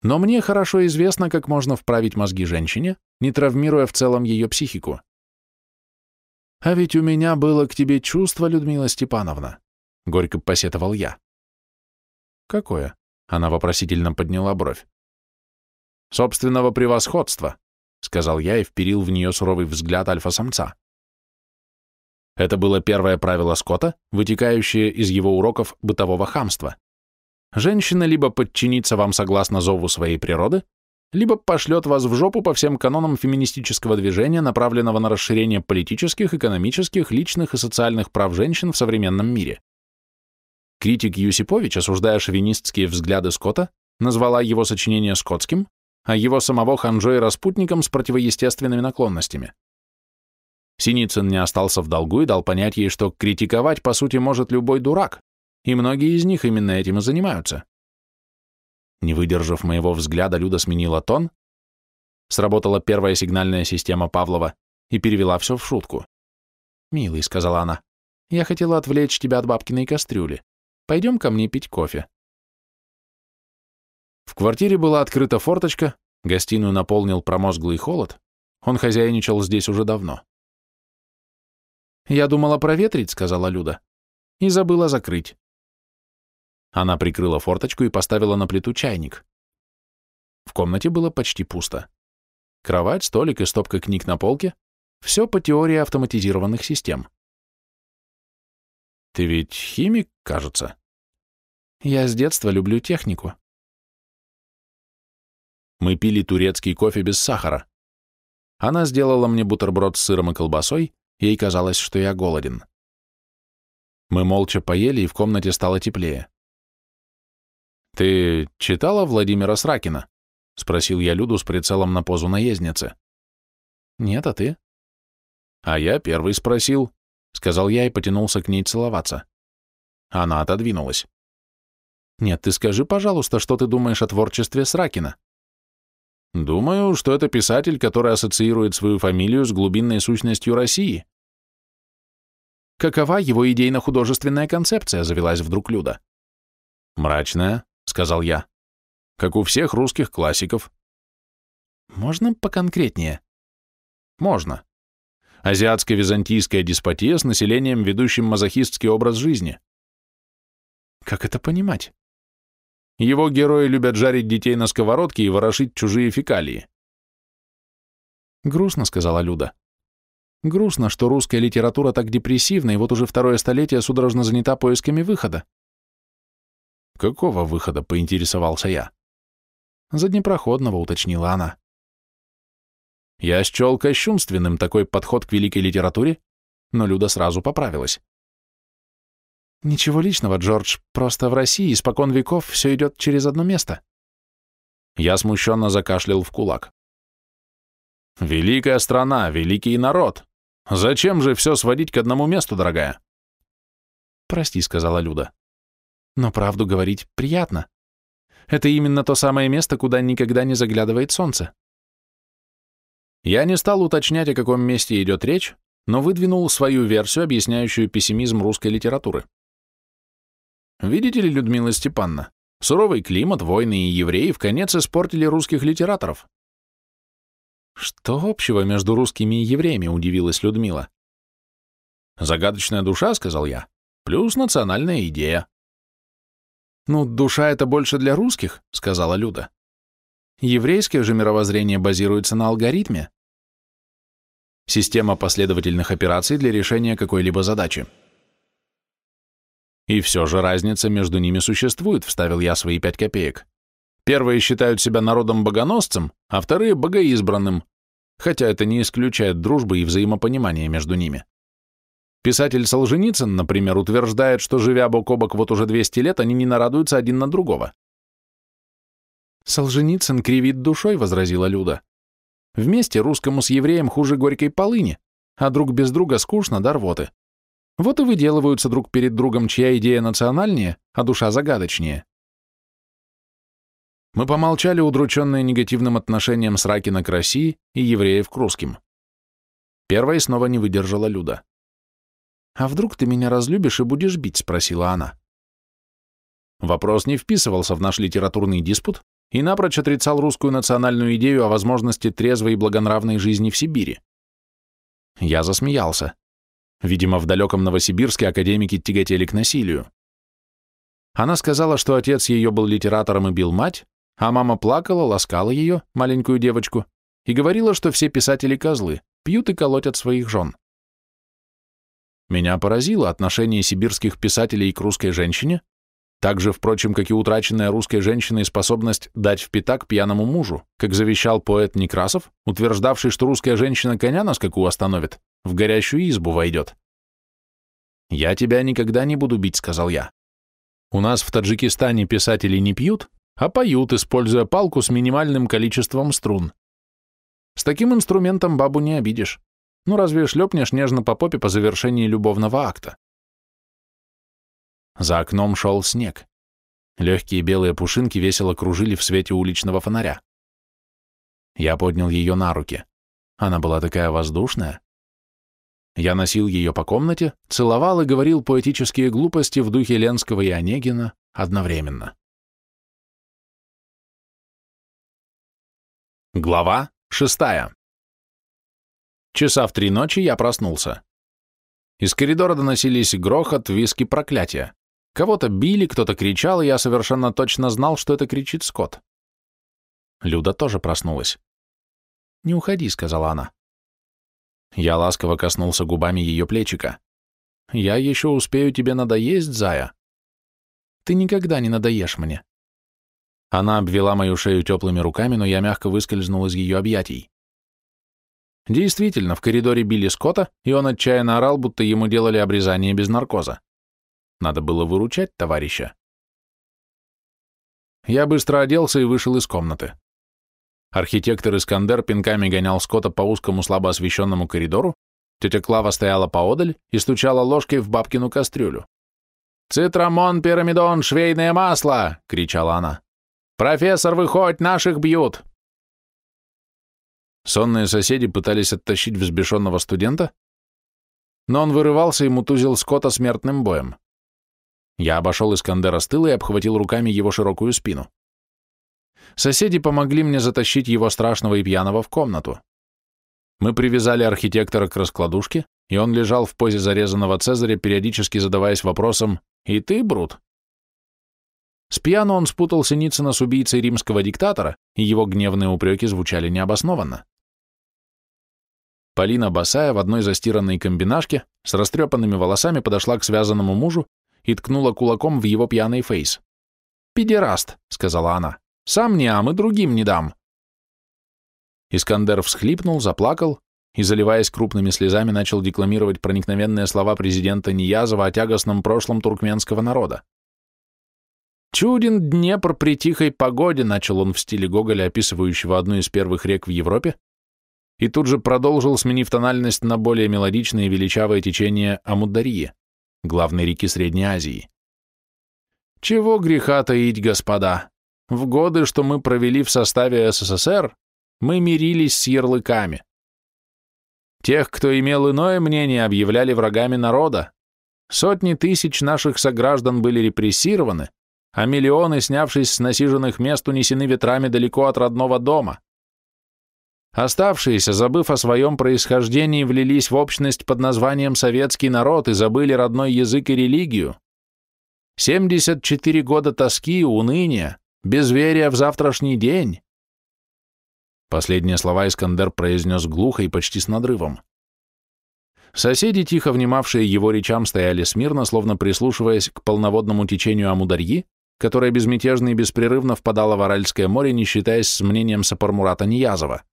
Но мне хорошо известно, как можно вправить мозги женщине, не травмируя в целом ее психику. «А ведь у меня было к тебе чувство, Людмила Степановна», — горько посетовал я. «Какое?» — она вопросительно подняла бровь. «Собственного превосходства», — сказал я и вперил в нее суровый взгляд альфа-самца. Это было первое правило Скотта, вытекающее из его уроков бытового хамства. Женщина либо подчинится вам согласно зову своей природы, либо пошлет вас в жопу по всем канонам феминистического движения, направленного на расширение политических, экономических, личных и социальных прав женщин в современном мире. Критик Юсипович, осуждая шовинистские взгляды Скотта, назвала его сочинение скотским, а его самого ханжой распутником с противоестественными наклонностями. Синицын не остался в долгу и дал понять ей, что критиковать, по сути, может любой дурак, и многие из них именно этим и занимаются. Не выдержав моего взгляда, Люда сменила тон, сработала первая сигнальная система Павлова и перевела все в шутку. «Милый», — сказала она, — «я хотела отвлечь тебя от бабкиной кастрюли. Пойдем ко мне пить кофе». В квартире была открыта форточка, гостиную наполнил промозглый холод, он хозяйничал здесь уже давно. «Я думала проветрить», — сказала Люда, — «и забыла закрыть». Она прикрыла форточку и поставила на плиту чайник. В комнате было почти пусто. Кровать, столик и стопка книг на полке — все по теории автоматизированных систем. «Ты ведь химик, кажется?» «Я с детства люблю технику». Мы пили турецкий кофе без сахара. Она сделала мне бутерброд с сыром и колбасой, ей казалось, что я голоден. Мы молча поели, и в комнате стало теплее. «Ты читала Владимира Сракина?» — спросил я Люду с прицелом на позу наездницы. «Нет, а ты?» «А я первый спросил», — сказал я и потянулся к ней целоваться. Она отодвинулась. «Нет, ты скажи, пожалуйста, что ты думаешь о творчестве Сракина?» Думаю, что это писатель, который ассоциирует свою фамилию с глубинной сущностью России. Какова его идейно-художественная концепция, завелась вдруг Люда. Мрачная, сказал я. Как у всех русских классиков. Можно поконкретнее? Можно. Азиатско-византийская деспотия с населением, ведущим мазохистский образ жизни. Как это понимать? Его герои любят жарить детей на сковородке и ворошить чужие фекалии. Грустно, сказала Люда. Грустно, что русская литература так депрессивна, и вот уже второе столетие судорожно занята поисками выхода. Какого выхода, поинтересовался я. Заднепроходного, уточнила она. Я счел кощунственным такой подход к великой литературе, но Люда сразу поправилась. Ничего личного, Джордж, просто в России испокон веков все идет через одно место. Я смущенно закашлял в кулак. Великая страна, великий народ. Зачем же все сводить к одному месту, дорогая? Прости, сказала Люда. Но правду говорить приятно. Это именно то самое место, куда никогда не заглядывает солнце. Я не стал уточнять, о каком месте идет речь, но выдвинул свою версию, объясняющую пессимизм русской литературы. Видите ли, Людмила Степановна, суровый климат, войны и евреи в конец испортили русских литераторов. Что общего между русскими и евреями, удивилась Людмила. Загадочная душа, сказал я, плюс национальная идея. Ну, душа это больше для русских, сказала Люда. Еврейское же мировоззрение базируется на алгоритме. Система последовательных операций для решения какой-либо задачи. И все же разница между ними существует, вставил я свои пять копеек. Первые считают себя народом-богоносцем, а вторые — богоизбранным, хотя это не исключает дружбы и взаимопонимания между ними. Писатель Солженицын, например, утверждает, что, живя бок о бок вот уже 200 лет, они не нарадуются один на другого. «Солженицын кривит душой», — возразила Люда. «Вместе русскому с евреем хуже горькой полыни, а друг без друга скучно до рвоты. Вот и выделываются друг перед другом, чья идея национальнее, а душа загадочнее. Мы помолчали, удрученные негативным отношением Сракина к России и евреев к русским. Первой снова не выдержала Люда. «А вдруг ты меня разлюбишь и будешь бить?» — спросила она. Вопрос не вписывался в наш литературный диспут и напрочь отрицал русскую национальную идею о возможности трезвой и благонравной жизни в Сибири. Я засмеялся. Видимо, в далеком Новосибирске академики тяготели к насилию. Она сказала, что отец ее был литератором и бил мать, а мама плакала, ласкала ее, маленькую девочку, и говорила, что все писатели козлы, пьют и колотят своих жен. Меня поразило отношение сибирских писателей к русской женщине, так же, впрочем, как и утраченная русской женщиной способность дать в пятак пьяному мужу, как завещал поэт Некрасов, утверждавший, что русская женщина коня на скаку остановит, в горящую избу войдет. «Я тебя никогда не буду бить», — сказал я. «У нас в Таджикистане писатели не пьют, а поют, используя палку с минимальным количеством струн. С таким инструментом бабу не обидишь. Ну, разве шлепнешь нежно по попе по завершении любовного акта? За окном шел снег. Легкие белые пушинки весело кружили в свете уличного фонаря. Я поднял ее на руки. Она была такая воздушная. Я носил ее по комнате, целовал и говорил поэтические глупости в духе Ленского и Онегина одновременно. Глава шестая. Часа в три ночи я проснулся. Из коридора доносились грохот, виски, проклятия. Кого-то били, кто-то кричал, и я совершенно точно знал, что это кричит Скотт. Люда тоже проснулась. «Не уходи», — сказала она. Я ласково коснулся губами ее плечика. «Я еще успею тебе надоесть, зая?» «Ты никогда не надоешь мне». Она обвела мою шею теплыми руками, но я мягко выскользнул из ее объятий. Действительно, в коридоре били Скотта, и он отчаянно орал, будто ему делали обрезание без наркоза. Надо было выручать товарища. Я быстро оделся и вышел из комнаты. Архитектор Искандер пинками гонял Скотта по узкому слабо освещенному коридору, тетя Клава стояла поодаль и стучала ложкой в бабкину кастрюлю. «Цитрамон, пирамидон, швейное масло!» — кричала она. «Профессор, выходь, наших бьют!» Сонные соседи пытались оттащить взбешенного студента, но он вырывался и мутузил Скотта смертным боем. Я обошел Искандера с тыла и обхватил руками его широкую спину. Соседи помогли мне затащить его страшного и пьяного в комнату. Мы привязали архитектора к раскладушке, и он лежал в позе зарезанного Цезаря, периодически задаваясь вопросом «И ты, Брут?» С пьяну он спутал Синицына с убийцей римского диктатора, и его гневные упреки звучали необоснованно. Полина Басая в одной застиранной комбинашке с растрепанными волосами подошла к связанному мужу и ткнула кулаком в его пьяный фейс. «Педераст», — сказала она. Сам не ам и другим не дам. Искандер всхлипнул, заплакал и, заливаясь крупными слезами, начал декламировать проникновенные слова президента Ниязова о тягостном прошлом туркменского народа. «Чуден Днепр при тихой погоде», — начал он в стиле Гоголя, описывающего одну из первых рек в Европе, и тут же продолжил, сменив тональность на более мелодичное и величавое течение Амударьи, главной реки Средней Азии. «Чего греха таить, господа? В годы, что мы провели в составе СССР, мы мирились с ярлыками. Тех, кто имел иное мнение, объявляли врагами народа. Сотни тысяч наших сограждан были репрессированы, а миллионы, снявшись с насиженных мест, унесены ветрами далеко от родного дома. Оставшиеся, забыв о своем происхождении, влились в общность под названием «советский народ» и забыли родной язык и религию. 74 года тоски, уныния, Безверие в завтрашний день!» Последние слова Искандер произнес глухо и почти с надрывом. Соседи, тихо внимавшие его речам, стояли смирно, словно прислушиваясь к полноводному течению Амударьи, которая безмятежно и беспрерывно впадала в Аральское море, не считаясь с мнением Сапармурата Ниязова.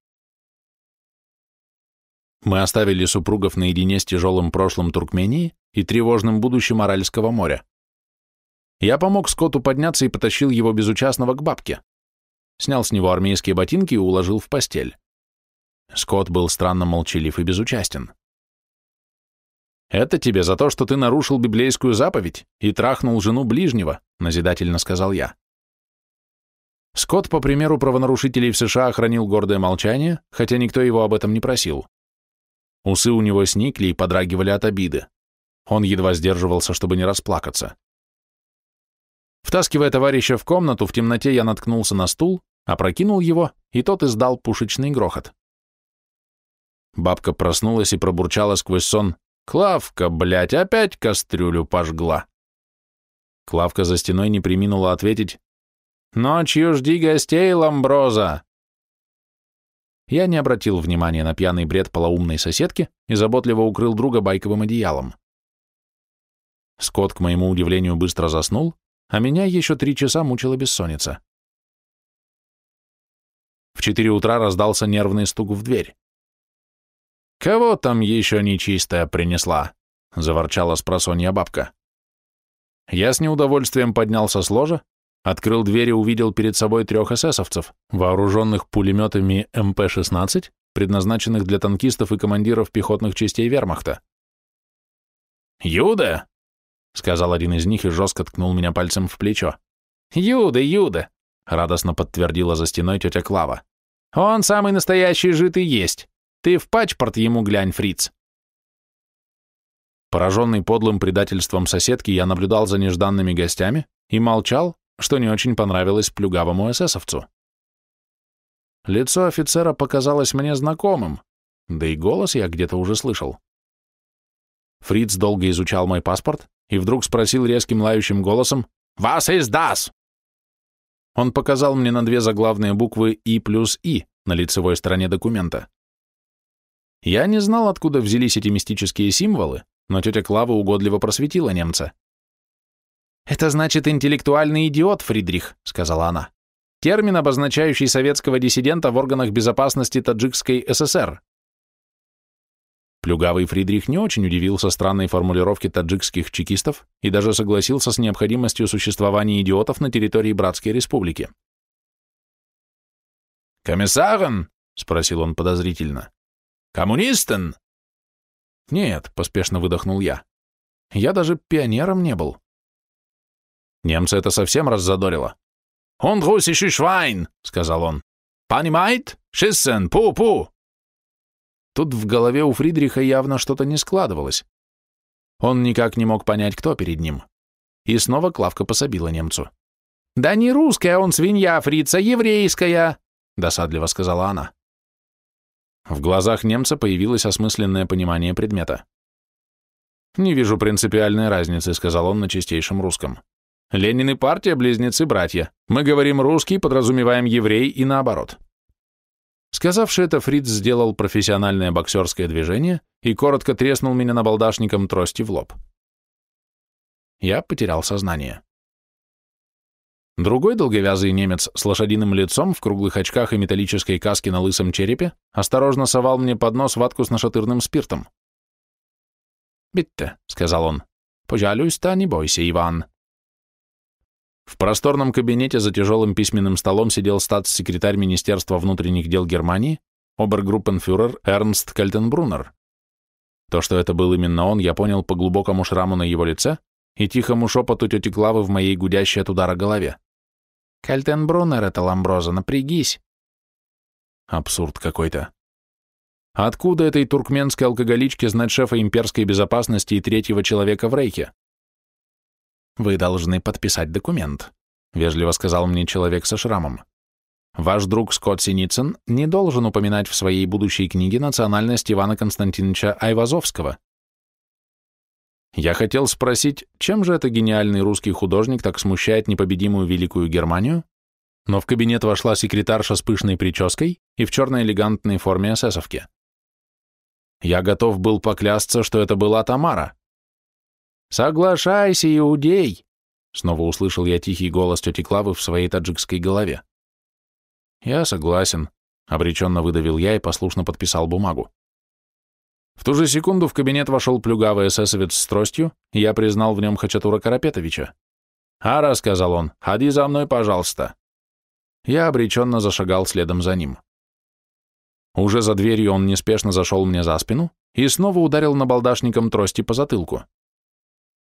Мы оставили супругов наедине с тяжелым прошлым Туркмении и тревожным будущим Аральского моря. Я помог Скотту подняться и потащил его безучастного к бабке. Снял с него армейские ботинки и уложил в постель. Скотт был странно молчалив и безучастен. «Это тебе за то, что ты нарушил библейскую заповедь и трахнул жену ближнего», назидательно сказал я. Скотт, по примеру правонарушителей в США, хранил гордое молчание, хотя никто его об этом не просил. Усы у него сникли и подрагивали от обиды. Он едва сдерживался, чтобы не расплакаться. Втаскивая товарища в комнату, в темноте я наткнулся на стул, опрокинул его, и тот издал пушечный грохот. Бабка проснулась и пробурчала сквозь сон. «Клавка, блядь, опять кастрюлю пожгла!» Клавка за стеной не приминула ответить. «Ночью жди гостей, Ламброза!» Я не обратил внимания на пьяный бред полоумной соседки и заботливо укрыл друга байковым одеялом. Скотт, к моему удивлению, быстро заснул, а меня еще три часа мучила бессонница. В четыре утра раздался нервный стук в дверь. «Кого там еще нечистая принесла?» — заворчала спросонья бабка. Я с неудовольствием поднялся с ложа, открыл дверь и увидел перед собой трех эсэсовцев, вооруженных пулеметами МП-16 предназначенных для танкистов и командиров пехотных частей вермахта. «Юда!» — сказал один из них и жестко ткнул меня пальцем в плечо. «Юда, Юда!» — радостно подтвердила за стеной тетя Клава. «Он самый настоящий житый есть. Ты в пачпорт ему глянь, фриц!» Пораженный подлым предательством соседки, я наблюдал за нежданными гостями и молчал, что не очень понравилось плюгавому эсэсовцу. Лицо офицера показалось мне знакомым, да и голос я где-то уже слышал. Фриц долго изучал мой паспорт и вдруг спросил резким лающим голосом «Was ist das?» Он показал мне на две заглавные буквы «И» плюс «И» на лицевой стороне документа. Я не знал, откуда взялись эти мистические символы, но тетя Клава угодливо просветила немца. «Это значит интеллектуальный идиот, Фридрих», — сказала она. «Термин, обозначающий советского диссидента в органах безопасности Таджикской ССР». Плюгавый Фридрих не очень удивился странной формулировке таджикских чекистов и даже согласился с необходимостью существования идиотов на территории Братской Республики. «Комиссарен?» — спросил он подозрительно. «Коммунистен?» «Нет», — поспешно выдохнул я. «Я даже пионером не был». Немца это совсем раззадорило. «Он русский швайн», — сказал он. «Понимает? Шиссен, пу-пу!» Тут в голове у Фридриха явно что-то не складывалось. Он никак не мог понять, кто перед ним. И снова Клавка пособила немцу. «Да не русская он свинья, фрица, еврейская!» — досадливо сказала она. В глазах немца появилось осмысленное понимание предмета. «Не вижу принципиальной разницы», — сказал он на чистейшем русском. «Ленин и партия — близнецы-братья. Мы говорим русский, подразумеваем еврей и наоборот». Сказавши это, Фриц сделал профессиональное боксерское движение и коротко треснул меня набалдашником трости в лоб. Я потерял сознание. Другой долговязый немец с лошадиным лицом в круглых очках и металлической каске на лысом черепе осторожно совал мне под нос ватку с нашатырным спиртом. «Битте», — сказал он, — «пожалуйста, не бойся, Иван». В просторном кабинете за тяжелым письменным столом сидел статс-секретарь Министерства внутренних дел Германии, обергруппенфюрер Эрнст Кальтенбруннер. То, что это был именно он, я понял по глубокому шраму на его лице и тихому шепоту тети Клавы в моей гудящей от удара голове. Кальтенбруннер это Ламброза, напрягись. Абсурд какой-то. Откуда этой туркменской алкоголичке знать шефа имперской безопасности и третьего человека в Рейхе? Вы должны подписать документ, вежливо сказал мне человек со шрамом. Ваш друг Скотт Синицын не должен упоминать в своей будущей книге национальность Ивана Константиновича Айвазовского. Я хотел спросить, чем же это гениальный русский художник так смущает непобедимую Великую Германию, но в кабинет вошла секретарша с пышной прической и в черной элегантной форме эсэсовки. Я готов был поклясться, что это была Тамара. «Соглашайся, иудей!» Снова услышал я тихий голос тети Клавы в своей таджикской голове. «Я согласен», — обреченно выдавил я и послушно подписал бумагу. В ту же секунду в кабинет вошел плюгавый эсэсовец с тростью, и я признал в нем Хачатура Карапетовича. «Ара», — сказал он, — «ходи за мной, пожалуйста». Я обреченно зашагал следом за ним. Уже за дверью он неспешно зашел мне за спину и снова ударил набалдашником трости по затылку.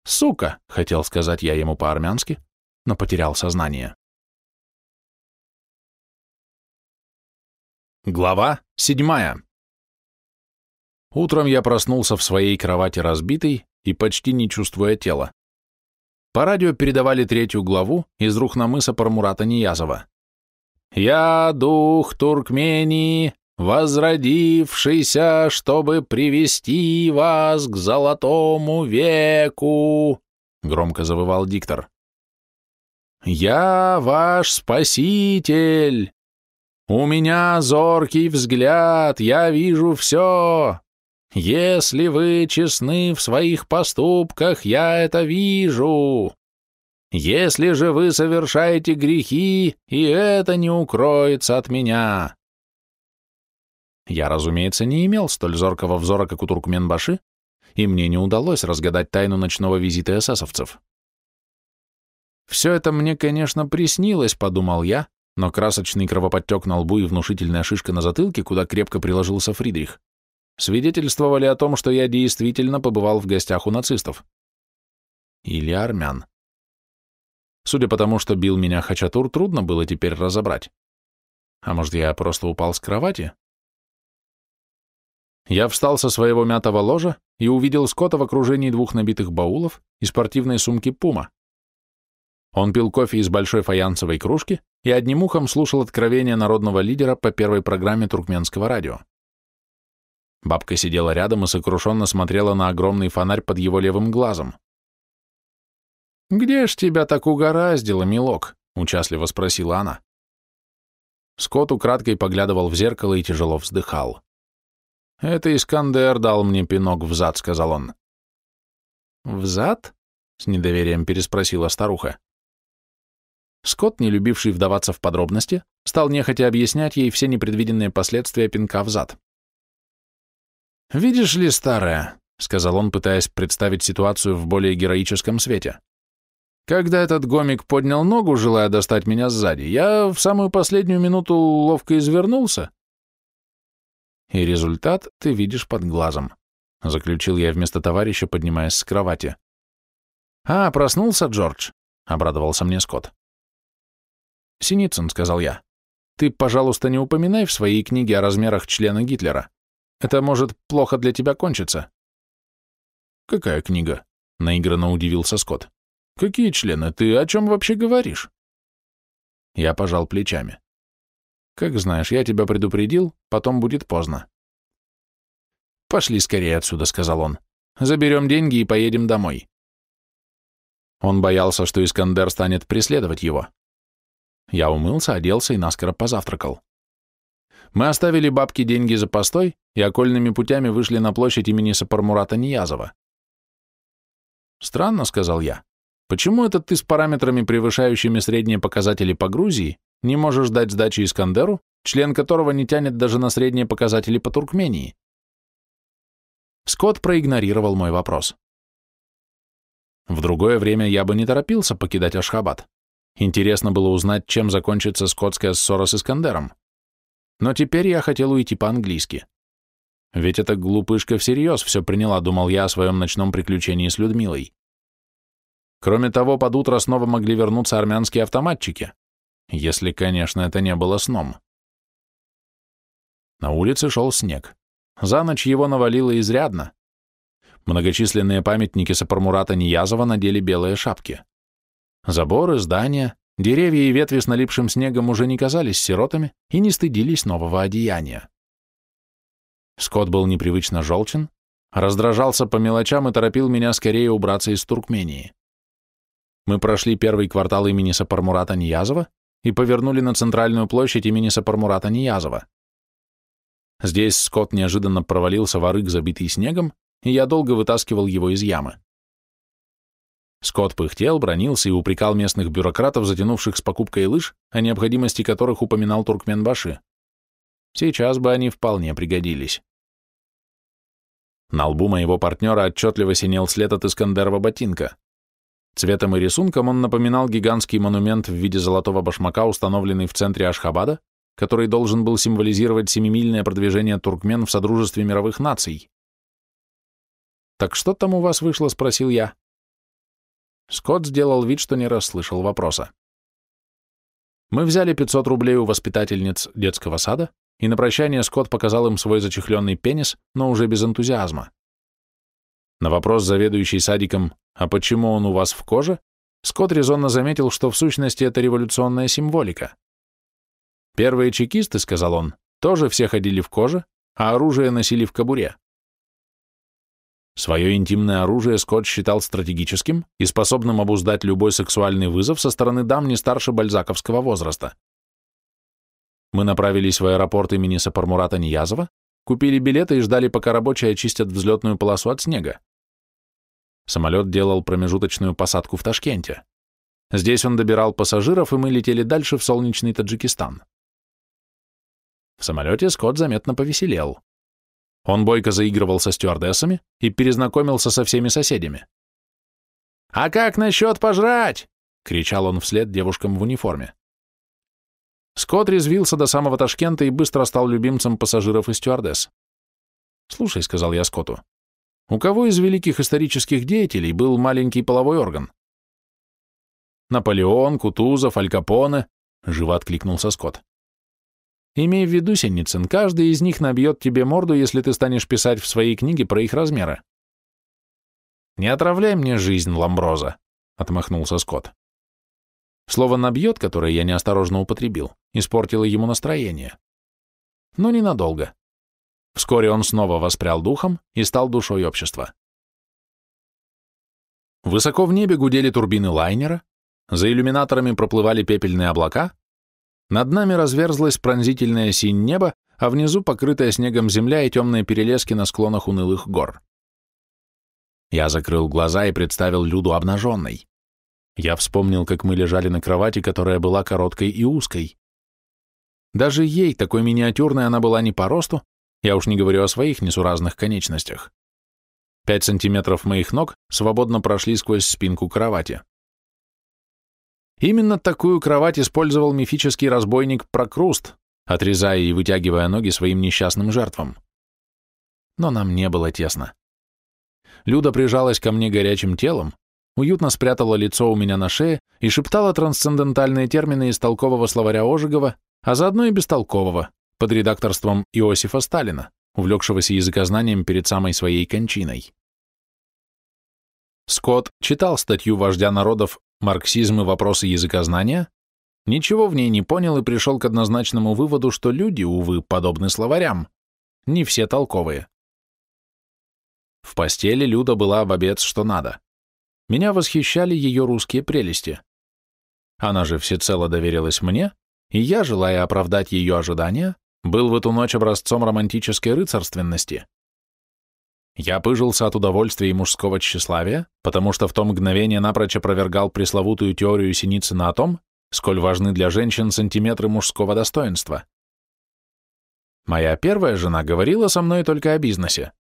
«Сука!» — хотел сказать я ему по-армянски, но потерял сознание. Глава седьмая. Утром я проснулся в своей кровати разбитый и почти не чувствуя тела. По радио передавали третью главу из Рухнамыса Пармурата Ниязова. «Я дух Туркмении, возродившийся, чтобы привести вас к золотому веку», — громко завывал диктор. «Я ваш спаситель! У меня зоркий взгляд, я вижу все, если вы честны в своих поступках, я это вижу. Если же вы совершаете грехи, и это не укроется от меня. Я, разумеется, не имел столь зоркого взора, как у Туркменбаши, и мне не удалось разгадать тайну ночного визита эсэсовцев. Все это мне, конечно, приснилось, подумал я, но красочный кровоподтек на лбу и внушительная шишка на затылке, куда крепко приложился Фридрих, свидетельствовали о том, что я действительно побывал в гостях у нацистов. Или армян. Судя по тому, что бил меня Хачатур, трудно было теперь разобрать. А может, я просто упал с кровати? Я встал со своего мятого ложа и увидел Скотта в окружении двух набитых баулов и спортивной сумки «Пума». Он пил кофе из большой фаянсовой кружки и одним ухом слушал откровения народного лидера по первой программе туркменского радио. Бабка сидела рядом и сокрушенно смотрела на огромный фонарь под его левым глазом. «Где ж тебя так угораздило, милок?» — участливо спросила она. Скотт украдкой поглядывал в зеркало и тяжело вздыхал. «Это Искандер дал мне пинок в зад», — сказал он. «В зад?» — с недоверием переспросила старуха. Скотт, не любивший вдаваться в подробности, стал нехотя объяснять ей все непредвиденные последствия пинка в зад. «Видишь ли, старая», — сказал он, пытаясь представить ситуацию в более героическом свете, «когда этот гомик поднял ногу, желая достать меня сзади, я в самую последнюю минуту ловко извернулся». «И результат ты видишь под глазом», — заключил я вместо товарища, поднимаясь с кровати. «А, проснулся Джордж», — обрадовался мне Скотт. «Синицын», — сказал я, — «ты, пожалуйста, не упоминай в своей книге о размерах члена Гитлера. Это может плохо для тебя кончиться». «Какая книга?» — наигранно удивился Скотт. «Какие члены? Ты о чем вообще говоришь?» Я пожал плечами. «Как знаешь, я тебя предупредил, потом будет поздно». «Пошли скорее отсюда», — сказал он. «Заберем деньги и поедем домой». Он боялся, что Искандер станет преследовать его. Я умылся, оделся и наскоро позавтракал. Мы оставили бабке деньги за постой и окольными путями вышли на площадь имени Сапармурата Ниязова. «Странно», — сказал я. «Почему это ты с параметрами, превышающими средние показатели по Грузии, не можешь дать сдачи Искандеру, член которого не тянет даже на средние показатели по Туркмении?» Скотт проигнорировал мой вопрос. В другое время я бы не торопился покидать Ашхабад. Интересно было узнать, чем закончится скотская ссора с Искандером. Но теперь я хотел уйти по-английски. Ведь эта глупышка всерьез все приняла, думал я о своем ночном приключении с Людмилой. Кроме того, под утро снова могли вернуться армянские автоматчики, если, конечно, это не было сном. На улице шел снег. За ночь его навалило изрядно. Многочисленные памятники Сапармурата Ниязова надели белые шапки. Заборы, здания, деревья и ветви с налипшим снегом уже не казались сиротами и не стыдились нового одеяния. Скот был непривычно желчен, раздражался по мелочам и торопил меня скорее убраться из Туркмении. Мы прошли первый квартал имени Сапармурата Ниязова и повернули на центральную площадь имени Сапармурата Ниязова. Здесь Скот неожиданно провалился в арык, забитый снегом, и я долго вытаскивал его из ямы. Скотт пыхтел, бронился и упрекал местных бюрократов, затянувших с покупкой лыж, о необходимости которых упоминал Туркменбаши. Сейчас бы они вполне пригодились. На лбу моего партнера отчетливо синел след от Искандерова ботинка. Цветом и рисунком он напоминал гигантский монумент в виде золотого башмака, установленный в центре Ашхабада, который должен был символизировать семимильное продвижение туркмен в Содружестве мировых наций. «Так что там у вас вышло?» — спросил я. Скотт сделал вид, что не расслышал вопроса. Мы взяли 500 рублей у воспитательниц детского сада, и на прощание Скотт показал им свой зачехленный пенис, но уже без энтузиазма. На вопрос заведующий садиком «А почему он у вас в коже?» Скотт резонно заметил, что в сущности это революционная символика. «Первые чекисты, — сказал он, — тоже все ходили в коже, а оружие носили в кобуре. Свое интимное оружие Скотт считал стратегическим и способным обуздать любой сексуальный вызов со стороны дам не старше бальзаковского возраста. Мы направились в аэропорт имени Сапармурата Ниязова, купили билеты и ждали, пока рабочие очистят взлетную полосу от снега. Самолет делал промежуточную посадку в Ташкенте. Здесь он добирал пассажиров, и мы летели дальше в солнечный Таджикистан. В самолете Скотт заметно повеселел. Он бойко заигрывал со стюардессами и перезнакомился со всеми соседями. «А как насчет пожрать?» — кричал он вслед девушкам в униформе. Скотт резвился до самого Ташкента и быстро стал любимцем пассажиров и стюардесс. «Слушай», — сказал я Скотту, — «у кого из великих исторических деятелей был маленький половой орган?» «Наполеон, Кутузов, Аль Капоне», — живо откликнулся Скотт. «Имей в виду, Синицын, каждый из них набьет тебе морду, если ты станешь писать в своей книге про их размеры». «Не отравляй мне жизнь, Ламброза», — отмахнулся Скотт. Слово «набьет», которое я неосторожно употребил, испортило ему настроение. Но ненадолго. Вскоре он снова воспрял духом и стал душой общества. Высоко в небе гудели турбины лайнера, за иллюминаторами проплывали пепельные облака, над нами разверзлась пронзительная синь небо, а внизу покрытая снегом земля и темные перелески на склонах унылых гор. Я закрыл глаза и представил Люду обнаженной. Я вспомнил, как мы лежали на кровати, которая была короткой и узкой. Даже ей, такой миниатюрной, она была не по росту, я уж не говорю о своих несуразных конечностях. Пять сантиметров моих ног свободно прошли сквозь спинку кровати. Именно такую кровать использовал мифический разбойник Прокруст, отрезая и вытягивая ноги своим несчастным жертвам. Но нам не было тесно. Люда прижалась ко мне горячим телом, уютно спрятала лицо у меня на шее и шептала трансцендентальные термины из толкового словаря Ожегова, а заодно и бестолкового, под редакторством Иосифа Сталина, увлекшегося языкознанием перед самой своей кончиной. Скотт читал статью вождя народов «Марксизм и вопросы языкознания», ничего в ней не понял и пришел к однозначному выводу, что люди, увы, подобны словарям, не все толковые. В постели Люда была об обед что надо. Меня восхищали ее русские прелести. Она же всецело доверилась мне, и я, желая оправдать ее ожидания, был в эту ночь образцом романтической рыцарственности. Я пыжился от удовольствия и мужского тщеславия, потому что в то мгновение напрочь опровергал пресловутую теорию Синицына о том, сколь важны для женщин сантиметры мужского достоинства. Моя первая жена говорила со мной только о бизнесе.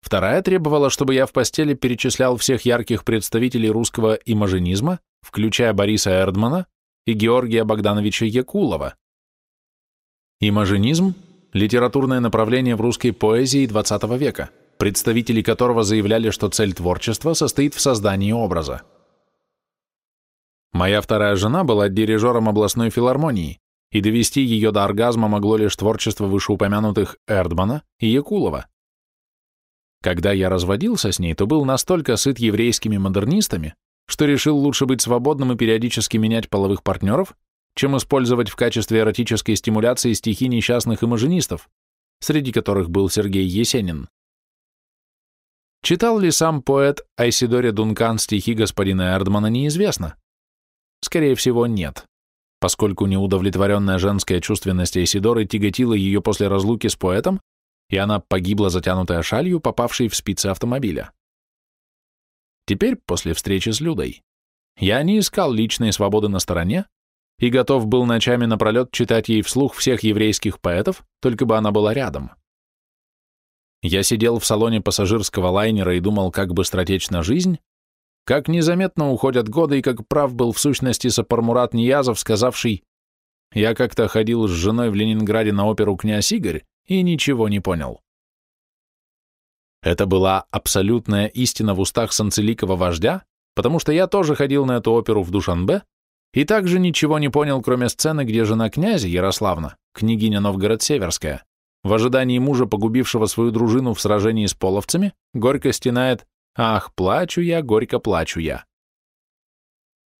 Вторая требовала, чтобы я в постели перечислял всех ярких представителей русского имажинизма, включая Бориса Эрдмана и Георгия Богдановича Якулова. Имажинизм – литературное направление в русской поэзии XX века, представители которого заявляли, что цель творчества состоит в создании образа. Моя вторая жена была дирижером областной филармонии, и довести ее до оргазма могло лишь творчество вышеупомянутых Эрдмана и Якулова. Когда я разводился с ней, то был настолько сыт еврейскими модернистами, что решил лучше быть свободным и периодически менять половых партнеров, чем использовать в качестве эротической стимуляции стихи несчастных имажинистов, среди которых был Сергей Есенин. Читал ли сам поэт Айсидоре Дункан стихи господина Эрдмана, неизвестно. Скорее всего, нет, поскольку неудовлетворенная женская чувственность Айсидоры тяготила ее после разлуки с поэтом и она погибла, затянутая шалью, попавшей в спицы автомобиля. Теперь, после встречи с Людой, я не искал личной свободы на стороне и готов был ночами напролет читать ей вслух всех еврейских поэтов, только бы она была рядом. Я сидел в салоне пассажирского лайнера и думал, как быстротечна жизнь, как незаметно уходят годы и как прав был в сущности Сапармурат Ниязов, сказавший «Я как-то ходил с женой в Ленинграде на оперу «Князь Игорь», и ничего не понял. Это была абсолютная истина в устах санцеликова вождя, потому что я тоже ходил на эту оперу в Душанбе и также ничего не понял, кроме сцены, где жена князя Ярославна, княгиня Новгород-Северская, в ожидании мужа, погубившего свою дружину в сражении с половцами, горько стенает «Ах, плачу я, горько плачу я».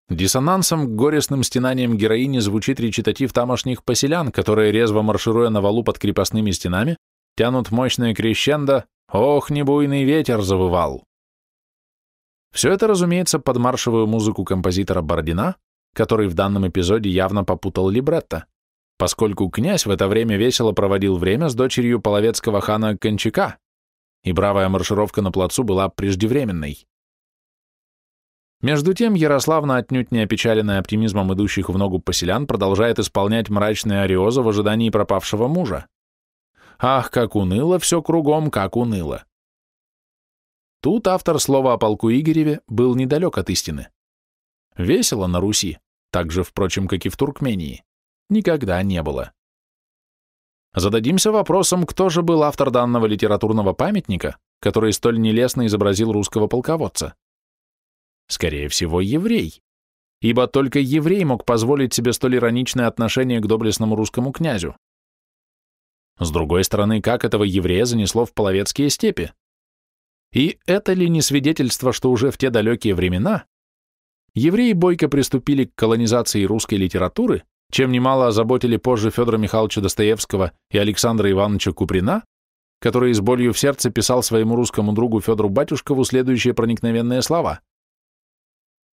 Диссонансом к горестным стенаниям героини звучит речитатив тамошних поселян, которые, резво маршируя на валу под крепостными стенами, тянут мощное крещендо «Ох, небуйный ветер завывал». Все это, разумеется, под маршевую музыку композитора Бородина, который в данном эпизоде явно попутал либретто, поскольку князь в это время весело проводил время с дочерью половецкого хана Кончака, и бравая маршировка на плацу была преждевременной. Между тем, Ярославна, отнюдь не опечаленная оптимизмом идущих в ногу поселян, продолжает исполнять мрачные ариозы в ожидании пропавшего мужа. Ах, как уныло все кругом, как уныло. Тут автор слова о полку Игореве был недалек от истины. Весело на Руси, так же, впрочем, как и в Туркмении. никогда не было. Зададимся вопросом, кто же был автор данного литературного памятника, который столь нелестно изобразил русского полководца? Скорее всего, еврей, ибо только еврей мог позволить себе столь ироничное отношение к доблестному русскому князю. С другой стороны, как этого еврея занесло в половецкие степи? И это ли не свидетельство, что уже в те далекие времена евреи бойко приступили к колонизации русской литературы, чем немало озаботили позже Федора Михайловича Достоевского и Александра Ивановича Куприна, который с болью в сердце писал своему русскому другу Федору Батюшкову следующие проникновенные слова.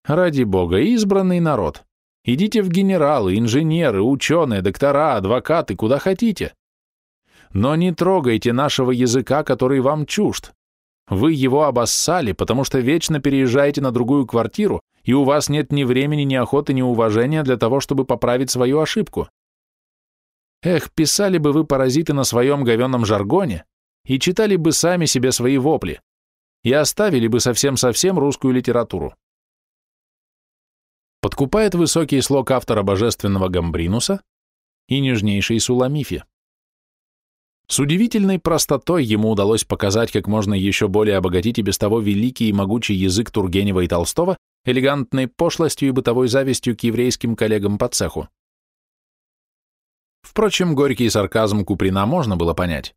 «Ради Бога, избранный народ, идите в генералы, инженеры, ученые, доктора, адвокаты, куда хотите. Но не трогайте нашего языка, который вам чужд. Вы его обоссали, потому что вечно переезжаете на другую квартиру, и у вас нет ни времени, ни охоты, ни уважения для того, чтобы поправить свою ошибку. Эх, писали бы вы, паразиты, на своем говенном жаргоне и читали бы сами себе свои вопли, и оставили бы совсем-совсем русскую литературу. Подкупает высокий слог автора божественного Гамбринуса и нежнейший Суламифи. С удивительной простотой ему удалось показать, как можно еще более обогатить и без того великий и могучий язык Тургенева и Толстого элегантной пошлостью и бытовой завистью к еврейским коллегам по цеху. Впрочем, горький сарказм Куприна можно было понять.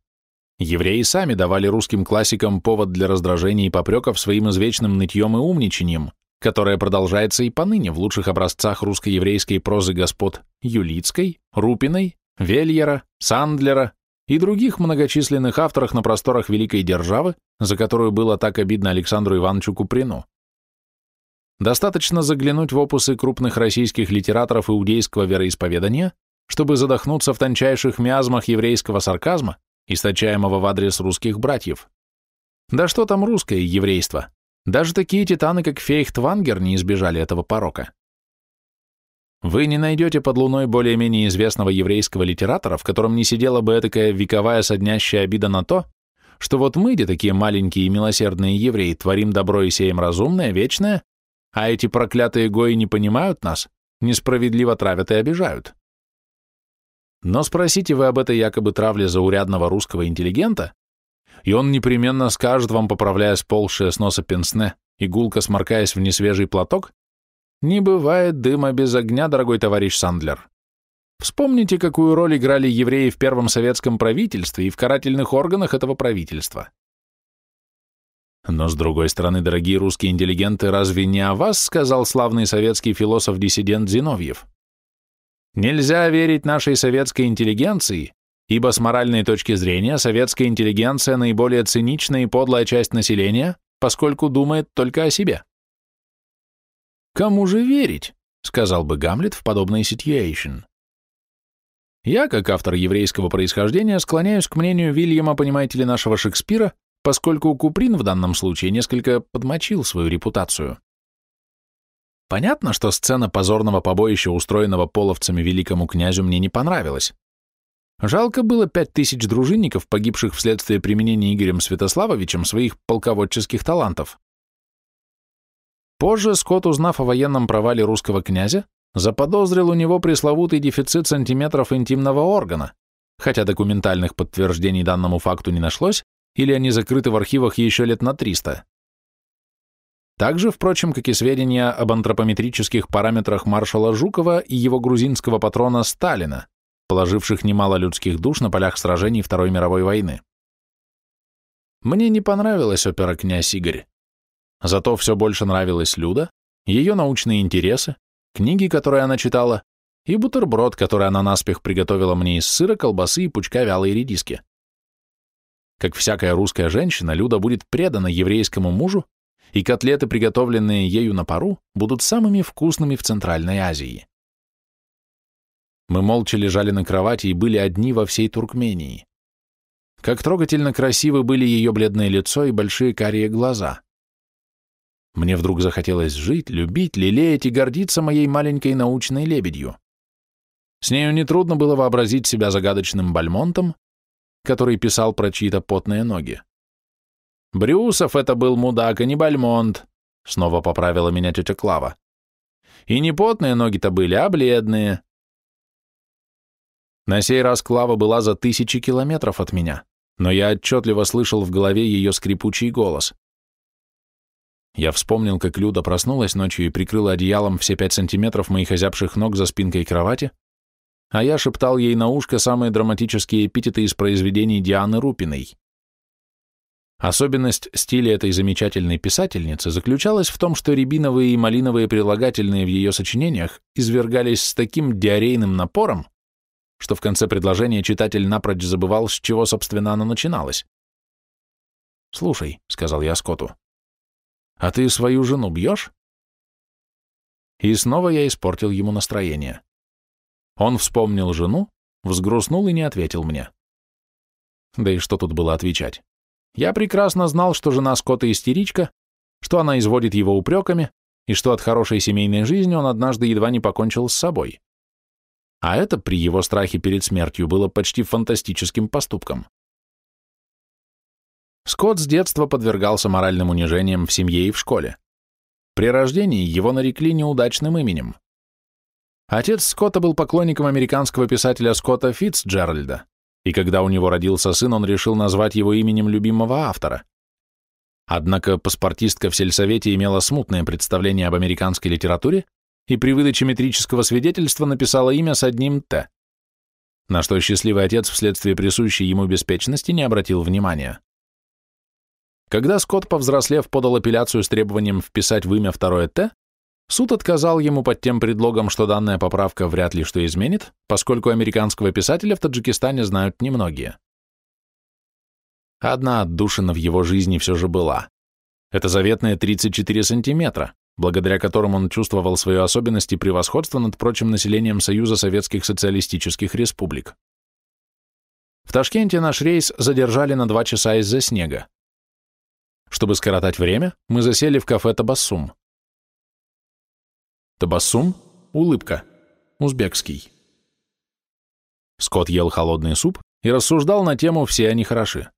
Евреи сами давали русским классикам повод для раздражения и попреков своим извечным нытьем и умничанием, которое продолжается и поныне в лучших образцах русско-еврейской прозы господ Юлицкой, Рупиной, Вельера, Сандлера и других многочисленных авторах на просторах Великой Державы, за которую было так обидно Александру Ивановичу Куприну. Достаточно заглянуть в опусы крупных российских литераторов иудейского вероисповедания, чтобы задохнуться в тончайших миазмах еврейского сарказма, источаемого в адрес русских братьев. Да что там русское еврейство? Даже такие титаны, как Фейхтвангер, не избежали этого порока. Вы не найдете под луной более-менее известного еврейского литератора, в котором не сидела бы этакая вековая соднящая обида на то, что вот мы, где такие маленькие и милосердные евреи, творим добро и сеем разумное, вечное, а эти проклятые гои не понимают нас, несправедливо травят и обижают. Но спросите вы об этой якобы травле заурядного русского интеллигента, и он непременно скажет вам, поправляя сползшее с носа пенсне и гулко сморкаясь в несвежий платок, не бывает дыма без огня, дорогой товарищ Сандлер. Вспомните, какую роль играли евреи в первом советском правительстве и в карательных органах этого правительства. Но, с другой стороны, дорогие русские интеллигенты, разве не о вас сказал славный советский философ-диссидент Зиновьев? Нельзя верить нашей советской интеллигенции, ибо с моральной точки зрения советская интеллигенция наиболее циничная и подлая часть населения, поскольку думает только о себе. «Кому же верить?» — сказал бы Гамлет в подобной ситуэйшн. Я, как автор еврейского происхождения, склоняюсь к мнению Вильяма, понимаете ли, нашего Шекспира, поскольку Куприн в данном случае несколько подмочил свою репутацию. Понятно, что сцена позорного побоища, устроенного половцами великому князю, мне не понравилась. Жалко было пять тысяч дружинников, погибших вследствие применения Игорем Святославовичем своих полководческих талантов. Позже Скотт, узнав о военном провале русского князя, заподозрил у него пресловутый дефицит сантиметров интимного органа, хотя документальных подтверждений данному факту не нашлось, или они закрыты в архивах еще лет на 300. Также, впрочем, как и сведения об антропометрических параметрах маршала Жукова и его грузинского патрона Сталина, положивших немало людских душ на полях сражений Второй мировой войны. Мне не понравилась опера «Князь Игорь». Зато все больше нравилась Люда, ее научные интересы, книги, которые она читала, и бутерброд, который она наспех приготовила мне из сыра, колбасы и пучка вялой редиски. Как всякая русская женщина, Люда будет предана еврейскому мужу, и котлеты, приготовленные ею на пару, будут самыми вкусными в Центральной Азии. Мы молча лежали на кровати и были одни во всей Туркмении. Как трогательно красивы были ее бледное лицо и большие карие глаза. Мне вдруг захотелось жить, любить, лелеять и гордиться моей маленькой научной лебедью. С нею нетрудно было вообразить себя загадочным Бальмонтом, который писал про чьи-то потные ноги. Брюсов это был мудак, а не Бальмонт, снова поправила меня тетя Клава. И не потные ноги-то были, а бледные. На сей раз Клава была за тысячи километров от меня, но я отчетливо слышал в голове ее скрипучий голос. Я вспомнил, как Люда проснулась ночью и прикрыла одеялом все пять сантиметров моих озябших ног за спинкой кровати, а я шептал ей на ушко самые драматические эпитеты из произведений Дианы Рупиной. Особенность стиля этой замечательной писательницы заключалась в том, что рябиновые и малиновые прилагательные в ее сочинениях извергались с таким диарейным напором, что в конце предложения читатель напрочь забывал, с чего, собственно, оно начиналось. «Слушай», — сказал я Скотту, — «а ты свою жену бьешь?» И снова я испортил ему настроение. Он вспомнил жену, взгрустнул и не ответил мне. Да и что тут было отвечать? Я прекрасно знал, что жена Скотта истеричка, что она изводит его упреками, и что от хорошей семейной жизни он однажды едва не покончил с собой. А это при его страхе перед смертью было почти фантастическим поступком. Скотт с детства подвергался моральным унижениям в семье и в школе. При рождении его нарекли неудачным именем. Отец Скотта был поклонником американского писателя Скотта Фитцджеральда, и когда у него родился сын, он решил назвать его именем любимого автора. Однако паспортистка в сельсовете имела смутное представление об американской литературе и при выдаче метрического свидетельства написала имя с одним «Т», на что счастливый отец вследствие присущей ему беспечности не обратил внимания. Когда Скотт, повзрослев, подал апелляцию с требованием вписать в имя второе «Т», суд отказал ему под тем предлогом, что данная поправка вряд ли что изменит, поскольку американского писателя в Таджикистане знают немногие. Одна отдушина в его жизни все же была. Это заветные 34 сантиметра, благодаря которым он чувствовал свою особенность и превосходство над прочим населением Союза Советских Социалистических Республик. В Ташкенте наш рейс задержали на два часа из-за снега. Чтобы скоротать время, мы засели в кафе «Табассум». «Табассум» — улыбка, узбекский. Скотт ел холодный суп и рассуждал на тему «Все они хороши».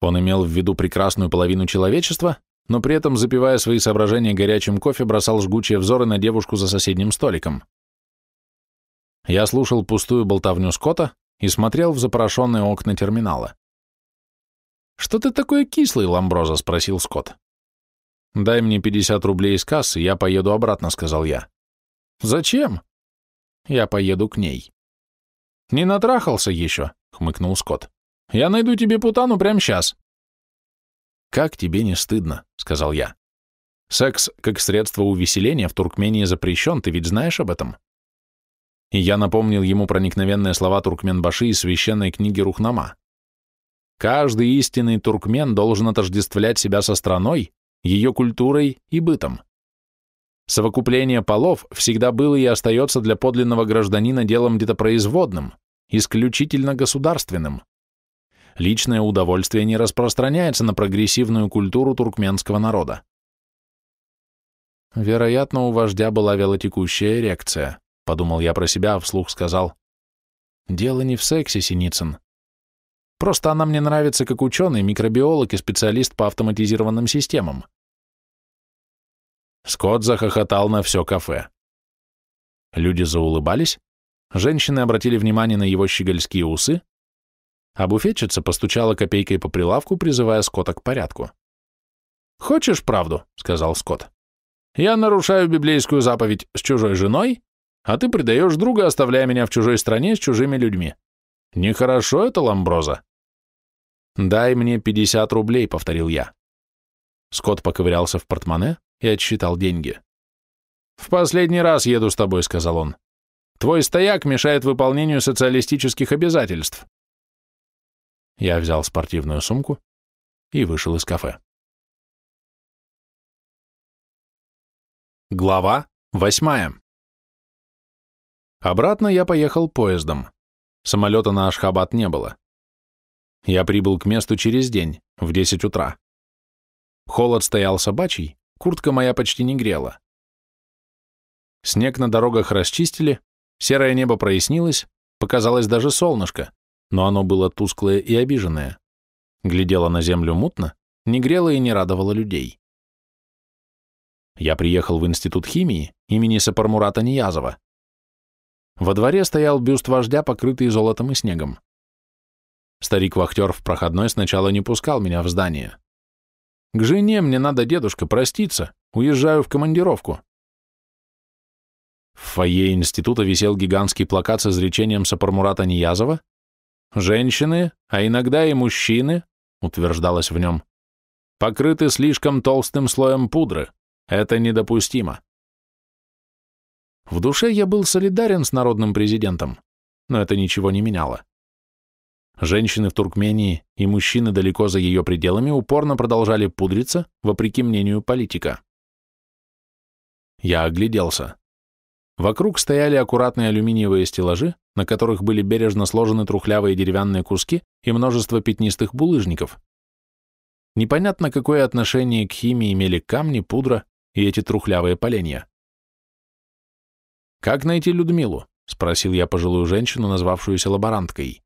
Он имел в виду прекрасную половину человечества, но при этом, запивая свои соображения горячим кофе, бросал жгучие взоры на девушку за соседним столиком. Я слушал пустую болтовню Скотта и смотрел в запорошенные окна терминала. «Что ты такой кислый, Ламброза?» — спросил Скотт. «Дай мне 50 рублей из кассы, я поеду обратно», — сказал я. «Зачем?» «Я поеду к ней». «Не натрахался еще», — хмыкнул Скотт. «Я найду тебе путану прямо сейчас». «Как тебе не стыдно?» — сказал я. «Секс как средство увеселения в Туркмении запрещен, ты ведь знаешь об этом?» И я напомнил ему проникновенные слова Туркменбаши из священной книги Рухнама. «Каждый истинный туркмен должен отождествлять себя со страной, ее культурой и бытом. Совокупление полов всегда было и остается для подлинного гражданина делом где-то производным, исключительно государственным личное удовольствие не распространяется на прогрессивную культуру туркменского народа. Вероятно, у вождя была велотекущая эрекция, подумал я про себя, а вслух сказал. Дело не в сексе, Синицын. Просто она мне нравится как ученый, микробиолог и специалист по автоматизированным системам. Скотт захохотал на все кафе. Люди заулыбались, женщины обратили внимание на его щегольские усы, а буфетчица постучала копейкой по прилавку, призывая Скотта к порядку. «Хочешь правду?» — сказал Скотт. «Я нарушаю библейскую заповедь с чужой женой, а ты предаешь друга, оставляя меня в чужой стране с чужими людьми. Нехорошо это, Ламброза?» «Дай мне пятьдесят рублей», — повторил я. Скотт поковырялся в портмоне и отсчитал деньги. «В последний раз еду с тобой», — сказал он. «Твой стояк мешает выполнению социалистических обязательств. Я взял спортивную сумку и вышел из кафе. Глава восьмая. Обратно я поехал поездом. Самолета на Ашхабад не было. Я прибыл к месту через день, в 10 утра. Холод стоял собачий, куртка моя почти не грела. Снег на дорогах расчистили, серое небо прояснилось, показалось даже солнышко но оно было тусклое и обиженное. Глядело на землю мутно, не грело и не радовало людей. Я приехал в Институт химии имени Сапармурата Ниязова. Во дворе стоял бюст вождя, покрытый золотом и снегом. Старик-вахтер в проходной сначала не пускал меня в здание. «К жене мне надо, дедушка, проститься. Уезжаю в командировку». В фойе института висел гигантский плакат с изречением Сапармурата Ниязова «Женщины, а иногда и мужчины», утверждалось в нем, покрыты слишком толстым слоем пудры. Это недопустимо. В душе я был солидарен с народным президентом, но это ничего не меняло. Женщины в Туркмении и мужчины далеко за ее пределами упорно продолжали пудриться, вопреки мнению политика. Я огляделся. Вокруг стояли аккуратные алюминиевые стеллажи, на которых были бережно сложены трухлявые деревянные куски и множество пятнистых булыжников. Непонятно, какое отношение к химии имели камни, пудра и эти трухлявые поленья. «Как найти Людмилу?» — спросил я пожилую женщину, назвавшуюся лаборанткой.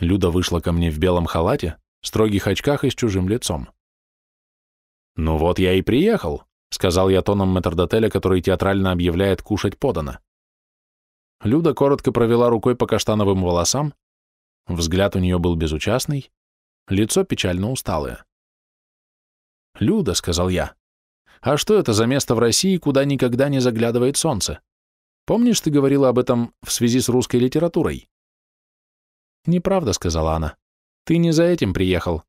Люда вышла ко мне в белом халате, строгих очках и с чужим лицом. «Ну вот я и приехал», — сказал я тоном метрдотеля, который театрально объявляет «кушать подано». Люда коротко провела рукой по каштановым волосам, взгляд у нее был безучастный, лицо печально усталое. «Люда», — сказал я, — «а что это за место в России, куда никогда не заглядывает солнце? Помнишь, ты говорила об этом в связи с русской литературой?» «Неправда», — сказала она. «Ты не за этим приехал».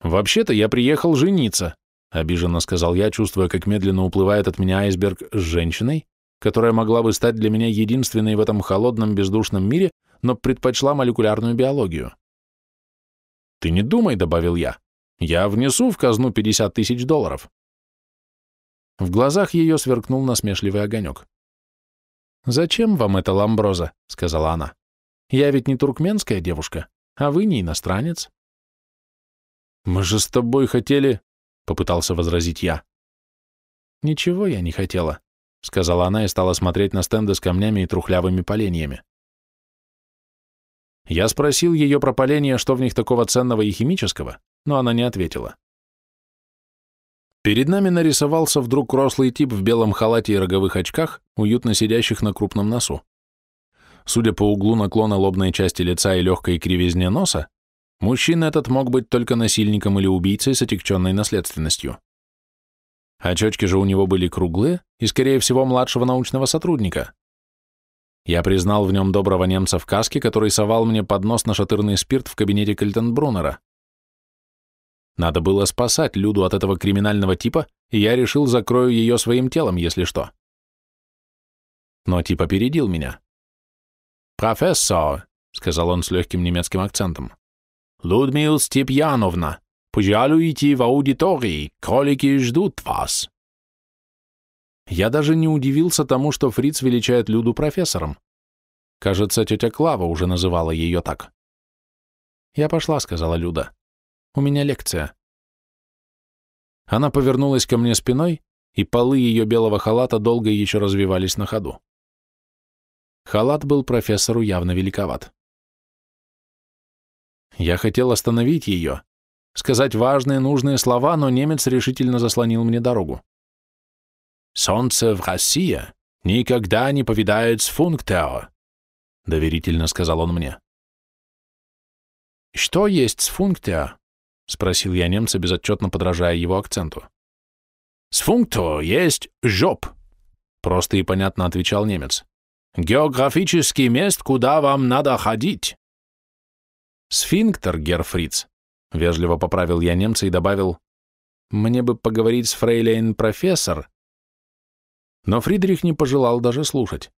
«Вообще-то я приехал жениться», — обиженно сказал я, чувствуя, как медленно уплывает от меня айсберг с женщиной, которая могла бы стать для меня единственной в этом холодном бездушном мире, но предпочла молекулярную биологию. «Ты не думай», — добавил я, — «я внесу в казну 50 тысяч долларов». В глазах ее сверкнул насмешливый огонек. «Зачем вам это, Ламброза?» — сказала она. Я ведь не туркменская девушка, а вы не иностранец. Мы же с тобой хотели, попытался возразить я. Ничего я не хотела, сказала она и стала смотреть на стенды с камнями и трухлявыми поленьями. Я спросил ее про поленья, что в них такого ценного и химического, но она не ответила. Перед нами нарисовался вдруг рослый тип в белом халате и роговых очках, уютно сидящих на крупном носу. Судя по углу наклона лобной части лица и легкой кривизне носа, мужчина этот мог быть только насильником или убийцей с отягченной наследственностью. Очечки же у него были круглые и, скорее всего, младшего научного сотрудника. Я признал в нем доброго немца в каске, который совал мне под нос нашатырный спирт в кабинете Кальтенбруннера. Надо было спасать Люду от этого криминального типа, и я решил, закрою ее своим телом, если что. Но тип опередил меня. «Профессор», — сказал он с легким немецким акцентом, «Людмила Степьяновна, пожалуйте в аудитории, кролики ждут вас». Я даже не удивился тому, что Фриц величает Люду профессором. Кажется, тетя Клава уже называла ее так. «Я пошла», — сказала Люда. «У меня лекция». Она повернулась ко мне спиной, и полы ее белого халата долго еще развивались на ходу. Халат был профессору явно великоват. Я хотел остановить ее, сказать важные, нужные слова, но немец решительно заслонил мне дорогу. «Солнце в России никогда не повидает сфунктео», — доверительно сказал он мне. «Что есть сфунктео?» — спросил я немца, безотчетно подражая его акценту. «Сфункто есть жоп», — просто и понятно отвечал немец. Географический мест, куда вам надо ходить. Сфинктер, Герфриц, вежливо поправил я немца и добавил, мне бы поговорить с фрейлейн профессор. Но Фридрих не пожелал даже слушать.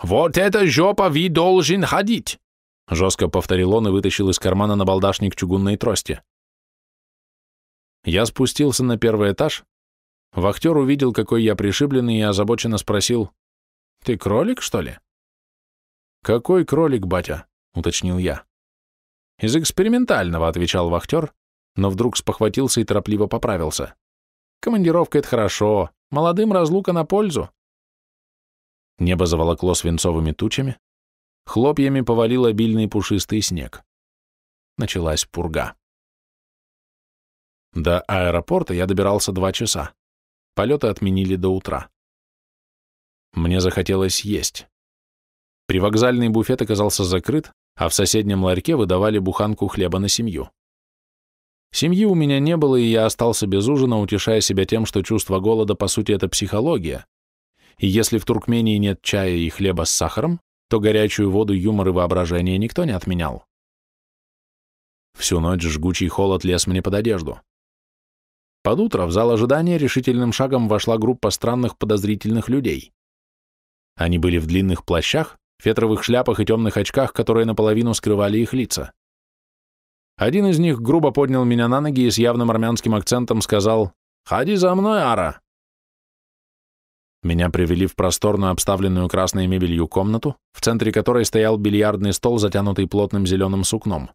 «Вот это жопа ви должен ходить!» Жестко повторил он и вытащил из кармана набалдашник чугунной трости. Я спустился на первый этаж. Вахтер увидел, какой я пришибленный, и озабоченно спросил, ты кролик, что ли? Какой кролик, батя? уточнил я. Из экспериментального, отвечал вахтер, но вдруг спохватился и торопливо поправился. Командировка — это хорошо, молодым разлука на пользу. Небо заволокло свинцовыми тучами, хлопьями повалил обильный пушистый снег. Началась пурга. До аэропорта я добирался два часа. Полеты отменили до утра. Мне захотелось есть. Привокзальный буфет оказался закрыт, а в соседнем ларьке выдавали буханку хлеба на семью. Семьи у меня не было, и я остался без ужина, утешая себя тем, что чувство голода, по сути, это психология. И если в Туркмении нет чая и хлеба с сахаром, то горячую воду, юмор и воображение никто не отменял. Всю ночь жгучий холод лез мне под одежду. Под утро в зал ожидания решительным шагом вошла группа странных подозрительных людей. Они были в длинных плащах, фетровых шляпах и темных очках, которые наполовину скрывали их лица. Один из них грубо поднял меня на ноги и с явным армянским акцентом сказал «Ходи за мной, Ара!». Меня привели в просторную, обставленную красной мебелью комнату, в центре которой стоял бильярдный стол, затянутый плотным зеленым сукном.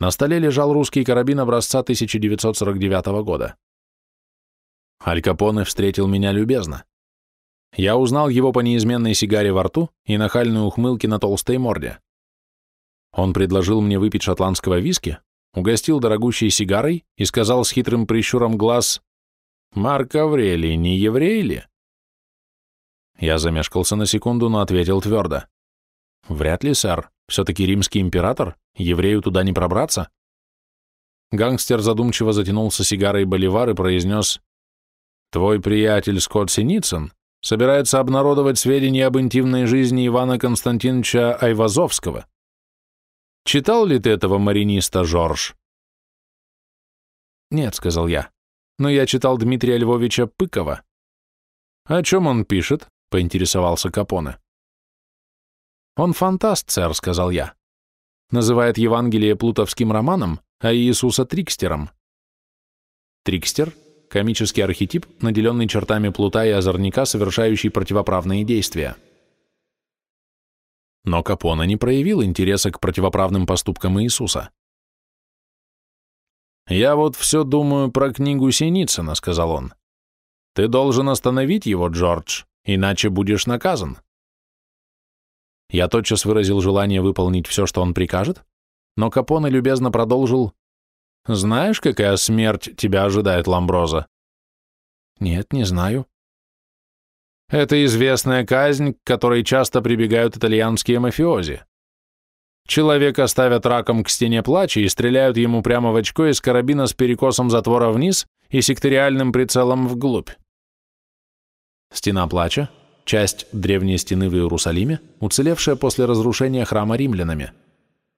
На столе лежал русский карабин образца 1949 года. Аль Капоне встретил меня любезно. Я узнал его по неизменной сигаре во рту и нахальной ухмылке на толстой морде. Он предложил мне выпить шотландского виски, угостил дорогущей сигарой и сказал с хитрым прищуром глаз «Марк Аврелий, не еврей ли?» Я замешкался на секунду, но ответил твердо. «Вряд ли, сэр. Все-таки римский император. Еврею туда не пробраться?» Гангстер задумчиво затянулся сигарой боливар и произнес «Твой приятель Скотт Синицын собирается обнародовать сведения об интимной жизни Ивана Константиновича Айвазовского. Читал ли ты этого мариниста, Жорж?» «Нет», — сказал я, — «но я читал Дмитрия Львовича Пыкова». «О чем он пишет?» — поинтересовался Капоне. «Он фантаст, сэр», — сказал я. Называет Евангелие плутовским романом, а Иисуса трикстером. Трикстер — комический архетип, наделенный чертами плута и озорника, совершающий противоправные действия. Но Капона не проявил интереса к противоправным поступкам Иисуса. «Я вот все думаю про книгу Синицына», — сказал он. «Ты должен остановить его, Джордж, иначе будешь наказан». Я тотчас выразил желание выполнить все, что он прикажет, но Капоне любезно продолжил «Знаешь, какая смерть тебя ожидает, Ламброза?» «Нет, не знаю», это известная казнь, к которой часто прибегают итальянские мафиози. Человека ставят раком к стене плача и стреляют ему прямо в очко из карабина с перекосом затвора вниз и секториальным прицелом вглубь. Стена плача – часть древней стены в Иерусалиме, уцелевшая после разрушения храма римлянами,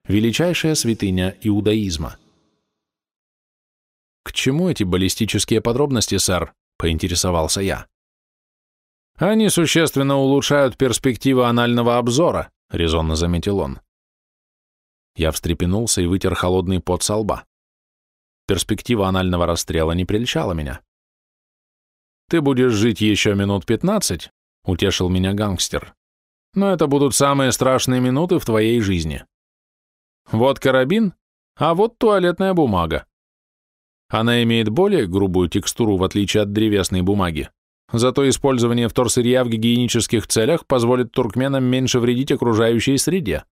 величайшая святыня иудаизма. «К чему эти баллистические подробности, сэр?» – поинтересовался я. Они существенно улучшают перспективы анального обзора, резонно заметил он. Я встрепенулся и вытер холодный пот со лба. Перспектива анального расстрела не прельщала меня. «Ты будешь жить еще минут пятнадцать», — утешил меня гангстер. «Но это будут самые страшные минуты в твоей жизни. Вот карабин, а вот туалетная бумага. Она имеет более грубую текстуру, в отличие от древесной бумаги, Зато использование вторсырья в гигиенических целях позволит туркменам меньше вредить окружающей среде.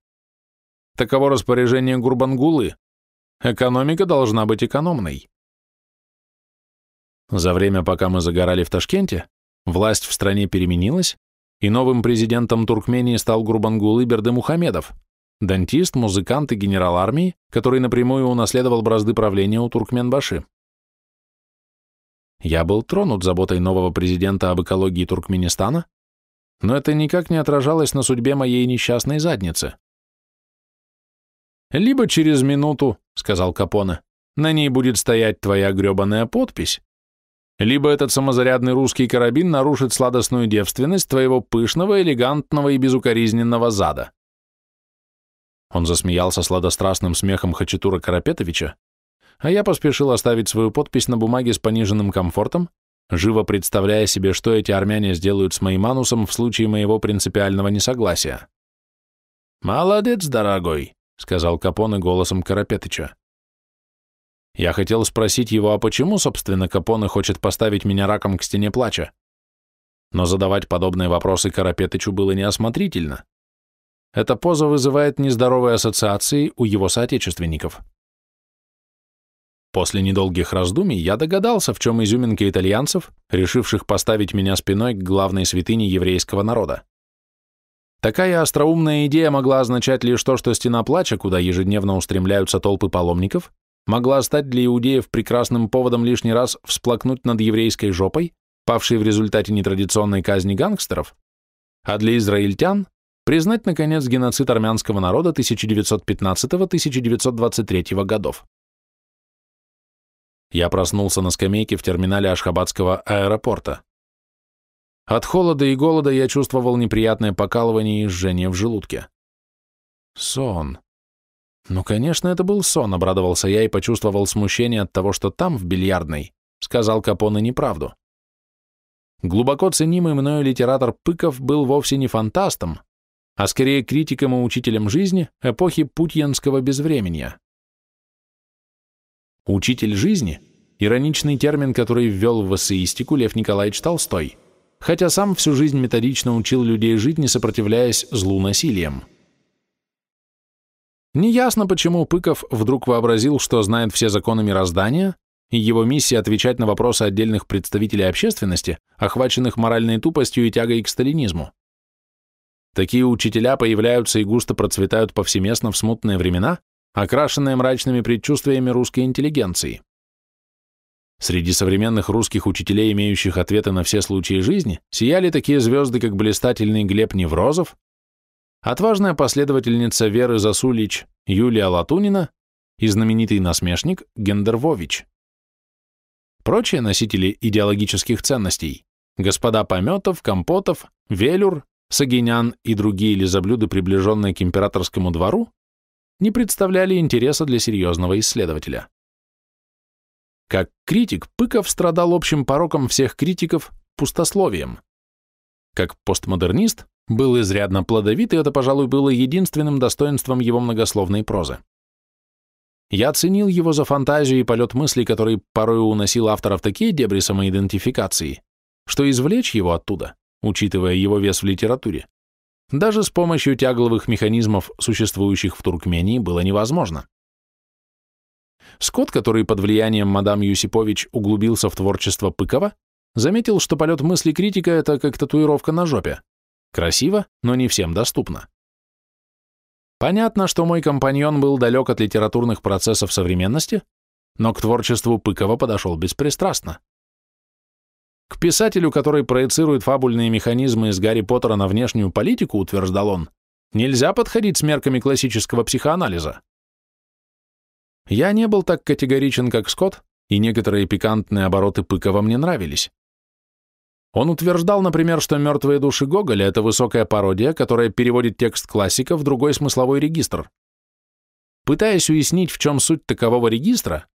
Таково распоряжение Гурбангулы. Экономика должна быть экономной. За время, пока мы загорали в Ташкенте, власть в стране переменилась, и новым президентом Туркмении стал Гурбангулы Бердымухамедов, дантист, музыкант и генерал армии, который напрямую унаследовал бразды правления у Туркменбаши. Я был тронут заботой нового президента об экологии Туркменистана, но это никак не отражалось на судьбе моей несчастной задницы. «Либо через минуту», — сказал Капоне, — «на ней будет стоять твоя гребаная подпись, либо этот самозарядный русский карабин нарушит сладостную девственность твоего пышного, элегантного и безукоризненного зада». Он засмеялся сладострастным смехом Хачатура Карапетовича, а я поспешил оставить свою подпись на бумаге с пониженным комфортом, живо представляя себе, что эти армяне сделают с моим анусом в случае моего принципиального несогласия. «Молодец, дорогой», — сказал Капоне голосом Карапетыча. Я хотел спросить его, а почему, собственно, Капоне хочет поставить меня раком к стене плача? Но задавать подобные вопросы Карапетычу было неосмотрительно. Эта поза вызывает нездоровые ассоциации у его соотечественников. После недолгих раздумий я догадался, в чем изюминка итальянцев, решивших поставить меня спиной к главной святыне еврейского народа. Такая остроумная идея могла означать лишь то, что стена плача, куда ежедневно устремляются толпы паломников, могла стать для иудеев прекрасным поводом лишний раз всплакнуть над еврейской жопой, павшей в результате нетрадиционной казни гангстеров, а для израильтян признать, наконец, геноцид армянского народа 1915-1923 годов. Я проснулся на скамейке в терминале Ашхабадского аэропорта. От холода и голода я чувствовал неприятное покалывание и жжение в желудке. Сон. Ну, конечно, это был сон, обрадовался я и почувствовал смущение от того, что там, в бильярдной, сказал Капоне неправду. Глубоко ценимый мною литератор Пыков был вовсе не фантастом, а скорее критиком и учителем жизни эпохи путьянского безвременья. Учитель жизни – ироничный термин, который ввел в эссеистику Лев Николаевич Толстой – хотя сам всю жизнь методично учил людей жить, не сопротивляясь злу насилием. Неясно, почему Пыков вдруг вообразил, что знает все законы мироздания, и его миссия отвечать на вопросы отдельных представителей общественности, охваченных моральной тупостью и тягой к сталинизму. Такие учителя появляются и густо процветают повсеместно в смутные времена, окрашенные мрачными предчувствиями русской интеллигенции. Среди современных русских учителей, имеющих ответы на все случаи жизни, сияли такие звезды, как блистательный Глеб Неврозов, отважная последовательница Веры Засулич Юлия Латунина и знаменитый насмешник Гендервович. Прочие носители идеологических ценностей – господа Пометов, Компотов, Велюр, Сагинян и другие лизоблюды, приближенные к императорскому двору, не представляли интереса для серьезного исследователя. Как критик, Пыков страдал общим пороком всех критиков – пустословием. Как постмодернист был изрядно плодовит, и это, пожалуй, было единственным достоинством его многословной прозы. Я ценил его за фантазию и полет мыслей, который порой уносил автора в такие дебри самоидентификации, что извлечь его оттуда, учитывая его вес в литературе, даже с помощью тягловых механизмов, существующих в Туркмении, было невозможно. Скотт, который под влиянием мадам Юсипович углубился в творчество Пыкова, заметил, что полет мысли критика – это как татуировка на жопе. Красиво, но не всем доступно. Понятно, что мой компаньон был далек от литературных процессов современности, но к творчеству Пыкова подошел беспристрастно. К писателю, который проецирует фабульные механизмы из Гарри Поттера на внешнюю политику, утверждал он, нельзя подходить с мерками классического психоанализа. Я не был так категоричен, как Скотт, и некоторые пикантные обороты Пыкова мне нравились. Он утверждал, например, что «Мертвые души Гоголя» — это высокая пародия, которая переводит текст классика в другой смысловой регистр. Пытаясь уяснить, в чем суть такового регистра,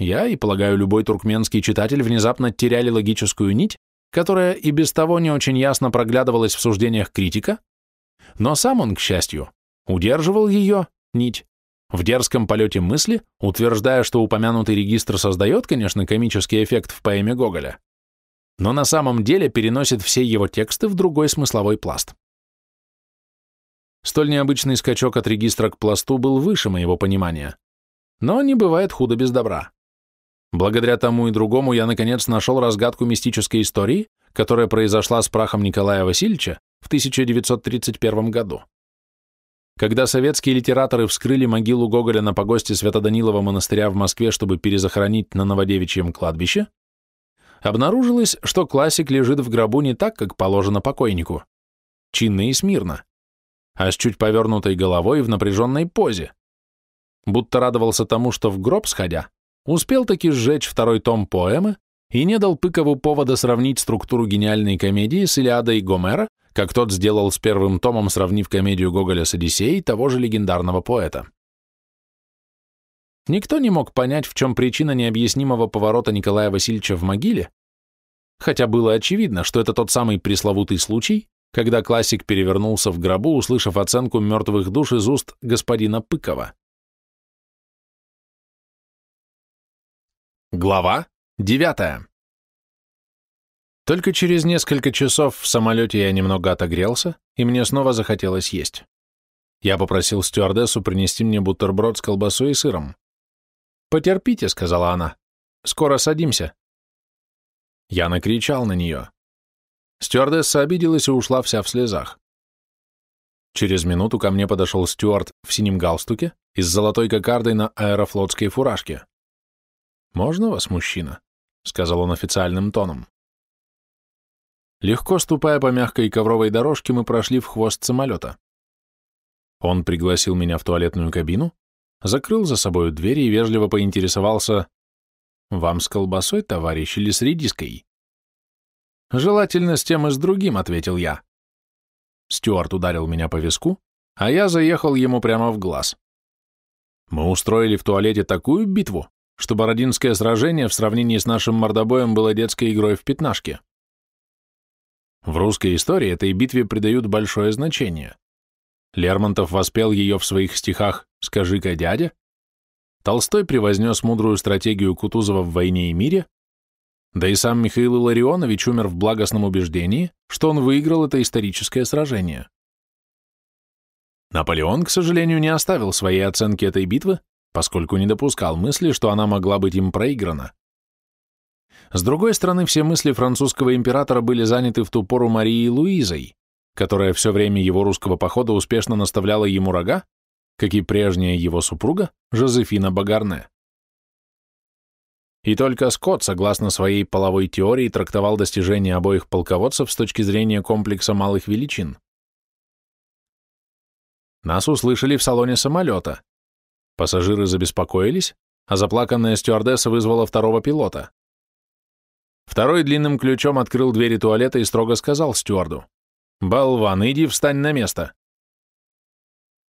я, и, полагаю, любой туркменский читатель внезапно теряли логическую нить, которая и без того не очень ясно проглядывалась в суждениях критика, но сам он, к счастью, удерживал ее, нить, в дерзком полете мысли, утверждая, что упомянутый регистр создает, конечно, комический эффект в поэме Гоголя, но на самом деле переносит все его тексты в другой смысловой пласт. Столь необычный скачок от регистра к пласту был выше моего понимания. Но не бывает худо без добра. Благодаря тому и другому я, наконец, нашел разгадку мистической истории, которая произошла с прахом Николая Васильевича в 1931 году. Когда советские литераторы вскрыли могилу Гоголя на погосте Свято-Данилова монастыря в Москве, чтобы перезахоронить на Новодевичьем кладбище, обнаружилось, что классик лежит в гробу не так, как положено покойнику, чинно и смирно, а с чуть повернутой головой в напряженной позе, будто радовался тому, что в гроб сходя, успел таки сжечь второй том поэмы и не дал Пыкову повода сравнить структуру гениальной комедии с Илиадой Гомера как тот сделал с первым томом, сравнив комедию Гоголя с Одиссеей того же легендарного поэта. Никто не мог понять, в чем причина необъяснимого поворота Николая Васильевича в могиле, хотя было очевидно, что это тот самый пресловутый случай, когда классик перевернулся в гробу, услышав оценку мертвых душ из уст господина Пыкова. Глава девятая. Только через несколько часов в самолете я немного отогрелся, и мне снова захотелось есть. Я попросил стюардессу принести мне бутерброд с колбасой и сыром. «Потерпите», — сказала она. «Скоро садимся». Я накричал на нее. Стюардесса обиделась и ушла вся в слезах. Через минуту ко мне подошел стюард в синем галстуке и с золотой кокардой на аэрофлотской фуражке. «Можно вас, мужчина?» — сказал он официальным тоном. Легко ступая по мягкой ковровой дорожке, мы прошли в хвост самолета. Он пригласил меня в туалетную кабину, закрыл за собой дверь и вежливо поинтересовался, «Вам с колбасой, товарищ, или с редиской?» «Желательно с тем и с другим», — ответил я. Стюарт ударил меня по виску, а я заехал ему прямо в глаз. Мы устроили в туалете такую битву, что Бородинское сражение в сравнении с нашим мордобоем было детской игрой в пятнашке. В русской истории этой битве придают большое значение. Лермонтов воспел ее в своих стихах «Скажи-ка, дядя», Толстой превознес мудрую стратегию Кутузова в «Войне и мире», да и сам Михаил Илларионович умер в благостном убеждении, что он выиграл это историческое сражение. Наполеон, к сожалению, не оставил своей оценки этой битвы, поскольку не допускал мысли, что она могла быть им проиграна. С другой стороны, все мысли французского императора были заняты в ту пору Марией Луизой, которая все время его русского похода успешно наставляла ему рога, как и прежняя его супруга Жозефина Багарне. И только Скотт, согласно своей половой теории, трактовал достижения обоих полководцев с точки зрения комплекса малых величин. Нас услышали в салоне самолета. Пассажиры забеспокоились, а заплаканная стюардесса вызвала второго пилота. Второй длинным ключом открыл двери туалета и строго сказал стюарду. «Болван, иди встань на место!»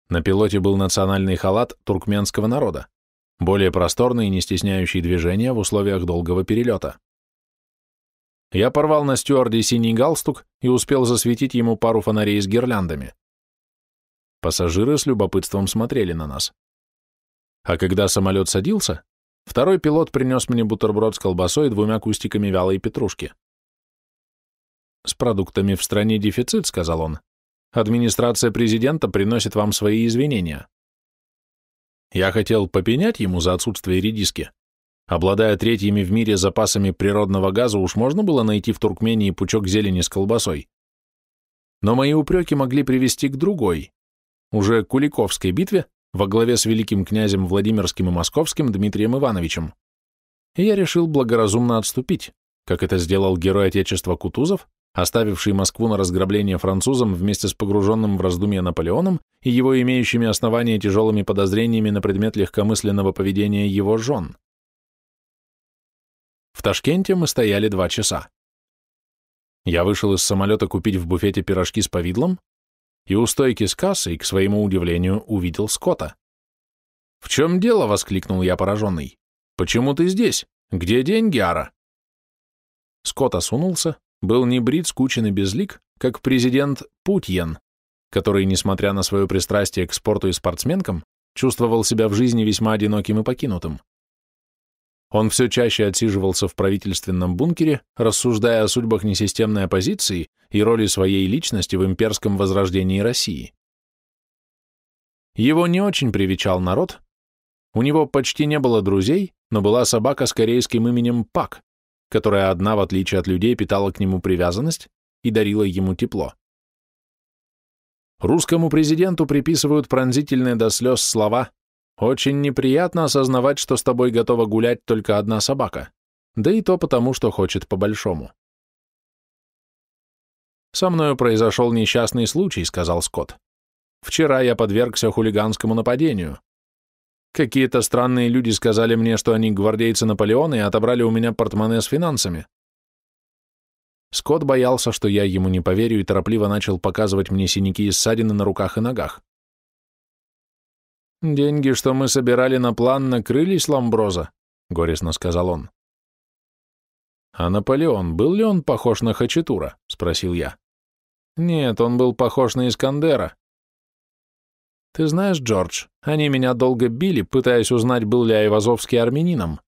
На пилоте был национальный халат туркменского народа более просторный и не стесняющий движения в условиях долгого перелета. Я порвал на стюарде синий галстук и успел засветить ему пару фонарей с гирляндами. Пассажиры с любопытством смотрели на нас. А когда самолет садился, второй пилот принес мне бутерброд с колбасой и двумя кустиками вялой петрушки. «С продуктами в стране дефицит», — сказал он. «Администрация президента приносит вам свои извинения». Я хотел попенять ему за отсутствие редиски. Обладая третьими в мире запасами природного газа, уж можно было найти в Туркмении пучок зелени с колбасой. Но мои упреки могли привести к другой, уже Куликовской битве во главе с великим князем Владимирским и Московским Дмитрием Ивановичем. И я решил благоразумно отступить, как это сделал герой Отечества Кутузов, оставивший Москву на разграбление французам вместе с погруженным в раздумья Наполеоном и его имеющими основания тяжелыми подозрениями на предмет легкомысленного поведения его жен. В Ташкенте мы стояли два часа. Я вышел из самолета купить в буфете пирожки с повидлом, и у стойки с кассой, к своему удивлению, увидел Скотта. «В чем дело?» — воскликнул я пораженный. «Почему ты здесь? Где деньги, Ара?» Скотт осунулся, был не брит, скучен и безлик, как президент Путьен, который, несмотря на свое пристрастие к спорту и спортсменкам, чувствовал себя в жизни весьма одиноким и покинутым. Он все чаще отсиживался в правительственном бункере, рассуждая о судьбах несистемной оппозиции и роли своей личности в имперском возрождении России. Его не очень привечал народ, у него почти не было друзей, но была собака с корейским именем Пак, которая одна, в отличие от людей, питала к нему привязанность и дарила ему тепло. Русскому президенту приписывают пронзительные до слез слова «Очень неприятно осознавать, что с тобой готова гулять только одна собака, да и то потому, что хочет по-большому». «Со мною произошел несчастный случай», — сказал Скотт. «Вчера я подвергся хулиганскому нападению. Какие-то странные люди сказали мне, что они гвардейцы Наполеона и отобрали у меня портмоне с финансами. Скотт боялся, что я ему не поверю, и торопливо начал показывать мне синяки и ссадины на руках и ногах. «Деньги, что мы собирали на план, накрылись, Ламброза», — горестно сказал он. «А Наполеон, был ли он похож на Хачатура?» — спросил я. «Нет, он был похож на Искандера. Ты знаешь, Джордж, они меня долго били, пытаясь узнать, был ли Айвазовский армянином.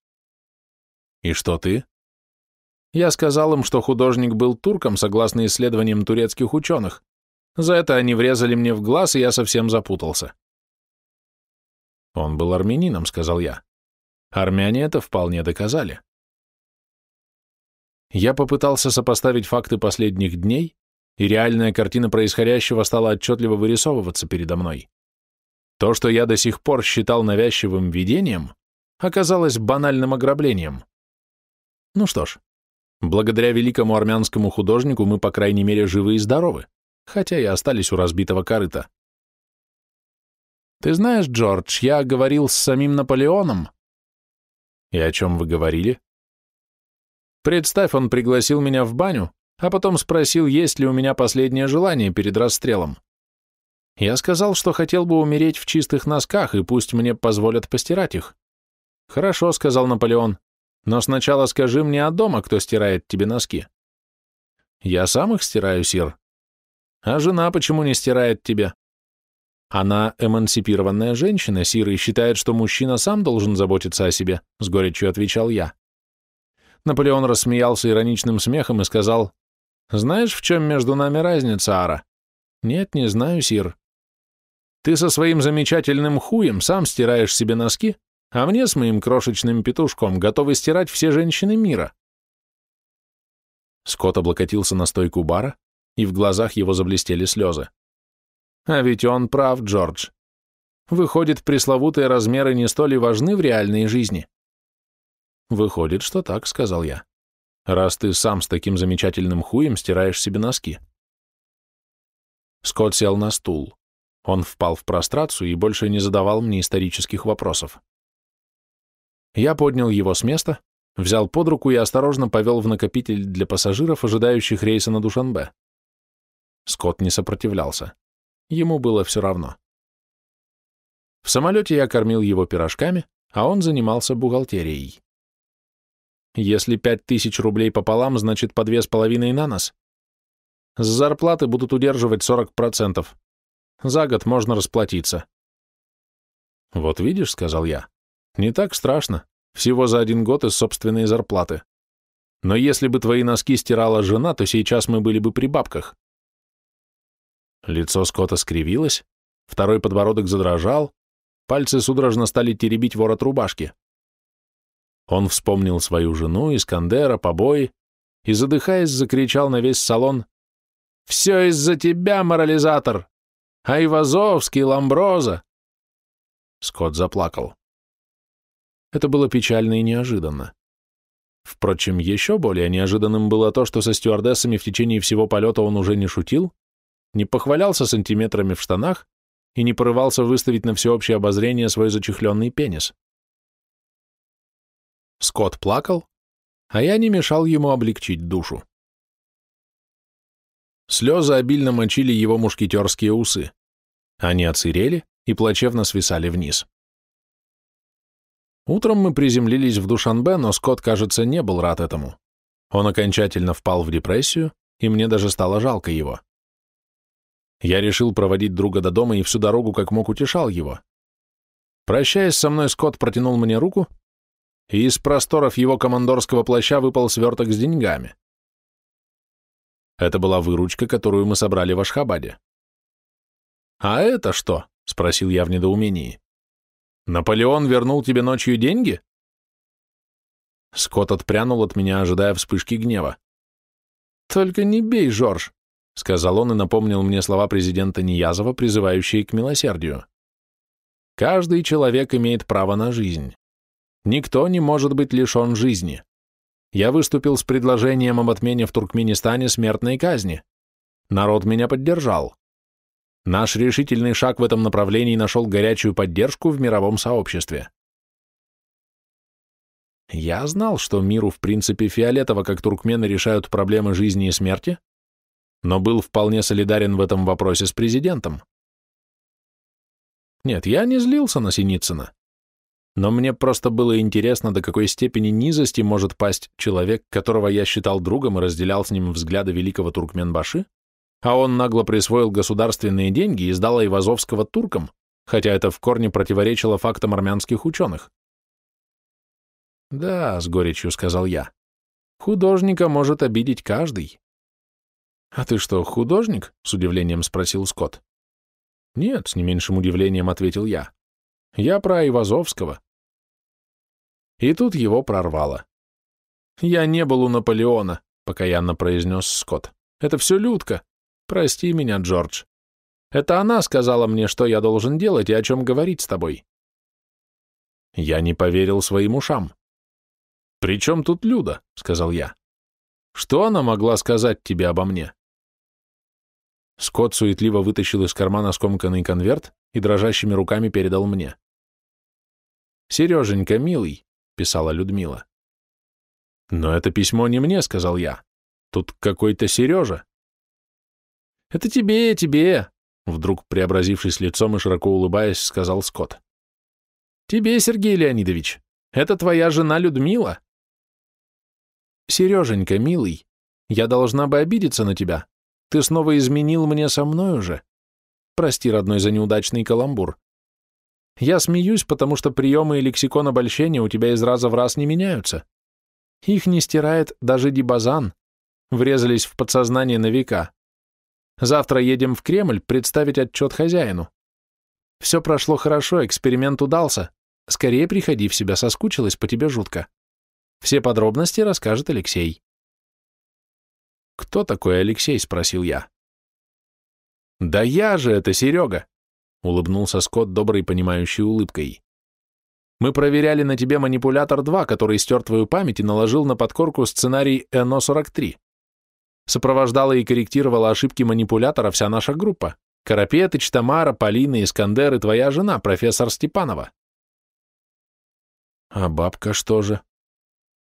И что ты? Я сказал им, что художник был турком, согласно исследованиям турецких ученых. За это они врезали мне в глаз, и я совсем запутался. Он был армянином, сказал я. Армяне это вполне доказали. Я попытался сопоставить факты последних дней, и реальная картина происходящего стала отчетливо вырисовываться передо мной. То, что я до сих пор считал навязчивым видением, оказалось банальным ограблением. Ну что ж, благодаря великому армянскому художнику мы, по крайней мере, живы и здоровы, хотя и остались у разбитого корыта. Ты знаешь, Джордж, я говорил с самим Наполеоном. И о чем вы говорили? Представь, он пригласил меня в баню, а потом спросил, есть ли у меня последнее желание перед расстрелом. Я сказал, что хотел бы умереть в чистых носках, и пусть мне позволят постирать их. Хорошо, сказал Наполеон, но сначала скажи мне о дома, кто стирает тебе носки. Я сам их стираю, сир. А жена почему не стирает тебе? Она эмансипированная женщина, сир, и считает, что мужчина сам должен заботиться о себе, с горечью отвечал я. Наполеон рассмеялся ироничным смехом и сказал, «Знаешь, в чем между нами разница, Ара?» «Нет, не знаю, Сир. Ты со своим замечательным хуем сам стираешь себе носки, а мне с моим крошечным петушком готовы стирать все женщины мира». Скотт облокотился на стойку бара, и в глазах его заблестели слезы. «А ведь он прав, Джордж. Выходит, пресловутые размеры не столь и важны в реальной жизни». «Выходит, что так», — сказал я. «Раз ты сам с таким замечательным хуем стираешь себе носки». Скотт сел на стул. Он впал в прострацию и больше не задавал мне исторических вопросов. Я поднял его с места, взял под руку и осторожно повел в накопитель для пассажиров, ожидающих рейса на Душанбе. Скотт не сопротивлялся. Ему было все равно. В самолете я кормил его пирожками, а он занимался бухгалтерией. Если пять тысяч рублей пополам, значит по две с половиной на нос. С зарплаты будут удерживать 40%. За год можно расплатиться. Вот видишь, сказал я, не так страшно, всего за один год из собственной зарплаты. Но если бы твои носки стирала жена, то сейчас мы были бы при бабках. Лицо Скотта скривилось, второй подбородок задрожал, пальцы судорожно стали теребить ворот рубашки. Он вспомнил свою жену, Искандера, побои и, задыхаясь, закричал на весь салон «Все из-за тебя, морализатор! Айвазовский, Ламброза!» Скотт заплакал. Это было печально и неожиданно. Впрочем, еще более неожиданным было то, что со стюардессами в течение всего полета он уже не шутил, не похвалялся сантиметрами в штанах и не порывался выставить на всеобщее обозрение свой зачехленный пенис. Скотт плакал, а я не мешал ему облегчить душу. Слезы обильно мочили его мушкетерские усы. Они оцерели и плачевно свисали вниз. Утром мы приземлились в Душанбе, но Скотт, кажется, не был рад этому. Он окончательно впал в депрессию, и мне даже стало жалко его. Я решил проводить друга до дома и всю дорогу как мог утешал его. Прощаясь со мной, Скотт протянул мне руку, и из просторов его командорского плаща выпал сверток с деньгами. Это была выручка, которую мы собрали в Ашхабаде. «А это что?» — спросил я в недоумении. «Наполеон вернул тебе ночью деньги?» Скотт отпрянул от меня, ожидая вспышки гнева. «Только не бей, Жорж», — сказал он и напомнил мне слова президента Ниязова, призывающие к милосердию. «Каждый человек имеет право на жизнь. Никто не может быть лишен жизни. Я выступил с предложением об отмене в Туркменистане смертной казни. Народ меня поддержал. Наш решительный шаг в этом направлении нашел горячую поддержку в мировом сообществе. Я знал, что миру в принципе фиолетово, как туркмены решают проблемы жизни и смерти, но был вполне солидарен в этом вопросе с президентом. Нет, я не злился на Синицына но мне просто было интересно, до какой степени низости может пасть человек, которого я считал другом и разделял с ним взгляды великого Туркменбаши, а он нагло присвоил государственные деньги и сдал Айвазовского туркам, хотя это в корне противоречило фактам армянских ученых. «Да», — с горечью сказал я, — «художника может обидеть каждый». «А ты что, художник?» — с удивлением спросил Скотт. «Нет», — с не меньшим удивлением ответил я. Я про Айвазовского. И тут его прорвало. «Я не был у Наполеона», — покаянно произнес Скотт. «Это все Людка. Прости меня, Джордж. Это она сказала мне, что я должен делать и о чем говорить с тобой». Я не поверил своим ушам. «При чем тут Люда?» — сказал я. «Что она могла сказать тебе обо мне?» Скотт суетливо вытащил из кармана скомканный конверт и дрожащими руками передал мне. «Сереженька, милый», — писала Людмила. «Но это письмо не мне», — сказал я. «Тут какой-то Сережа». «Это тебе, тебе», — вдруг преобразившись лицом и широко улыбаясь, сказал Скотт. «Тебе, Сергей Леонидович, это твоя жена Людмила». «Сереженька, милый, я должна бы обидеться на тебя, ты снова изменил мне со мной уже. Прости, родной, за неудачный каламбур. Я смеюсь, потому что приемы и лексикон обольщения у тебя из раза в раз не меняются. Их не стирает даже дибазан. Врезались в подсознание на века. Завтра едем в Кремль представить отчет хозяину. Все прошло хорошо, эксперимент удался. Скорее приходи в себя, соскучилась по тебе жутко. Все подробности расскажет Алексей. «Кто такой Алексей?» — спросил я. «Да я же это, Серега!» — улыбнулся Скотт доброй понимающей улыбкой. «Мы проверяли на тебе манипулятор-2, который стер твою память и наложил на подкорку сценарий НО-43. Сопровождала и корректировала ошибки манипулятора вся наша группа. Карапетыч, Тамара, Полина, Искандер и твоя жена, профессор Степанова». «А бабка что же?»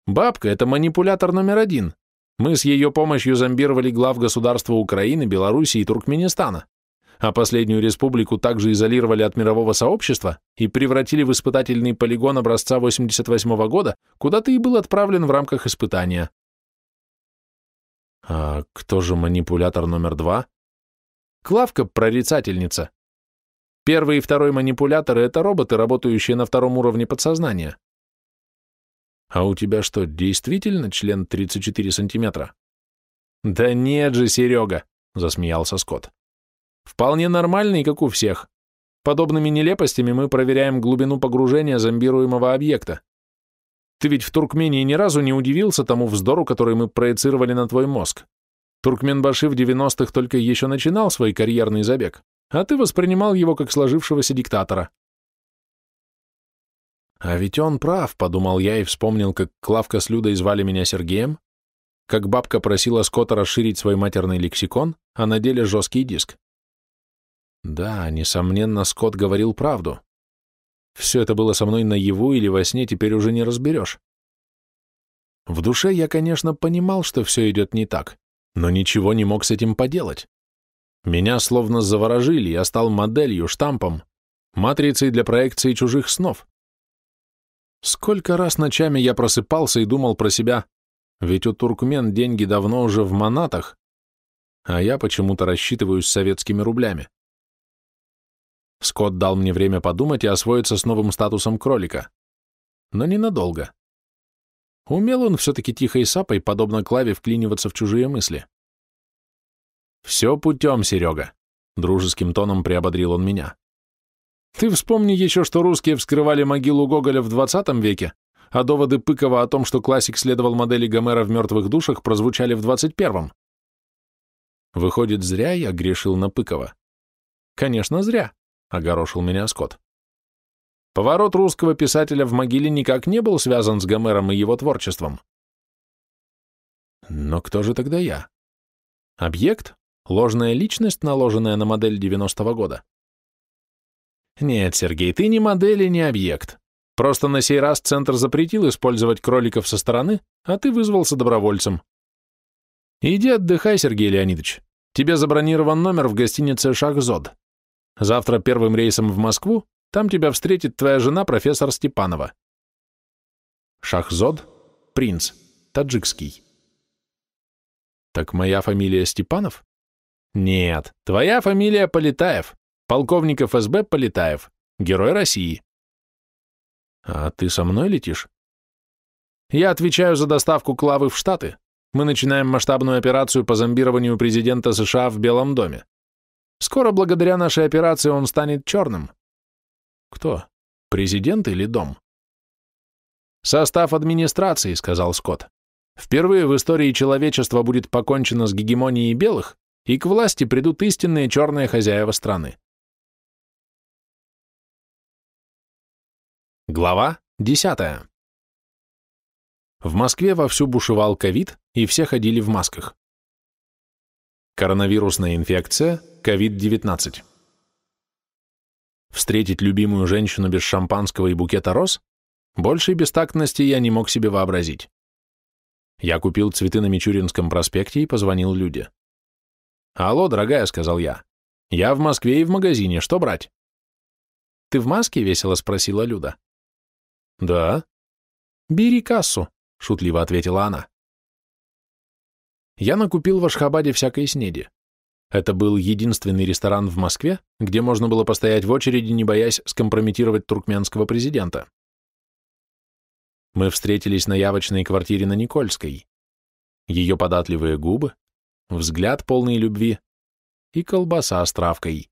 «Бабка — это манипулятор номер один. Мы с ее помощью зомбировали глав государства Украины, Белоруссии и Туркменистана, а последнюю республику также изолировали от мирового сообщества и превратили в испытательный полигон образца 88 -го года, куда ты и был отправлен в рамках испытания. А кто же манипулятор номер два? Клавка – прорицательница. Первый и второй манипуляторы – это роботы, работающие на втором уровне подсознания. А у тебя что, действительно член 34 сантиметра? Да нет же, Серега, засмеялся Скотт. Вполне нормальный, как у всех. Подобными нелепостями мы проверяем глубину погружения зомбируемого объекта. Ты ведь в Туркмении ни разу не удивился тому вздору, который мы проецировали на твой мозг. Туркменбаши в 90-х только еще начинал свой карьерный забег, а ты воспринимал его как сложившегося диктатора. А ведь он прав, подумал я и вспомнил, как Клавка с Людой звали меня Сергеем, как бабка просила Скотта расширить свой матерный лексикон, а на деле жесткий диск. Да, несомненно, Скотт говорил правду. Все это было со мной наяву или во сне, теперь уже не разберешь. В душе я, конечно, понимал, что все идет не так, но ничего не мог с этим поделать. Меня словно заворожили, я стал моделью, штампом, матрицей для проекции чужих снов. Сколько раз ночами я просыпался и думал про себя, ведь у туркмен деньги давно уже в манатах, а я почему-то рассчитываюсь советскими рублями. Скотт дал мне время подумать и освоиться с новым статусом кролика. Но ненадолго. Умел он все-таки тихой сапой, подобно Клаве, вклиниваться в чужие мысли. «Все путем, Серега», — дружеским тоном приободрил он меня. Ты вспомни еще, что русские вскрывали могилу Гоголя в 20 веке, а доводы Пыкова о том, что классик следовал модели Гомера в «Мертвых душах», прозвучали в 21-м. Выходит, зря я грешил на Пыкова. Конечно, зря, — огорошил меня Скотт. Поворот русского писателя в могиле никак не был связан с Гомером и его творчеством. Но кто же тогда я? Объект? Ложная личность, наложенная на модель 90-го года? Нет, Сергей, ты не модель и не объект. Просто на сей раз Центр запретил использовать кроликов со стороны, а ты вызвался добровольцем. Иди отдыхай, Сергей Леонидович. Тебе забронирован номер в гостинице «Шахзод». Завтра первым рейсом в Москву, там тебя встретит твоя жена, профессор Степанова. Шахзод, принц, таджикский. Так моя фамилия Степанов? Нет, твоя фамилия Полетаев полковник ФСБ Полетаев, герой России. А ты со мной летишь? Я отвечаю за доставку Клавы в Штаты. Мы начинаем масштабную операцию по зомбированию президента США в Белом доме. Скоро благодаря нашей операции он станет черным. Кто? Президент или дом? «Состав администрации», — сказал Скотт. «Впервые в истории человечества будет покончено с гегемонией белых, и к власти придут истинные черные хозяева страны». Глава десятая. В Москве вовсю бушевал ковид, и все ходили в масках. Коронавирусная инфекция, ковид-19. Встретить любимую женщину без шампанского и букета роз? Большей бестактности я не мог себе вообразить. Я купил цветы на Мичуринском проспекте и позвонил Люде. «Алло, дорогая», — сказал я. «Я в Москве и в магазине. Что брать?» «Ты в маске?» — весело спросила Люда. «Да». «Бери кассу», — шутливо ответила она. Я накупил в Ашхабаде всякой снеди. Это был единственный ресторан в Москве, где можно было постоять в очереди, не боясь скомпрометировать туркменского президента. Мы встретились на явочной квартире на Никольской. Ее податливые губы, взгляд полный любви и колбаса с травкой.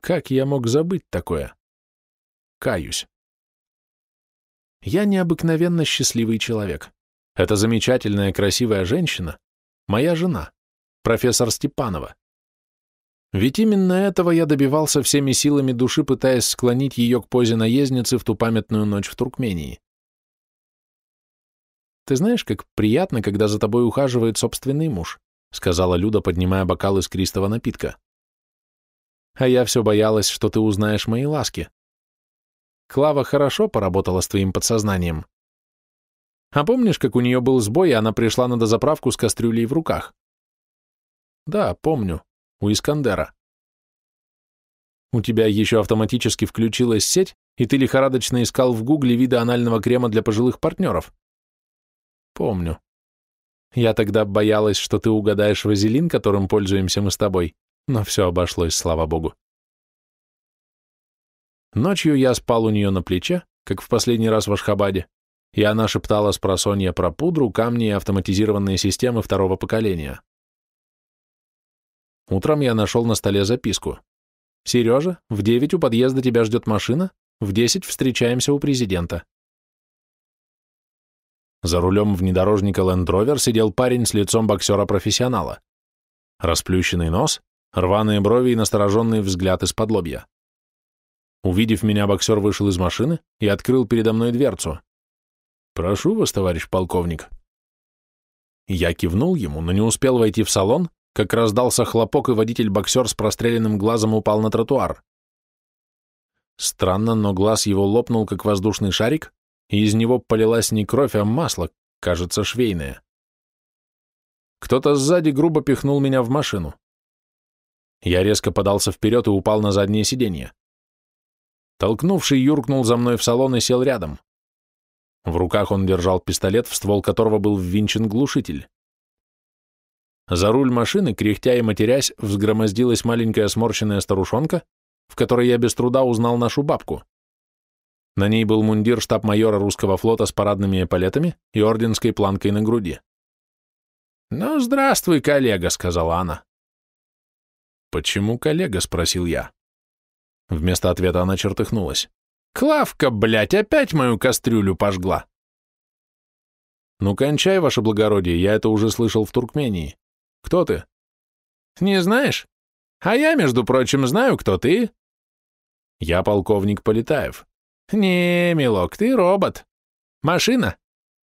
Как я мог забыть такое? Каюсь. Я необыкновенно счастливый человек. Это замечательная красивая женщина, моя жена профессор Степанова. Ведь именно этого я добивался всеми силами души, пытаясь склонить ее к позе наездницы в ту памятную ночь в Туркмении. «Ты знаешь, как приятно, когда за тобой ухаживает собственный муж», сказала Люда, поднимая бокал искристого напитка. «А я все боялась, что ты узнаешь мои ласки. Клава хорошо поработала с твоим подсознанием. А помнишь, как у нее был сбой, и она пришла на дозаправку с кастрюлей в руках? Да, помню. У Искандера. У тебя еще автоматически включилась сеть, и ты лихорадочно искал в гугле виды анального крема для пожилых партнеров. Помню. Я тогда боялась, что ты угадаешь вазелин, которым пользуемся мы с тобой, но все обошлось, слава богу. Ночью я спал у нее на плече, как в последний раз в Ашхабаде, и она шептала с просонья про пудру, камни и автоматизированные системы второго поколения. Утром я нашел на столе записку. «Сережа, в девять у подъезда тебя ждет машина, в десять встречаемся у президента». За рулем внедорожника Land Rover сидел парень с лицом боксера-профессионала. Расплющенный нос, рваные брови и настороженный взгляд из-под лобья. Увидев меня, боксер вышел из машины и открыл передо мной дверцу. «Прошу вас, товарищ полковник». Я кивнул ему, но не успел войти в салон, как раздался хлопок, и водитель-боксер с простреленным глазом упал на тротуар. Странно, но глаз его лопнул, как воздушный шарик, и из него полилась не кровь, а масло, кажется, швейное. Кто-то сзади грубо пихнул меня в машину. Я резко подался вперед и упал на заднее сиденье. Толкнувший юркнул за мной в салон и сел рядом. В руках он держал пистолет, в ствол которого был ввинчен глушитель. За руль машины, кряхтя и матерясь, взгромоздилась маленькая сморщенная старушонка, в которой я без труда узнал нашу бабку. На ней был мундир штаб-майора русского флота с парадными эполетами и орденской планкой на груди. «Ну, здравствуй, коллега», — сказала она. «Почему коллега?» — спросил я. Вместо ответа она чертыхнулась. «Клавка, блядь, опять мою кастрюлю пожгла!» «Ну, кончай, ваше благородие, я это уже слышал в Туркмении. Кто ты? Не знаешь? А я, между прочим, знаю, кто ты. Я полковник Полетаев. Не, милок, ты робот. Машина.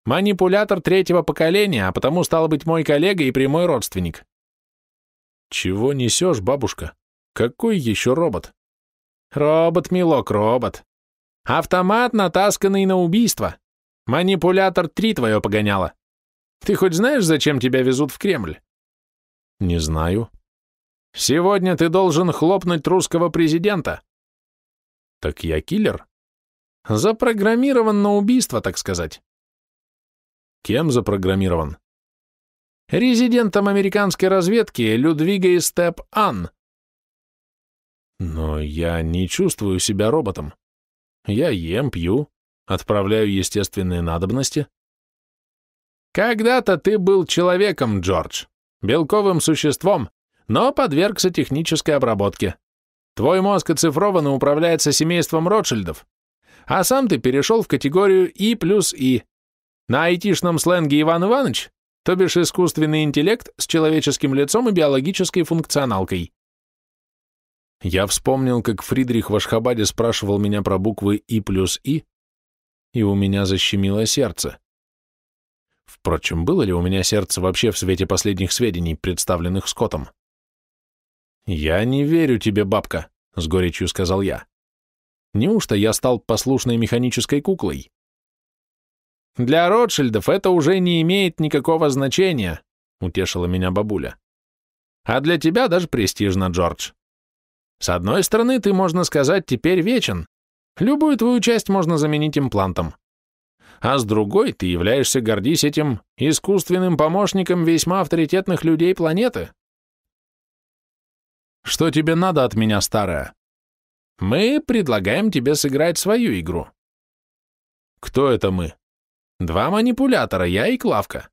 Манипулятор третьего поколения, а потому стал быть мой коллега и прямой родственник. Чего несешь, бабушка? Какой еще робот? Робот, милок, робот. Автомат, натасканный на убийство. Манипулятор три твое погоняло. Ты хоть знаешь, зачем тебя везут в Кремль? Не знаю. Сегодня ты должен хлопнуть русского президента. Так я киллер? Запрограммирован на убийство, так сказать. Кем запрограммирован? Резидентом американской разведки Людвигой Степ Ан. Но я не чувствую себя роботом. Я ем, пью, отправляю естественные надобности. Когда-то ты был человеком, Джордж белковым существом, но подвергся технической обработке. Твой мозг оцифрован и управляется семейством Ротшильдов. А сам ты перешел в категорию И плюс И. На айтишном сленге Иван Иванович, то бишь искусственный интеллект с человеческим лицом и биологической функционалкой. Я вспомнил, как Фридрих в Ашхабаде спрашивал меня про буквы И плюс И, и у меня защемило сердце. Впрочем, было ли у меня сердце вообще в свете последних сведений, представленных Скоттом? «Я не верю тебе, бабка», — с горечью сказал я. «Неужто я стал послушной механической куклой?» «Для Ротшильдов это уже не имеет никакого значения», — утешила меня бабуля. «А для тебя даже престижно, Джордж. С одной стороны, ты, можно сказать, теперь вечен. Любую твою часть можно заменить имплантом. А с другой, ты являешься, гордись этим, искусственным помощником весьма авторитетных людей планеты. Что тебе надо от меня, старая? Мы предлагаем тебе сыграть свою игру. Кто это мы? Два манипулятора, я и Клавка.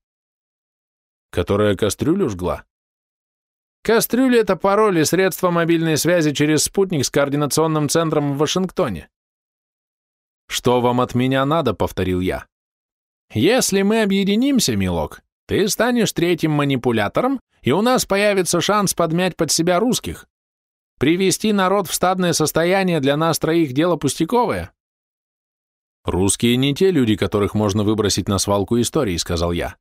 Которая кастрюлю жгла? Кастрюля — это пароль и средство мобильной связи через спутник с координационным центром в Вашингтоне. «Что вам от меня надо?» — повторил я. «Если мы объединимся, милок, ты станешь третьим манипулятором, и у нас появится шанс подмять под себя русских. Привести народ в стадное состояние для нас троих дело пустяковое». «Русские не те люди, которых можно выбросить на свалку истории», — сказал я.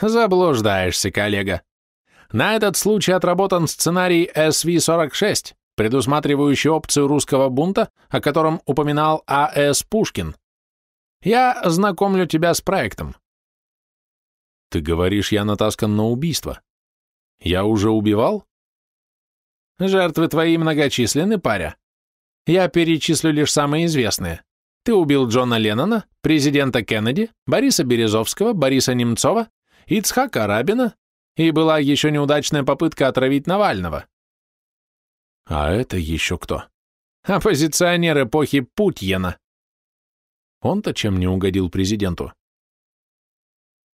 «Заблуждаешься, коллега. На этот случай отработан сценарий SV-46, предусматривающий опцию русского бунта, о котором упоминал А.С. Пушкин. Я знакомлю тебя с проектом. Ты говоришь, я натаскан на убийство. Я уже убивал? Жертвы твои многочисленны, паря. Я перечислю лишь самые известные. Ты убил Джона Леннона, президента Кеннеди, Бориса Березовского, Бориса Немцова, Ицхака Рабина, и была еще неудачная попытка отравить Навального. А это еще кто? Оппозиционер эпохи Путьена. Он-то чем не угодил президенту?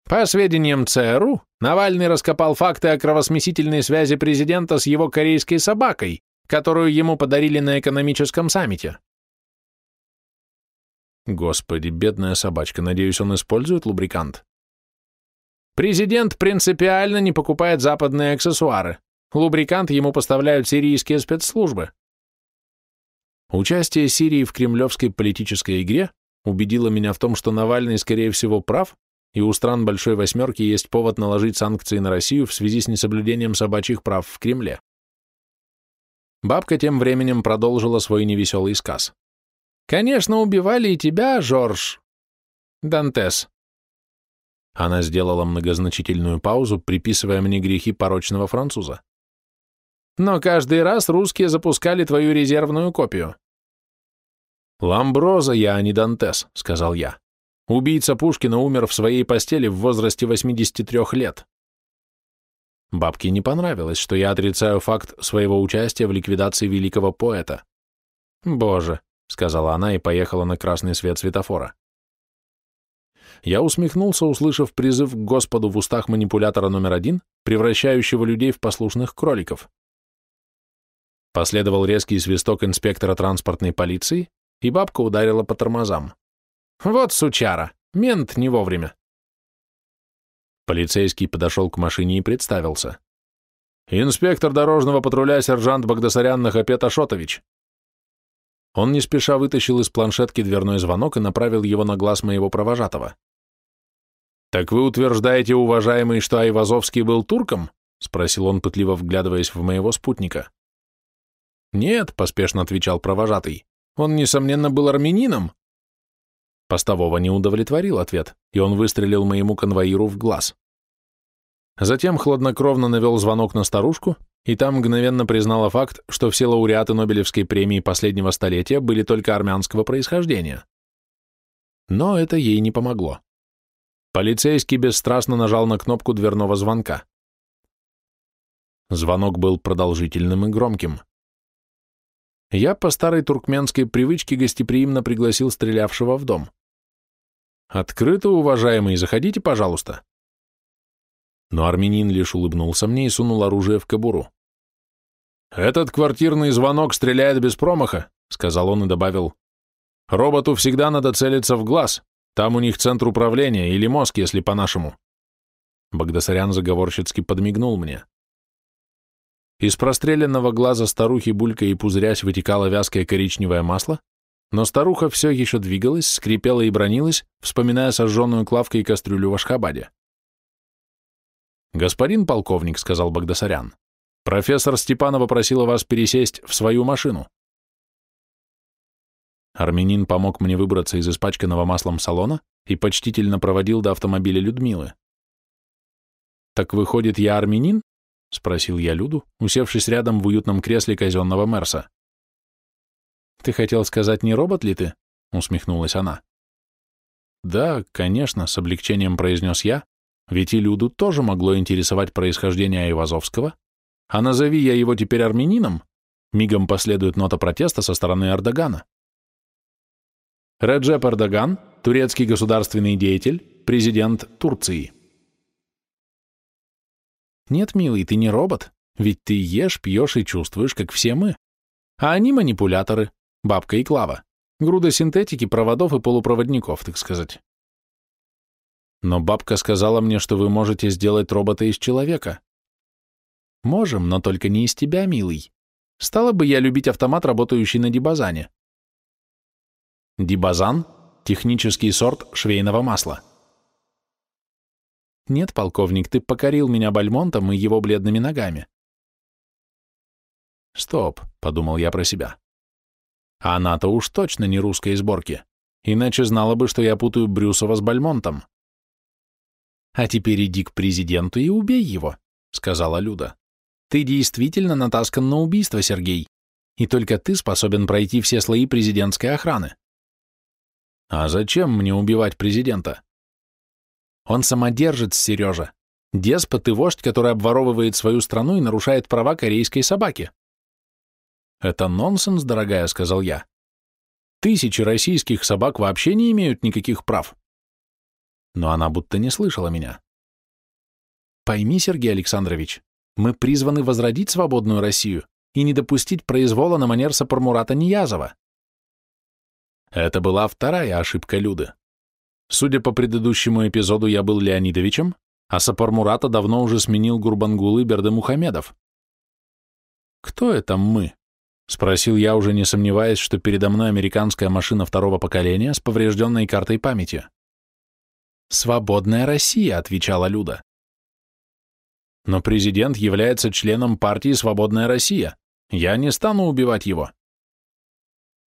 По сведениям ЦРУ, Навальный раскопал факты о кровосмесительной связи президента с его корейской собакой, которую ему подарили на экономическом саммите. Господи, бедная собачка, надеюсь, он использует лубрикант? Президент принципиально не покупает западные аксессуары. Лубрикант ему поставляют сирийские спецслужбы. Участие Сирии в кремлевской политической игре убедило меня в том, что Навальный, скорее всего, прав, и у стран Большой Восьмерки есть повод наложить санкции на Россию в связи с несоблюдением собачьих прав в Кремле. Бабка тем временем продолжила свой невеселый сказ. «Конечно, убивали и тебя, Жорж. Дантес. Она сделала многозначительную паузу, приписывая мне грехи порочного француза. Но каждый раз русские запускали твою резервную копию. «Ламброза я, а не Дантес», — сказал я. Убийца Пушкина умер в своей постели в возрасте 83 лет. Бабке не понравилось, что я отрицаю факт своего участия в ликвидации великого поэта. «Боже», — сказала она и поехала на красный свет светофора. Я усмехнулся, услышав призыв к Господу в устах манипулятора номер один, превращающего людей в послушных кроликов. Последовал резкий свисток инспектора транспортной полиции, и бабка ударила по тормозам. «Вот сучара! Мент не вовремя!» Полицейский подошел к машине и представился. «Инспектор дорожного патруля сержант Багдасарян Нахапет Ашотович». Он не спеша вытащил из планшетки дверной звонок и направил его на глаз моего провожатого. «Так вы утверждаете, уважаемый, что Айвазовский был турком?» — спросил он, пытливо вглядываясь в моего спутника. «Нет», — поспешно отвечал провожатый, — «он, несомненно, был армянином». Постового не удовлетворил ответ, и он выстрелил моему конвоиру в глаз. Затем хладнокровно навел звонок на старушку, и там мгновенно признала факт, что все лауреаты Нобелевской премии последнего столетия были только армянского происхождения. Но это ей не помогло. Полицейский бесстрастно нажал на кнопку дверного звонка. Звонок был продолжительным и громким. Я по старой туркменской привычке гостеприимно пригласил стрелявшего в дом. «Открыто, уважаемый, заходите, пожалуйста». Но армянин лишь улыбнулся мне и сунул оружие в кобуру. «Этот квартирный звонок стреляет без промаха», — сказал он и добавил. Роботу всегда надо целиться в глаз. Там у них центр управления или мозг, если по-нашему. Багдасарян заговорщицки подмигнул мне. Из простреленного глаза старухи булькая и пузырясь вытекало вязкое коричневое масло, но старуха все еще двигалась, скрипела и бронилась, вспоминая сожженную клавкой и кастрюлю в Ашхабаде. «Господин полковник», — сказал Багдасарян, — «профессор Степанова просила вас пересесть в свою машину». Армянин помог мне выбраться из испачканного маслом салона и почтительно проводил до автомобиля Людмилы. «Так выходит, я армянин?» — спросил я Люду, усевшись рядом в уютном кресле казенного Мерса. «Ты хотел сказать, не робот ли ты?» — усмехнулась она. «Да, конечно», — с облегчением произнес я, ведь и Люду тоже могло интересовать происхождение Айвазовского, а назови я его теперь армянином, мигом последует нота протеста со стороны Эрдогана. Реджеп Эрдоган, турецкий государственный деятель, президент Турции. Нет, милый, ты не робот, ведь ты ешь, пьешь и чувствуешь, как все мы. А они манипуляторы, бабка и Клава, груда синтетики, проводов и полупроводников, так сказать. Но бабка сказала мне, что вы можете сделать робота из человека. Можем, но только не из тебя, милый. Стала бы я любить автомат, работающий на дибазане. Дибазан – технический сорт швейного масла. Нет, полковник, ты покорил меня Бальмонтом и его бледными ногами. Стоп, подумал я про себя. А она-то уж точно не русской сборки, иначе знала бы, что я путаю Брюсова с Бальмонтом. А теперь иди к президенту и убей его, сказала Люда. Ты действительно натаскан на убийство, Сергей, и только ты способен пройти все слои президентской охраны. А зачем мне убивать президента? Он самодержец, Сережа. Деспот и вождь, который обворовывает свою страну и нарушает права корейской собаки. Это нонсенс, дорогая, сказал я. Тысячи российских собак вообще не имеют никаких прав. Но она будто не слышала меня. Пойми, Сергей Александрович, мы призваны возродить свободную Россию и не допустить произвола на манер Сапармурата Ниязова. Это была вторая ошибка Люды. Судя по предыдущему эпизоду, я был Леонидовичем, а Сапармурата давно уже сменил Гурбангулы Бердымухамедов. «Кто это мы?» — спросил я, уже не сомневаясь, что передо мной американская машина второго поколения с поврежденной картой памяти. «Свободная Россия», — отвечала Люда. «Но президент является членом партии «Свободная Россия». Я не стану убивать его».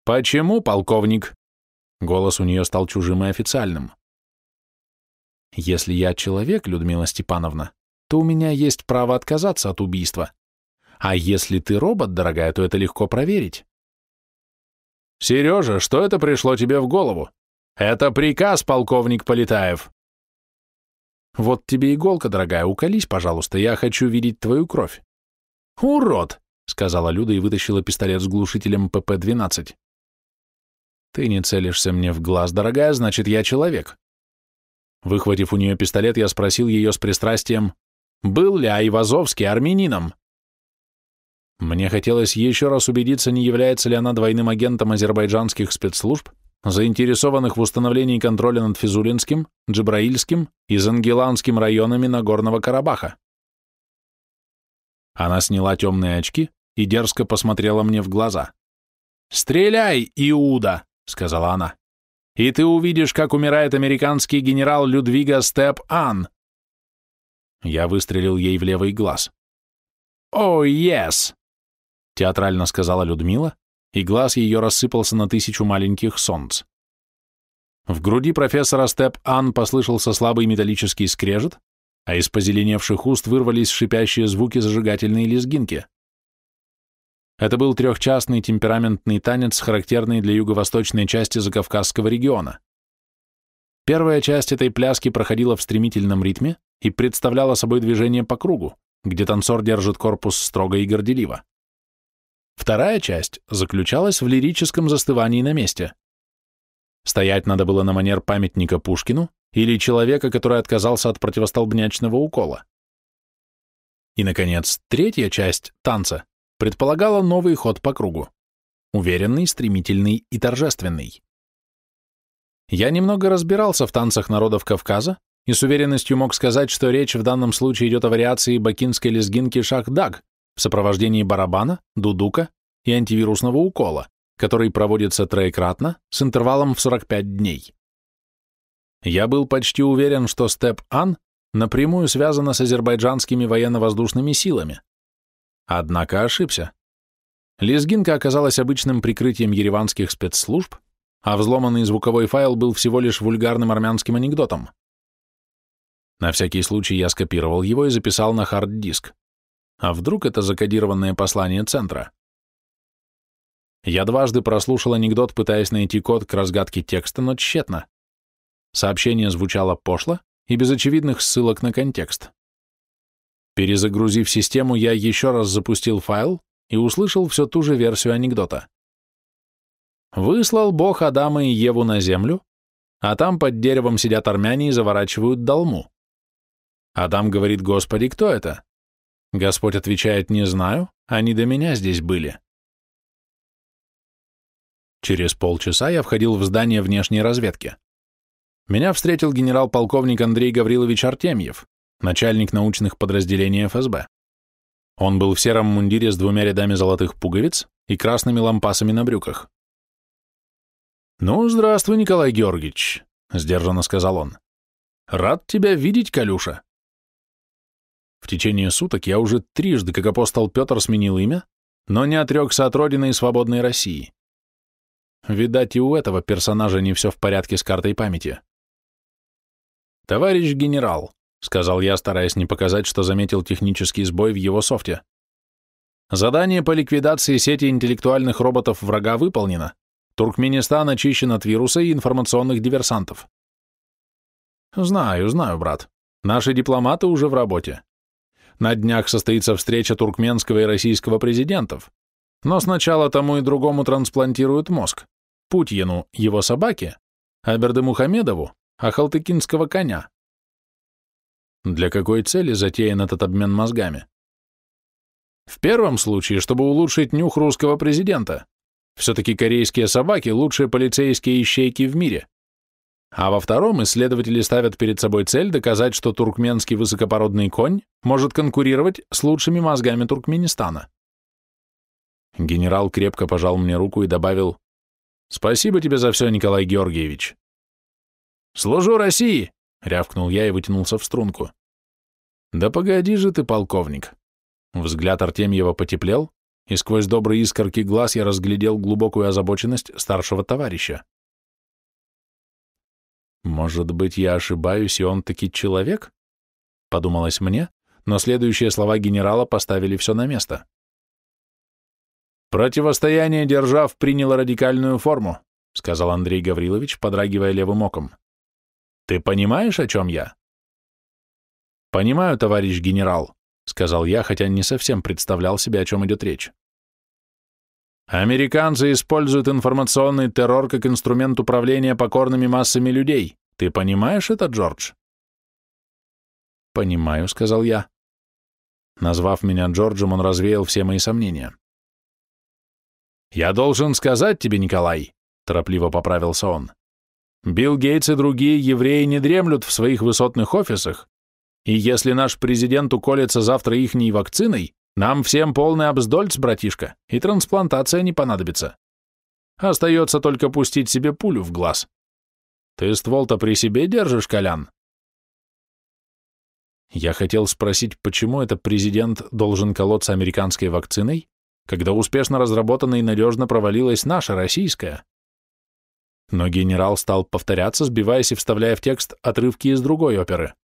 «Почему, полковник?» Голос у нее стал чужим и официальным. «Если я человек, Людмила Степановна, то у меня есть право отказаться от убийства. А если ты робот, дорогая, то это легко проверить». «Сережа, что это пришло тебе в голову? Это приказ, полковник Полетаев». «Вот тебе иголка, дорогая, уколись, пожалуйста, я хочу видеть твою кровь». «Урод!» — сказала Люда и вытащила пистолет с глушителем ПП-12. Ты не целишься мне в глаз, дорогая, значит, я человек. Выхватив у нее пистолет, я спросил ее с пристрастием, был ли Айвазовский армянином. Мне хотелось еще раз убедиться, не является ли она двойным агентом азербайджанских спецслужб, заинтересованных в установлении контроля над Физулинским, Джибраильским и Зангеланским районами Нагорного Карабаха. Она сняла темные очки и дерзко посмотрела мне в глаза. «Стреляй, Иуда!» — сказала она. «И ты увидишь, как умирает американский генерал Людвига Степ-Ан». Я выстрелил ей в левый глаз. «О, oh, yes!» — театрально сказала Людмила, и глаз ее рассыпался на тысячу маленьких солнц. В груди профессора Степ-Ан послышался слабый металлический скрежет, а из позеленевших уст вырвались шипящие звуки зажигательной лезгинки. Это был трехчастный темпераментный танец, характерный для юго-восточной части Закавказского региона. Первая часть этой пляски проходила в стремительном ритме и представляла собой движение по кругу, где танцор держит корпус строго и горделиво. Вторая часть заключалась в лирическом застывании на месте. Стоять надо было на манер памятника Пушкину или человека, который отказался от противостолбнячного укола. И, наконец, третья часть танца предполагала новый ход по кругу. Уверенный, стремительный и торжественный. Я немного разбирался в танцах народов Кавказа и с уверенностью мог сказать, что речь в данном случае идет о вариации бакинской лезгинки шах-даг в сопровождении барабана, дудука и антивирусного укола, который проводится троекратно с интервалом в 45 дней. Я был почти уверен, что степ-ан напрямую связана с азербайджанскими военно-воздушными силами. Однако ошибся. Лезгинка оказалась обычным прикрытием ереванских спецслужб, а взломанный звуковой файл был всего лишь вульгарным армянским анекдотом. На всякий случай я скопировал его и записал на хард-диск. А вдруг это закодированное послание центра? Я дважды прослушал анекдот, пытаясь найти код к разгадке текста, но тщетно. Сообщение звучало пошло и без очевидных ссылок на контекст. Перезагрузив систему, я еще раз запустил файл и услышал все ту же версию анекдота. Выслал Бог Адама и Еву на землю, а там под деревом сидят армяне и заворачивают долму. Адам говорит, Господи, кто это? Господь отвечает, не знаю, они до меня здесь были. Через полчаса я входил в здание внешней разведки. Меня встретил генерал-полковник Андрей Гаврилович Артемьев, начальник научных подразделений ФСБ. Он был в сером мундире с двумя рядами золотых пуговиц и красными лампасами на брюках. «Ну, здравствуй, Николай Георгиевич», — сдержанно сказал он. «Рад тебя видеть, Калюша. В течение суток я уже трижды, как апостол Петр, сменил имя, но не отрекся от родины и свободной России. Видать, и у этого персонажа не все в порядке с картой памяти. «Товарищ генерал», — сказал я, стараясь не показать, что заметил технический сбой в его софте. «Задание по ликвидации сети интеллектуальных роботов врага выполнено. Туркменистан очищен от вируса и информационных диверсантов». «Знаю, знаю, брат. Наши дипломаты уже в работе. На днях состоится встреча туркменского и российского президентов. Но сначала тому и другому трансплантируют мозг. Путьину – его собаке, а Бердымухамедову – ахалтыкинского коня. Для какой цели затеян этот обмен мозгами? В первом случае, чтобы улучшить нюх русского президента. Все-таки корейские собаки – лучшие полицейские ищейки в мире. А во втором исследователи ставят перед собой цель доказать, что туркменский высокопородный конь может конкурировать с лучшими мозгами Туркменистана. Генерал крепко пожал мне руку и добавил «Спасибо тебе за все, Николай Георгиевич». «Служу России!» — рявкнул я и вытянулся в струнку. «Да погоди же ты, полковник!» Взгляд Артемьева потеплел, и сквозь добрые искорки глаз я разглядел глубокую озабоченность старшего товарища. Может быть, я ошибаюсь, и он таки человек? Подумалось мне, но следующие слова генерала поставили все на место. Противостояние держав приняло радикальную форму, сказал Андрей Гаврилович, подрагивая левым оком. Ты понимаешь, о чем я? Понимаю, товарищ генерал, сказал я, хотя не совсем представлял себе, о чем идет речь. Американцы используют информационный террор как инструмент управления покорными массами людей. Ты понимаешь это, Джордж? Понимаю, сказал я. Назвав меня Джорджем, он развеял все мои сомнения. Я должен сказать тебе, Николай, торопливо поправился он. Билл Гейтс и другие евреи не дремлют в своих высотных офисах, и если наш президент уколется завтра ихней вакциной, нам всем полный обздольц, братишка, и трансплантация не понадобится. Остается только пустить себе пулю в глаз. Ты ствол-то при себе держишь, Колян? Я хотел спросить, почему это президент должен колоться американской вакциной, когда успешно разработана и надежно провалилась наша, российская? Но генерал стал повторяться, сбиваясь и вставляя в текст отрывки из другой оперы.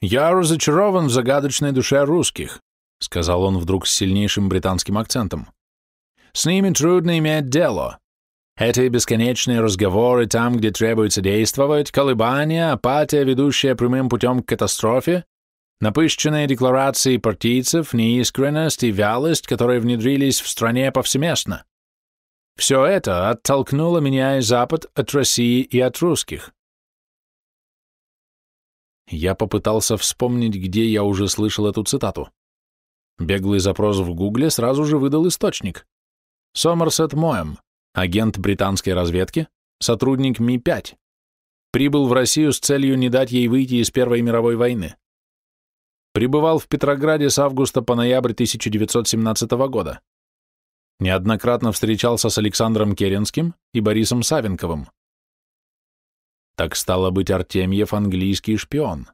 «Я разочарован в загадочной душе русских», — сказал он вдруг с сильнейшим британским акцентом. «С ними трудно иметь дело. Это бесконечные разговоры там, где требуется действовать, колебания, апатия, ведущая прямым путем к катастрофе, напыщенные декларации партийцев, неискренность и вялость, которые внедрились в стране повсеместно. Все это оттолкнуло меня и Запад от России и от русских. Я попытался вспомнить, где я уже слышал эту цитату. Беглый запрос в Гугле сразу же выдал источник. Сомерсет Моэм, агент британской разведки, сотрудник Ми-5. Прибыл в Россию с целью не дать ей выйти из Первой мировой войны. Пребывал в Петрограде с августа по ноябрь 1917 года. Неоднократно встречался с Александром Керенским и Борисом Савенковым. Так стало быть, Артемьев английский шпион.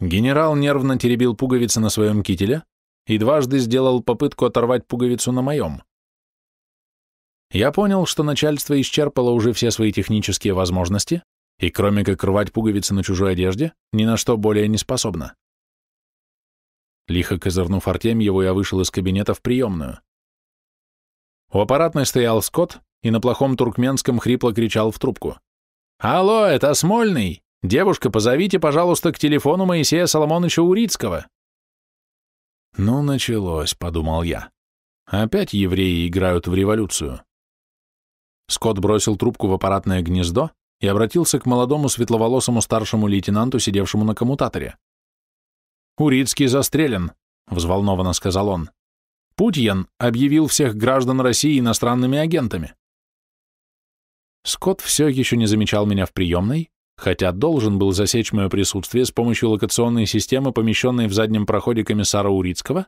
Генерал нервно теребил пуговицы на своем кителе и дважды сделал попытку оторвать пуговицу на моем. Я понял, что начальство исчерпало уже все свои технические возможности и, кроме как рвать пуговицы на чужой одежде, ни на что более не способно. Лихо козырнув Артемьеву, я вышел из кабинета в приемную. У аппаратной стоял Скотт и на плохом туркменском хрипло кричал в трубку. «Алло, это Смольный! Девушка, позовите, пожалуйста, к телефону Моисея Соломоновича Урицкого!» «Ну, началось», — подумал я. «Опять евреи играют в революцию». Скотт бросил трубку в аппаратное гнездо и обратился к молодому светловолосому старшему лейтенанту, сидевшему на коммутаторе. «Урицкий застрелен», — взволнованно сказал он. «Путьян объявил всех граждан России иностранными агентами. Скотт все еще не замечал меня в приемной, хотя должен был засечь мое присутствие с помощью локационной системы, помещенной в заднем проходе комиссара Урицкого,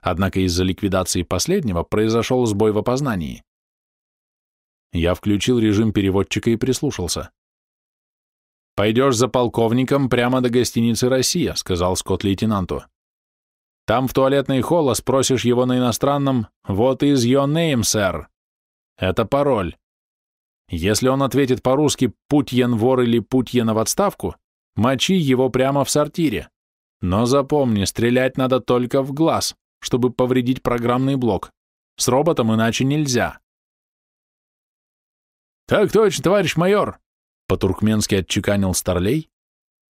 однако из-за ликвидации последнего произошел сбой в опознании. Я включил режим переводчика и прислушался. «Пойдешь за полковником прямо до гостиницы «Россия», — сказал Скотт лейтенанту. «Там в туалетной холла спросишь его на иностранном «What is your name, sir?» Это пароль. Если он ответит по-русски «Путьен вор» или «Путьена в отставку», мочи его прямо в сортире. Но запомни, стрелять надо только в глаз, чтобы повредить программный блок. С роботом иначе нельзя. «Так точно, товарищ майор!» По-туркменски отчеканил Старлей,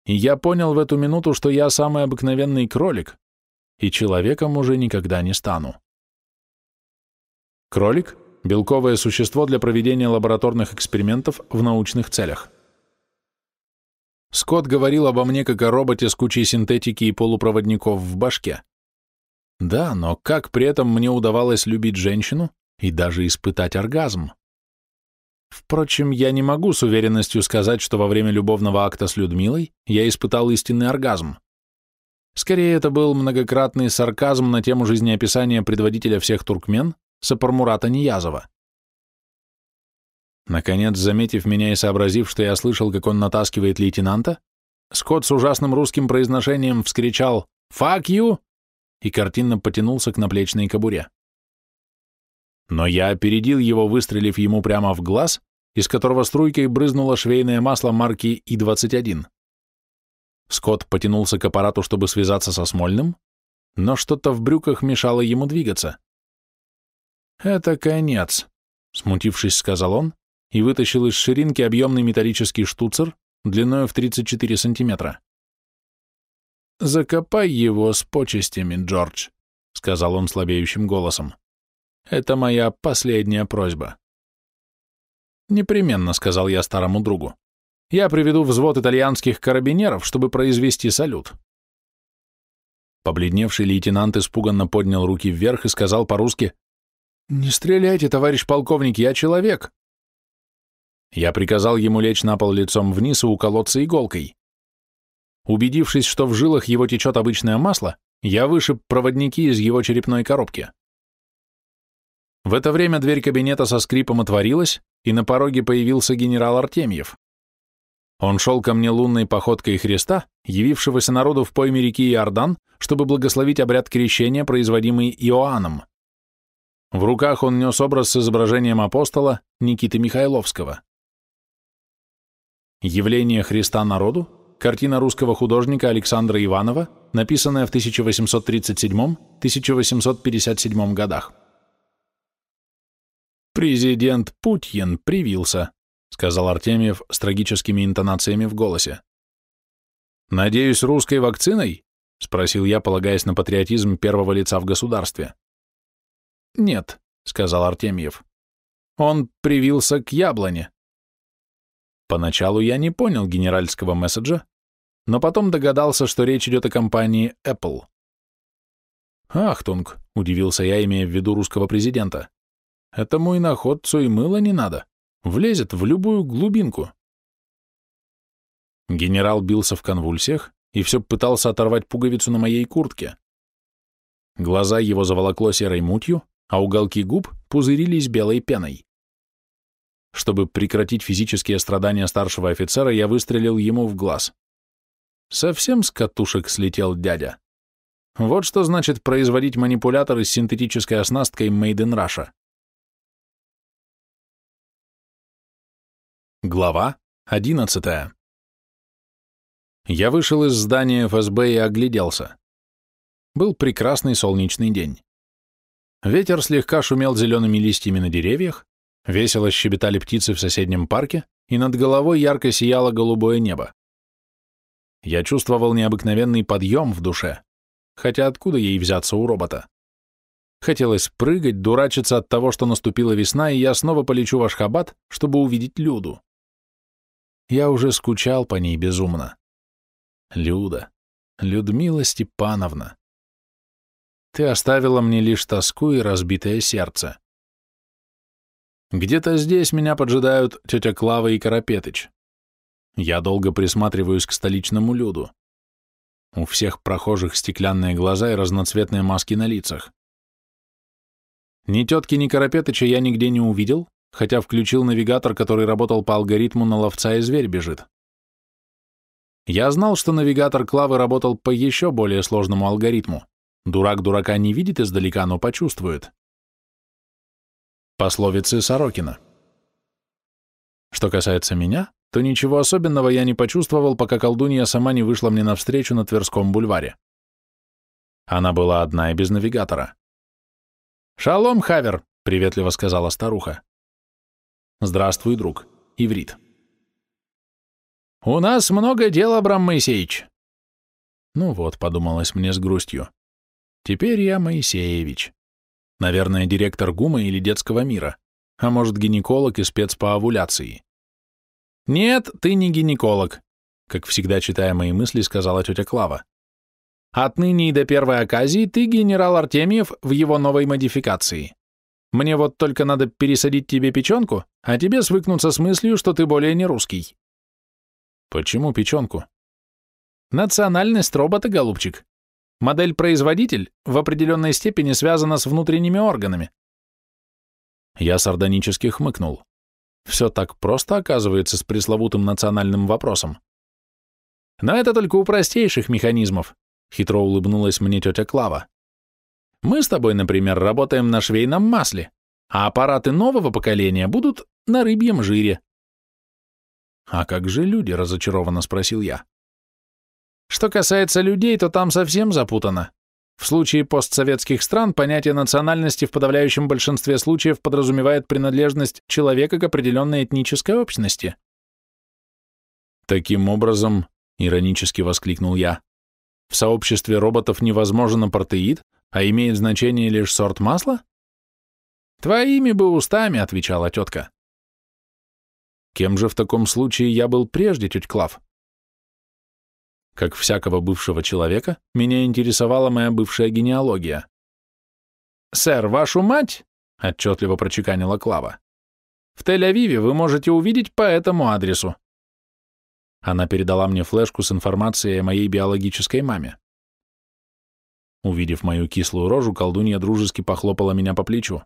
и я понял в эту минуту, что я самый обыкновенный кролик, и человеком уже никогда не стану. Кролик белковое существо для проведения лабораторных экспериментов в научных целях. Скотт говорил обо мне как о роботе с кучей синтетики и полупроводников в башке. Да, но как при этом мне удавалось любить женщину и даже испытать оргазм? Впрочем, я не могу с уверенностью сказать, что во время любовного акта с Людмилой я испытал истинный оргазм. Скорее, это был многократный сарказм на тему жизнеописания предводителя всех туркмен, Сапармурата Ниязова. Наконец, заметив меня и сообразив, что я слышал, как он натаскивает лейтенанта, Скотт с ужасным русским произношением вскричал «Fuck you!» и картинно потянулся к наплечной кобуре. Но я опередил его, выстрелив ему прямо в глаз, из которого струйкой брызнуло швейное масло марки И-21. Скотт потянулся к аппарату, чтобы связаться со Смольным, но что-то в брюках мешало ему двигаться. «Это конец», — смутившись, сказал он и вытащил из ширинки объемный металлический штуцер длиной в 34 сантиметра. «Закопай его с почестями, Джордж», — сказал он слабеющим голосом. «Это моя последняя просьба». «Непременно», — сказал я старому другу. «Я приведу взвод итальянских карабинеров, чтобы произвести салют». Побледневший лейтенант испуганно поднял руки вверх и сказал по-русски «Не стреляйте, товарищ полковник, я человек!» Я приказал ему лечь на пол лицом вниз и уколоться иголкой. Убедившись, что в жилах его течет обычное масло, я вышиб проводники из его черепной коробки. В это время дверь кабинета со скрипом отворилась, и на пороге появился генерал Артемьев. Он шел ко мне лунной походкой Христа, явившегося народу в пойме реки Иордан, чтобы благословить обряд крещения, производимый Иоанном. В руках он нес образ с изображением апостола Никиты Михайловского. «Явление Христа народу» — картина русского художника Александра Иванова, написанная в 1837-1857 годах. «Президент Путин привился», — сказал Артемьев с трагическими интонациями в голосе. «Надеюсь, русской вакциной?» — спросил я, полагаясь на патриотизм первого лица в государстве. «Нет», — сказал Артемьев. «Он привился к яблоне». Поначалу я не понял генеральского месседжа, но потом догадался, что речь идет о компании Apple. «Ахтунг», — удивился я, имея в виду русского президента, — «этому иноходцу и мыло не надо. Влезет в любую глубинку. Генерал бился в конвульсиях и все пытался оторвать пуговицу на моей куртке. Глаза его заволокло серой мутью, а уголки губ пузырились белой пеной. Чтобы прекратить физические страдания старшего офицера, я выстрелил ему в глаз. Совсем с катушек слетел дядя. Вот что значит производить манипуляторы с синтетической оснасткой Made in Russia. Глава 11. Я вышел из здания ФСБ и огляделся. Был прекрасный солнечный день. Ветер слегка шумел зелеными листьями на деревьях, весело щебетали птицы в соседнем парке, и над головой ярко сияло голубое небо. Я чувствовал необыкновенный подъем в душе, хотя откуда ей взяться у робота? Хотелось прыгать, дурачиться от того, что наступила весна, и я снова полечу в Ашхабад, чтобы увидеть Люду. Я уже скучал по ней безумно. Люда, Людмила Степановна. Ты оставила мне лишь тоску и разбитое сердце. Где-то здесь меня поджидают тетя Клава и Карапетыч. Я долго присматриваюсь к столичному люду. У всех прохожих стеклянные глаза и разноцветные маски на лицах. Ни тетки, ни Карапетыча я нигде не увидел, хотя включил навигатор, который работал по алгоритму на ловца и зверь бежит. Я знал, что навигатор Клавы работал по еще более сложному алгоритму. Дурак дурака не видит издалека, но почувствует. Пословицы Сорокина. Что касается меня, то ничего особенного я не почувствовал, пока колдунья сама не вышла мне навстречу на Тверском бульваре. Она была одна и без навигатора. «Шалом, Хавер!» — приветливо сказала старуха. «Здравствуй, друг. Иврит». «У нас много дел, Абрам Моисеевич». «Ну вот», — подумалось мне с грустью. «Теперь я Моисеевич. Наверное, директор ГУМа или детского мира, а может, гинеколог и спец по овуляции». «Нет, ты не гинеколог», — как всегда читая мои мысли, сказала тетя Клава. «Отныне и до первой оказии ты генерал Артемьев в его новой модификации. Мне вот только надо пересадить тебе печенку, а тебе свыкнуться с мыслью, что ты более не русский». «Почему печенку?» «Национальность робота, голубчик. Модель-производитель в определенной степени связана с внутренними органами». Я сардонически хмыкнул. Все так просто оказывается с пресловутым национальным вопросом. Но это только у простейших механизмов, хитро улыбнулась мне тетя Клава. Мы с тобой, например, работаем на швейном масле, а аппараты нового поколения будут на рыбьем жире. А как же люди, разочарованно спросил я. Что касается людей, то там совсем запутано. В случае постсоветских стран понятие национальности в подавляющем большинстве случаев подразумевает принадлежность человека к определенной этнической общности. Таким образом, иронически воскликнул я, в сообществе роботов невозможен апартеид, а имеет значение лишь сорт масла? Твоими бы устами, отвечала тетка. Кем же в таком случае я был прежде, тетя Клав? Как всякого бывшего человека, меня интересовала моя бывшая генеалогия. «Сэр, вашу мать!» — отчетливо прочеканила Клава. «В Тель-Авиве вы можете увидеть по этому адресу». Она передала мне флешку с информацией о моей биологической маме. Увидев мою кислую рожу, колдунья дружески похлопала меня по плечу.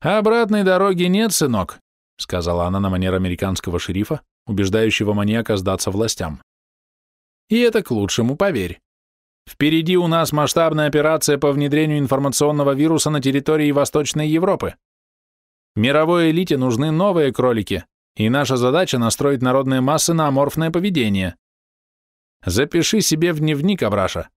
«Обратной дороги нет, сынок», — сказала она на манер американского шерифа, убеждающего маньяка сдаться властям. И это к лучшему, поверь. Впереди у нас масштабная операция по внедрению информационного вируса на территории Восточной Европы. Мировой элите нужны новые кролики, и наша задача настроить народные массы на аморфное поведение. Запиши себе в дневник, Абраша.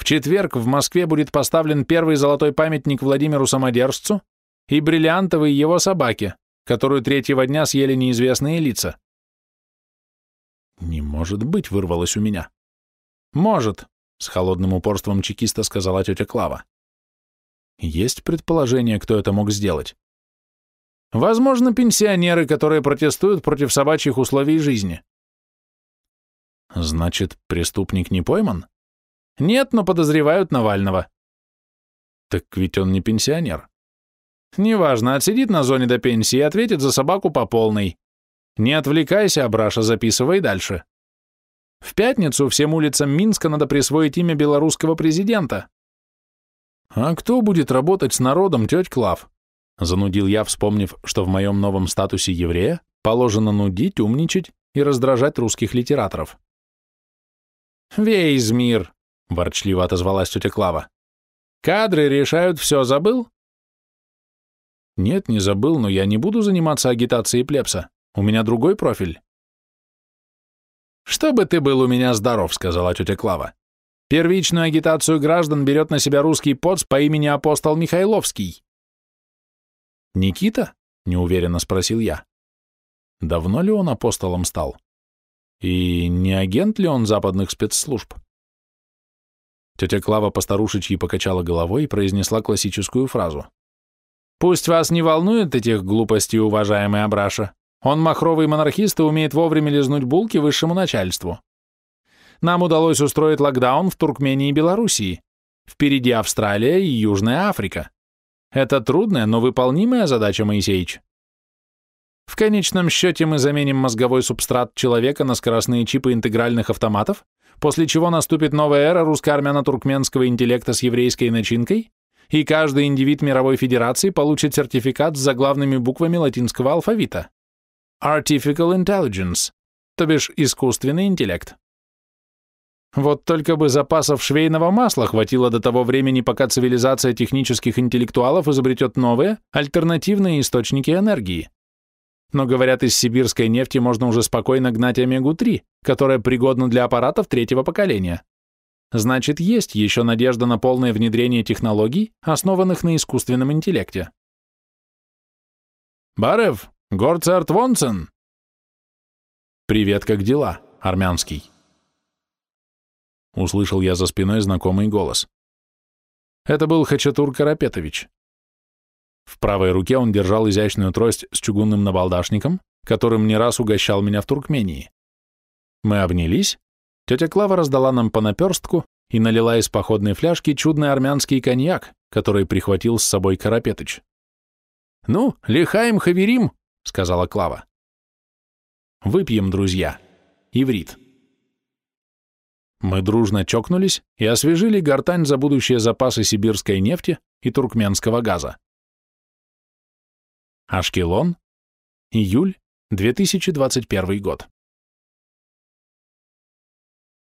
В четверг в Москве будет поставлен первый золотой памятник Владимиру Самодержцу и бриллиантовой его собаке, которую третьего дня съели неизвестные лица. «Не может быть», — вырвалось у меня. «Может», — с холодным упорством чекиста сказала тетя Клава. «Есть предположение, кто это мог сделать?» «Возможно, пенсионеры, которые протестуют против собачьих условий жизни». «Значит, преступник не пойман?» «Нет, но подозревают Навального». «Так ведь он не пенсионер». Неважно, отсидит на зоне до пенсии и ответит за собаку по полной. Не отвлекайся, Абраша, записывай дальше. В пятницу всем улицам Минска надо присвоить имя белорусского президента. А кто будет работать с народом, теть Клав? Занудил я, вспомнив, что в моем новом статусе еврея положено нудить, умничать и раздражать русских литераторов. «Весь мир!» — ворчливо отозвалась тетя Клава. «Кадры решают все, забыл?» «Нет, не забыл, но я не буду заниматься агитацией плебса. У меня другой профиль». «Чтобы ты был у меня здоров», — сказала тетя Клава. «Первичную агитацию граждан берет на себя русский поц по имени апостол Михайловский». «Никита?» — неуверенно спросил я. «Давно ли он апостолом стал? И не агент ли он западных спецслужб?» Тетя Клава постарушечьи покачала головой и произнесла классическую фразу. «Пусть вас не волнует этих глупостей, уважаемый Абраша. Он махровый монархист и умеет вовремя лизнуть булки высшему начальству. Нам удалось устроить локдаун в Туркмении и Белоруссии. Впереди Австралия и Южная Африка. Это трудная, но выполнимая задача, Моисеич. В конечном счете мы заменим мозговой субстрат человека на скоростные чипы интегральных автоматов, после чего наступит новая эра русско-армяно-туркменского интеллекта с еврейской начинкой, и каждый индивид мировой федерации получит сертификат с заглавными буквами латинского алфавита. Artificial Intelligence, то бишь искусственный интеллект. Вот только бы запасов швейного масла хватило до того времени, пока цивилизация технических интеллектуалов изобретет новые, альтернативные источники энергии. Но, говорят, из сибирской нефти можно уже спокойно гнать омегу-3, которая пригодна для аппаратов третьего поколения. Значит, есть еще надежда на полное внедрение технологий, основанных на искусственном интеллекте. «Барев, Горцарт Вонсен!» «Привет, как дела, армянский?» Услышал я за спиной знакомый голос. Это был Хачатур Карапетович. В правой руке он держал изящную трость с чугунным набалдашником, которым не раз угощал меня в Туркмении. Мы обнялись, тетя Клава раздала нам по наперстку и налила из походной фляжки чудный армянский коньяк, который прихватил с собой Карапетыч. «Ну, лихаем хаверим!» — сказала Клава. «Выпьем, друзья. Иврит». Мы дружно чокнулись и освежили гортань за будущие запасы сибирской нефти и туркменского газа. Ашкелон, июль 2021 год.